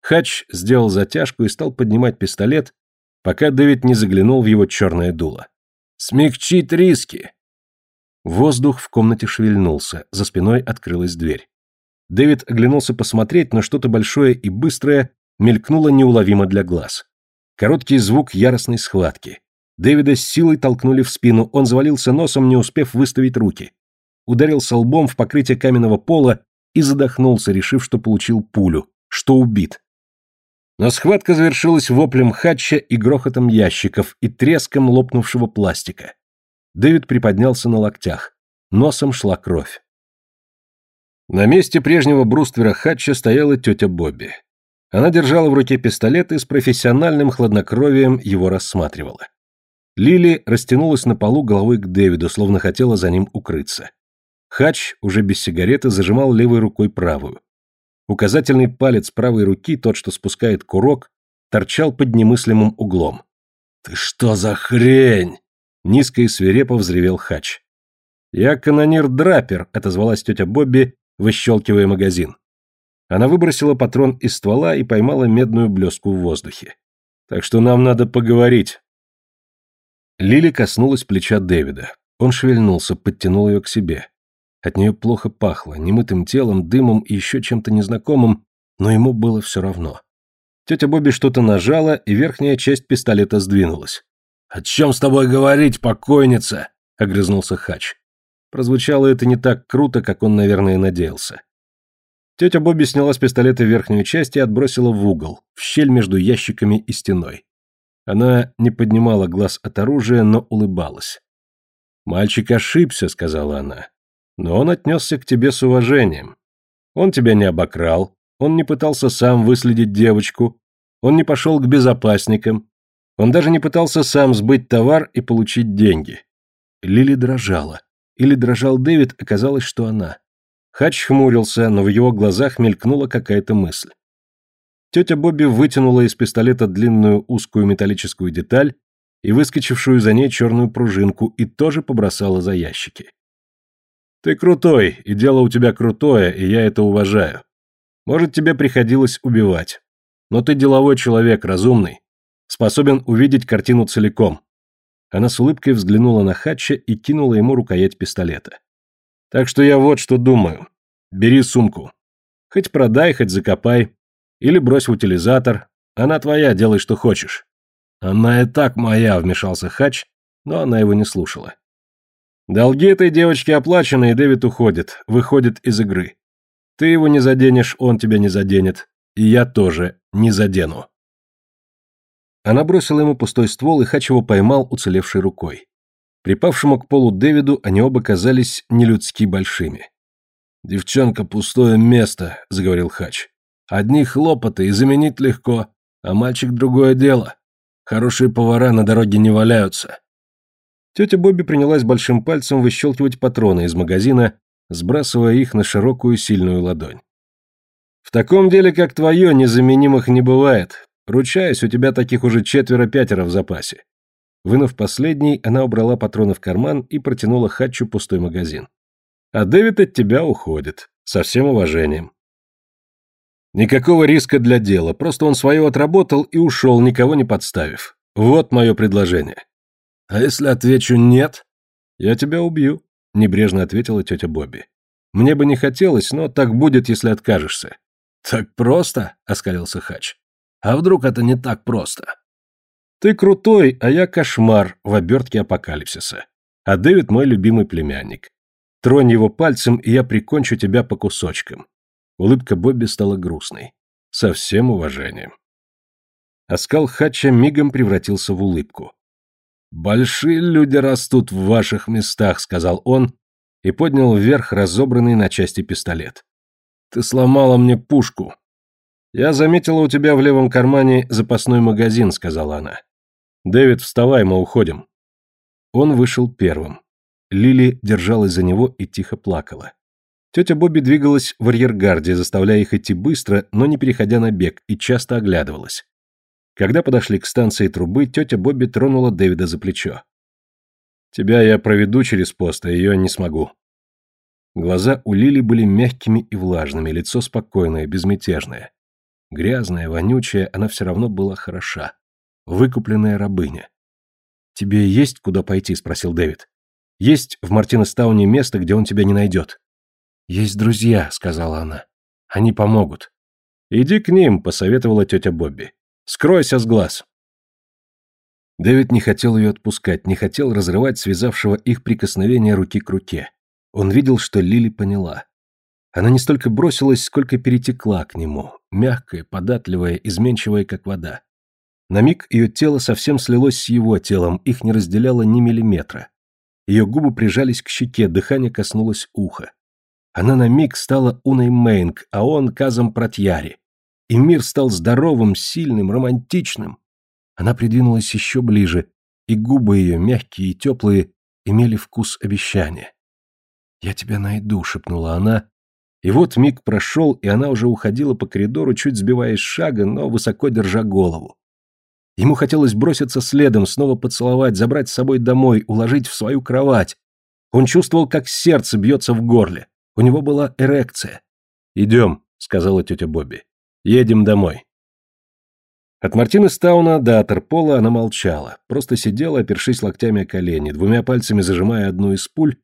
Хач сделал затяжку и стал поднимать пистолет, пока Дэвид не заглянул в его черное дуло. «Смягчить риски!» Воздух в комнате шевельнулся, за спиной открылась дверь. Дэвид оглянулся посмотреть, но что-то большое и быстрое мелькнуло неуловимо для глаз. Короткий звук яростной схватки. Дэвида с силой толкнули в спину, он завалился носом, не успев выставить руки. Ударился лбом в покрытие каменного пола и задохнулся, решив, что получил пулю, что убит. Но схватка завершилась воплем хатча и грохотом ящиков и треском лопнувшего пластика. Дэвид приподнялся на локтях. Носом шла кровь. На месте прежнего бруствера Хатча стояла тетя Бобби. Она держала в руке пистолет и с профессиональным хладнокровием его рассматривала. Лили растянулась на полу головой к Дэвиду, словно хотела за ним укрыться. Хач, уже без сигареты, зажимал левой рукой правую. Указательный палец правой руки, тот, что спускает курок, торчал под немыслимым углом. «Ты что за хрень?» Низко и свирепо взревел Хач. «Я канонир Драпер», — отозвалась тетя Бобби, выщелкивая магазин. Она выбросила патрон из ствола и поймала медную блеску в воздухе. «Так что нам надо поговорить». Лили коснулась плеча Дэвида. Он шевельнулся, подтянул ее к себе. От нее плохо пахло, немытым телом, дымом и еще чем-то незнакомым, но ему было все равно. Тетя Бобби что-то нажала, и верхняя часть пистолета сдвинулась. «О чем с тобой говорить, покойница?» — огрызнулся Хач. Прозвучало это не так круто, как он, наверное, надеялся. Тетя Бобби сняла с пистолета верхнюю часть и отбросила в угол, в щель между ящиками и стеной. Она не поднимала глаз от оружия, но улыбалась. «Мальчик ошибся», — сказала она. «Но он отнесся к тебе с уважением. Он тебя не обокрал, он не пытался сам выследить девочку, он не пошел к безопасникам, он даже не пытался сам сбыть товар и получить деньги». Лили дрожала. Или дрожал Дэвид, оказалось, что она. Хач хмурился, но в его глазах мелькнула какая-то мысль. Тетя Бобби вытянула из пистолета длинную узкую металлическую деталь и выскочившую за ней черную пружинку и тоже побросала за ящики. «Ты крутой, и дело у тебя крутое, и я это уважаю. Может, тебе приходилось убивать. Но ты деловой человек, разумный, способен увидеть картину целиком. Она с улыбкой взглянула на Хатча и кинула ему рукоять пистолета. «Так что я вот что думаю. Бери сумку. Хоть продай, хоть закопай. Или брось в утилизатор. Она твоя, делай, что хочешь». «Она и так моя», — вмешался Хач, но она его не слушала. Долги этой девочки оплачены, и Дэвид уходит, выходит из игры. Ты его не заденешь, он тебя не заденет. И я тоже не задену. Она бросила ему пустой ствол, и Хач его поймал уцелевшей рукой. Припавшему к полу Дэвиду они оба казались нелюдски большими. «Девчонка, пустое место», — заговорил Хач. «Одни хлопоты, и заменить легко, а мальчик — другое дело. Хорошие повара на дороге не валяются». Тетя Бобби принялась большим пальцем выщелкивать патроны из магазина, сбрасывая их на широкую сильную ладонь. «В таком деле, как твое, незаменимых не бывает. Ручаюсь, у тебя таких уже четверо-пятеро в запасе. Вынув последний, она убрала патроны в карман и протянула Хатчу пустой магазин. «А Дэвид от тебя уходит. Со всем уважением». «Никакого риска для дела, просто он свое отработал и ушел, никого не подставив. Вот мое предложение». «А если отвечу «нет»?» «Я тебя убью», — небрежно ответила тетя Бобби. «Мне бы не хотелось, но так будет, если откажешься». «Так просто?» — оскалился Хач. «А вдруг это не так просто?» Ты крутой, а я кошмар в обертке апокалипсиса. А Дэвид мой любимый племянник. Тронь его пальцем, и я прикончу тебя по кусочкам. Улыбка Бобби стала грустной. Со всем уважением. Оскал Хатча мигом превратился в улыбку. «Большие люди растут в ваших местах», — сказал он и поднял вверх разобранный на части пистолет. «Ты сломала мне пушку». «Я заметила у тебя в левом кармане запасной магазин», — сказала она. «Дэвид, вставай, мы уходим». Он вышел первым. Лили держалась за него и тихо плакала. Тетя Бобби двигалась в арьергарде, заставляя их идти быстро, но не переходя на бег, и часто оглядывалась. Когда подошли к станции трубы, тетя Бобби тронула Дэвида за плечо. «Тебя я проведу через пост, а ее не смогу». Глаза у Лили были мягкими и влажными, лицо спокойное, безмятежное. Грязная, вонючая, она все равно была хороша. Выкупленная рабыня. «Тебе есть куда пойти?» – спросил Дэвид. «Есть в Мартинестауне место, где он тебя не найдет?» «Есть друзья», – сказала она. «Они помогут». «Иди к ним», – посоветовала тетя Бобби. «Скройся с глаз». Дэвид не хотел ее отпускать, не хотел разрывать связавшего их прикосновения руки к руке. Он видел, что Лили поняла. Она не столько бросилась, сколько перетекла к нему, мягкая, податливая, изменчивая, как вода. На миг ее тело совсем слилось с его телом, их не разделяло ни миллиметра. Ее губы прижались к щеке, дыхание коснулось уха. Она на миг стала Уной Мейнг, а он Казом Пратьяри. И мир стал здоровым, сильным, романтичным. Она придвинулась еще ближе, и губы ее, мягкие и теплые, имели вкус обещания. «Я тебя найду», — шепнула она. И вот миг прошел, и она уже уходила по коридору, чуть сбиваясь шага, но высоко держа голову. Ему хотелось броситься следом, снова поцеловать, забрать с собой домой, уложить в свою кровать. Он чувствовал, как сердце бьется в горле. У него была эрекция. «Идем», — сказала тетя Бобби. «Едем домой». От Мартины Стауна до Атерпола она молчала, просто сидела, опершись локтями о колени, двумя пальцами зажимая одну из пуль,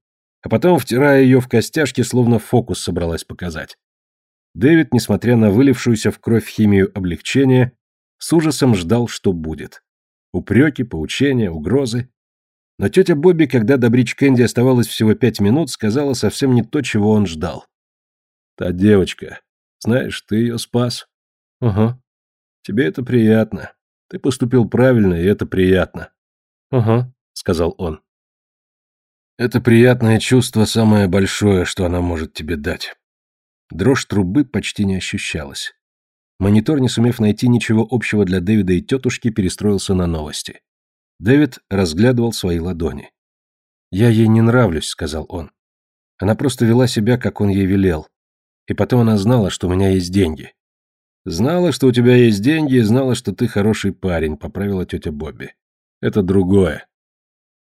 а потом втирая ее в костяшки, словно фокус собралась показать. Дэвид, несмотря на вылившуюся в кровь химию облегчения, с ужасом ждал, что будет. Упреки, поучения, угрозы. Но тетя Бобби, когда до Бридж Кэнди оставалось всего пять минут, сказала совсем не то, чего он ждал. «Та девочка. Знаешь, ты ее спас». «Угу. Тебе это приятно. Ты поступил правильно, и это приятно». «Угу», — сказал он. Это приятное чувство самое большое, что она может тебе дать. Дрожь трубы почти не ощущалась. Монитор, не сумев найти ничего общего для Дэвида и тетушки, перестроился на новости. Дэвид разглядывал свои ладони. «Я ей не нравлюсь», — сказал он. Она просто вела себя, как он ей велел. И потом она знала, что у меня есть деньги. «Знала, что у тебя есть деньги, и знала, что ты хороший парень», — поправила тетя Бобби. «Это другое».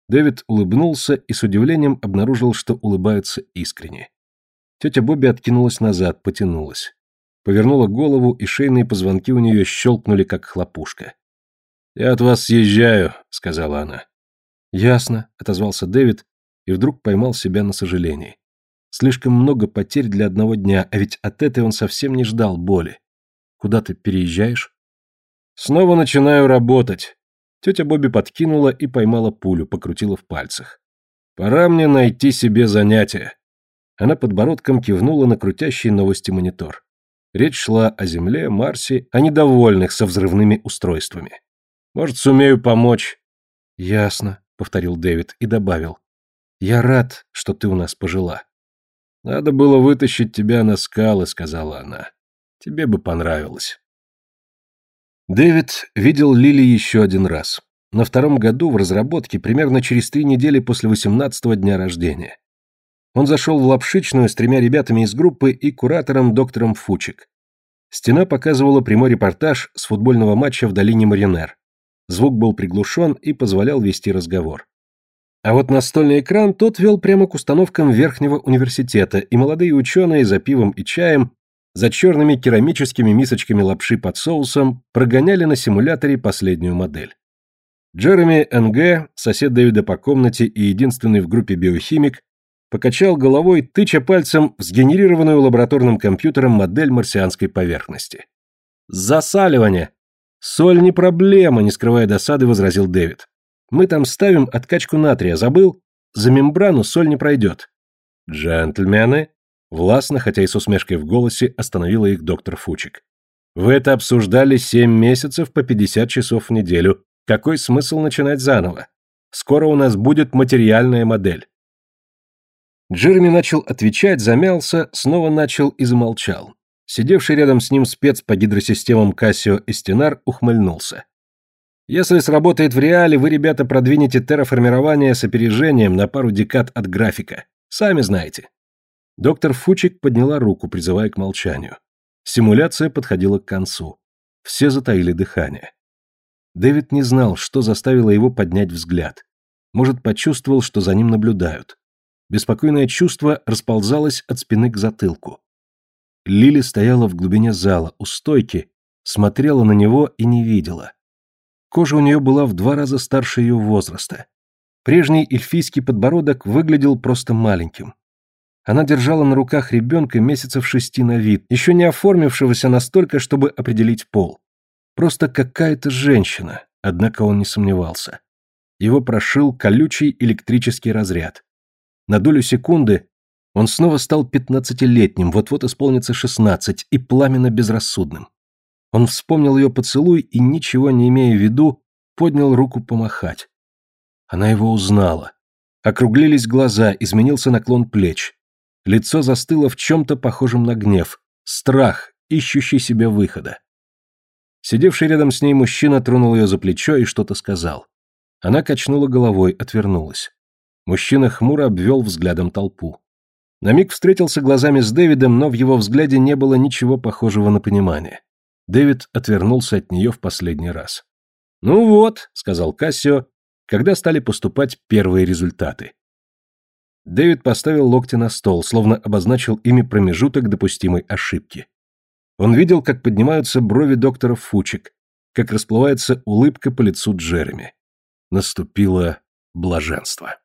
Дэвид улыбнулся и с удивлением обнаружил, что улыбается искренне. Тетя Бобби откинулась назад, потянулась повернула голову, и шейные позвонки у нее щелкнули, как хлопушка. «Я от вас съезжаю», — сказала она. «Ясно», — отозвался Дэвид, и вдруг поймал себя на сожалении. Слишком много потерь для одного дня, а ведь от этой он совсем не ждал боли. Куда ты переезжаешь? Снова начинаю работать. Тетя Бобби подкинула и поймала пулю, покрутила в пальцах. Пора мне найти себе занятие. Она подбородком кивнула на крутящий новости монитор. Речь шла о Земле, Марсе, о недовольных со взрывными устройствами. Может, сумею помочь. Ясно, повторил Дэвид и добавил. Я рад, что ты у нас пожила. Надо было вытащить тебя на скалы, сказала она. Тебе бы понравилось. Дэвид видел Лили еще один раз. На втором году в разработке примерно через три недели после восемнадцатого дня рождения. Он зашел в лапшичную с тремя ребятами из группы и куратором доктором Фучик. Стена показывала прямой репортаж с футбольного матча в долине Маринер. Звук был приглушен и позволял вести разговор. А вот настольный экран тот вел прямо к установкам Верхнего университета, и молодые ученые за пивом и чаем, за черными керамическими мисочками лапши под соусом, прогоняли на симуляторе последнюю модель. Джереми Н.Г., сосед Дэвида по комнате и единственный в группе биохимик, покачал головой, тыча пальцем в сгенерированную лабораторным компьютером модель марсианской поверхности. «Засаливание!» «Соль не проблема», — не скрывая досады, возразил Дэвид. «Мы там ставим откачку натрия, забыл? За мембрану соль не пройдет». «Джентльмены», — властно, хотя и с усмешкой в голосе, остановила их доктор Фучик. «Вы это обсуждали семь месяцев по пятьдесят часов в неделю. Какой смысл начинать заново? Скоро у нас будет материальная модель. Джереми начал отвечать, замялся, снова начал и замолчал. Сидевший рядом с ним спец по гидросистемам Кассио Эстенар ухмыльнулся. «Если сработает в реале, вы, ребята, продвинете терраформирование с опережением на пару декад от графика. Сами знаете». Доктор Фучик подняла руку, призывая к молчанию. Симуляция подходила к концу. Все затаили дыхание. Дэвид не знал, что заставило его поднять взгляд. Может, почувствовал, что за ним наблюдают. Беспокойное чувство расползалось от спины к затылку. Лили стояла в глубине зала, у стойки, смотрела на него и не видела. Кожа у нее была в два раза старше ее возраста. Прежний эльфийский подбородок выглядел просто маленьким. Она держала на руках ребенка месяцев шести на вид, еще не оформившегося настолько, чтобы определить пол. Просто какая-то женщина, однако он не сомневался. Его прошил колючий электрический разряд. На долю секунды он снова стал пятнадцатилетним, вот-вот исполнится шестнадцать, и пламенно безрассудным. Он вспомнил ее поцелуй и, ничего не имея в виду, поднял руку помахать. Она его узнала. Округлились глаза, изменился наклон плеч. Лицо застыло в чем-то похожем на гнев, страх, ищущий себе выхода. Сидевший рядом с ней мужчина тронул ее за плечо и что-то сказал. Она качнула головой, отвернулась. Мужчина хмуро обвел взглядом толпу. На миг встретился глазами с Дэвидом, но в его взгляде не было ничего похожего на понимание. Дэвид отвернулся от нее в последний раз. «Ну вот», — сказал Кассио, когда стали поступать первые результаты. Дэвид поставил локти на стол, словно обозначил ими промежуток допустимой ошибки. Он видел, как поднимаются брови доктора Фучик, как расплывается улыбка по лицу Джереми. Наступило блаженство.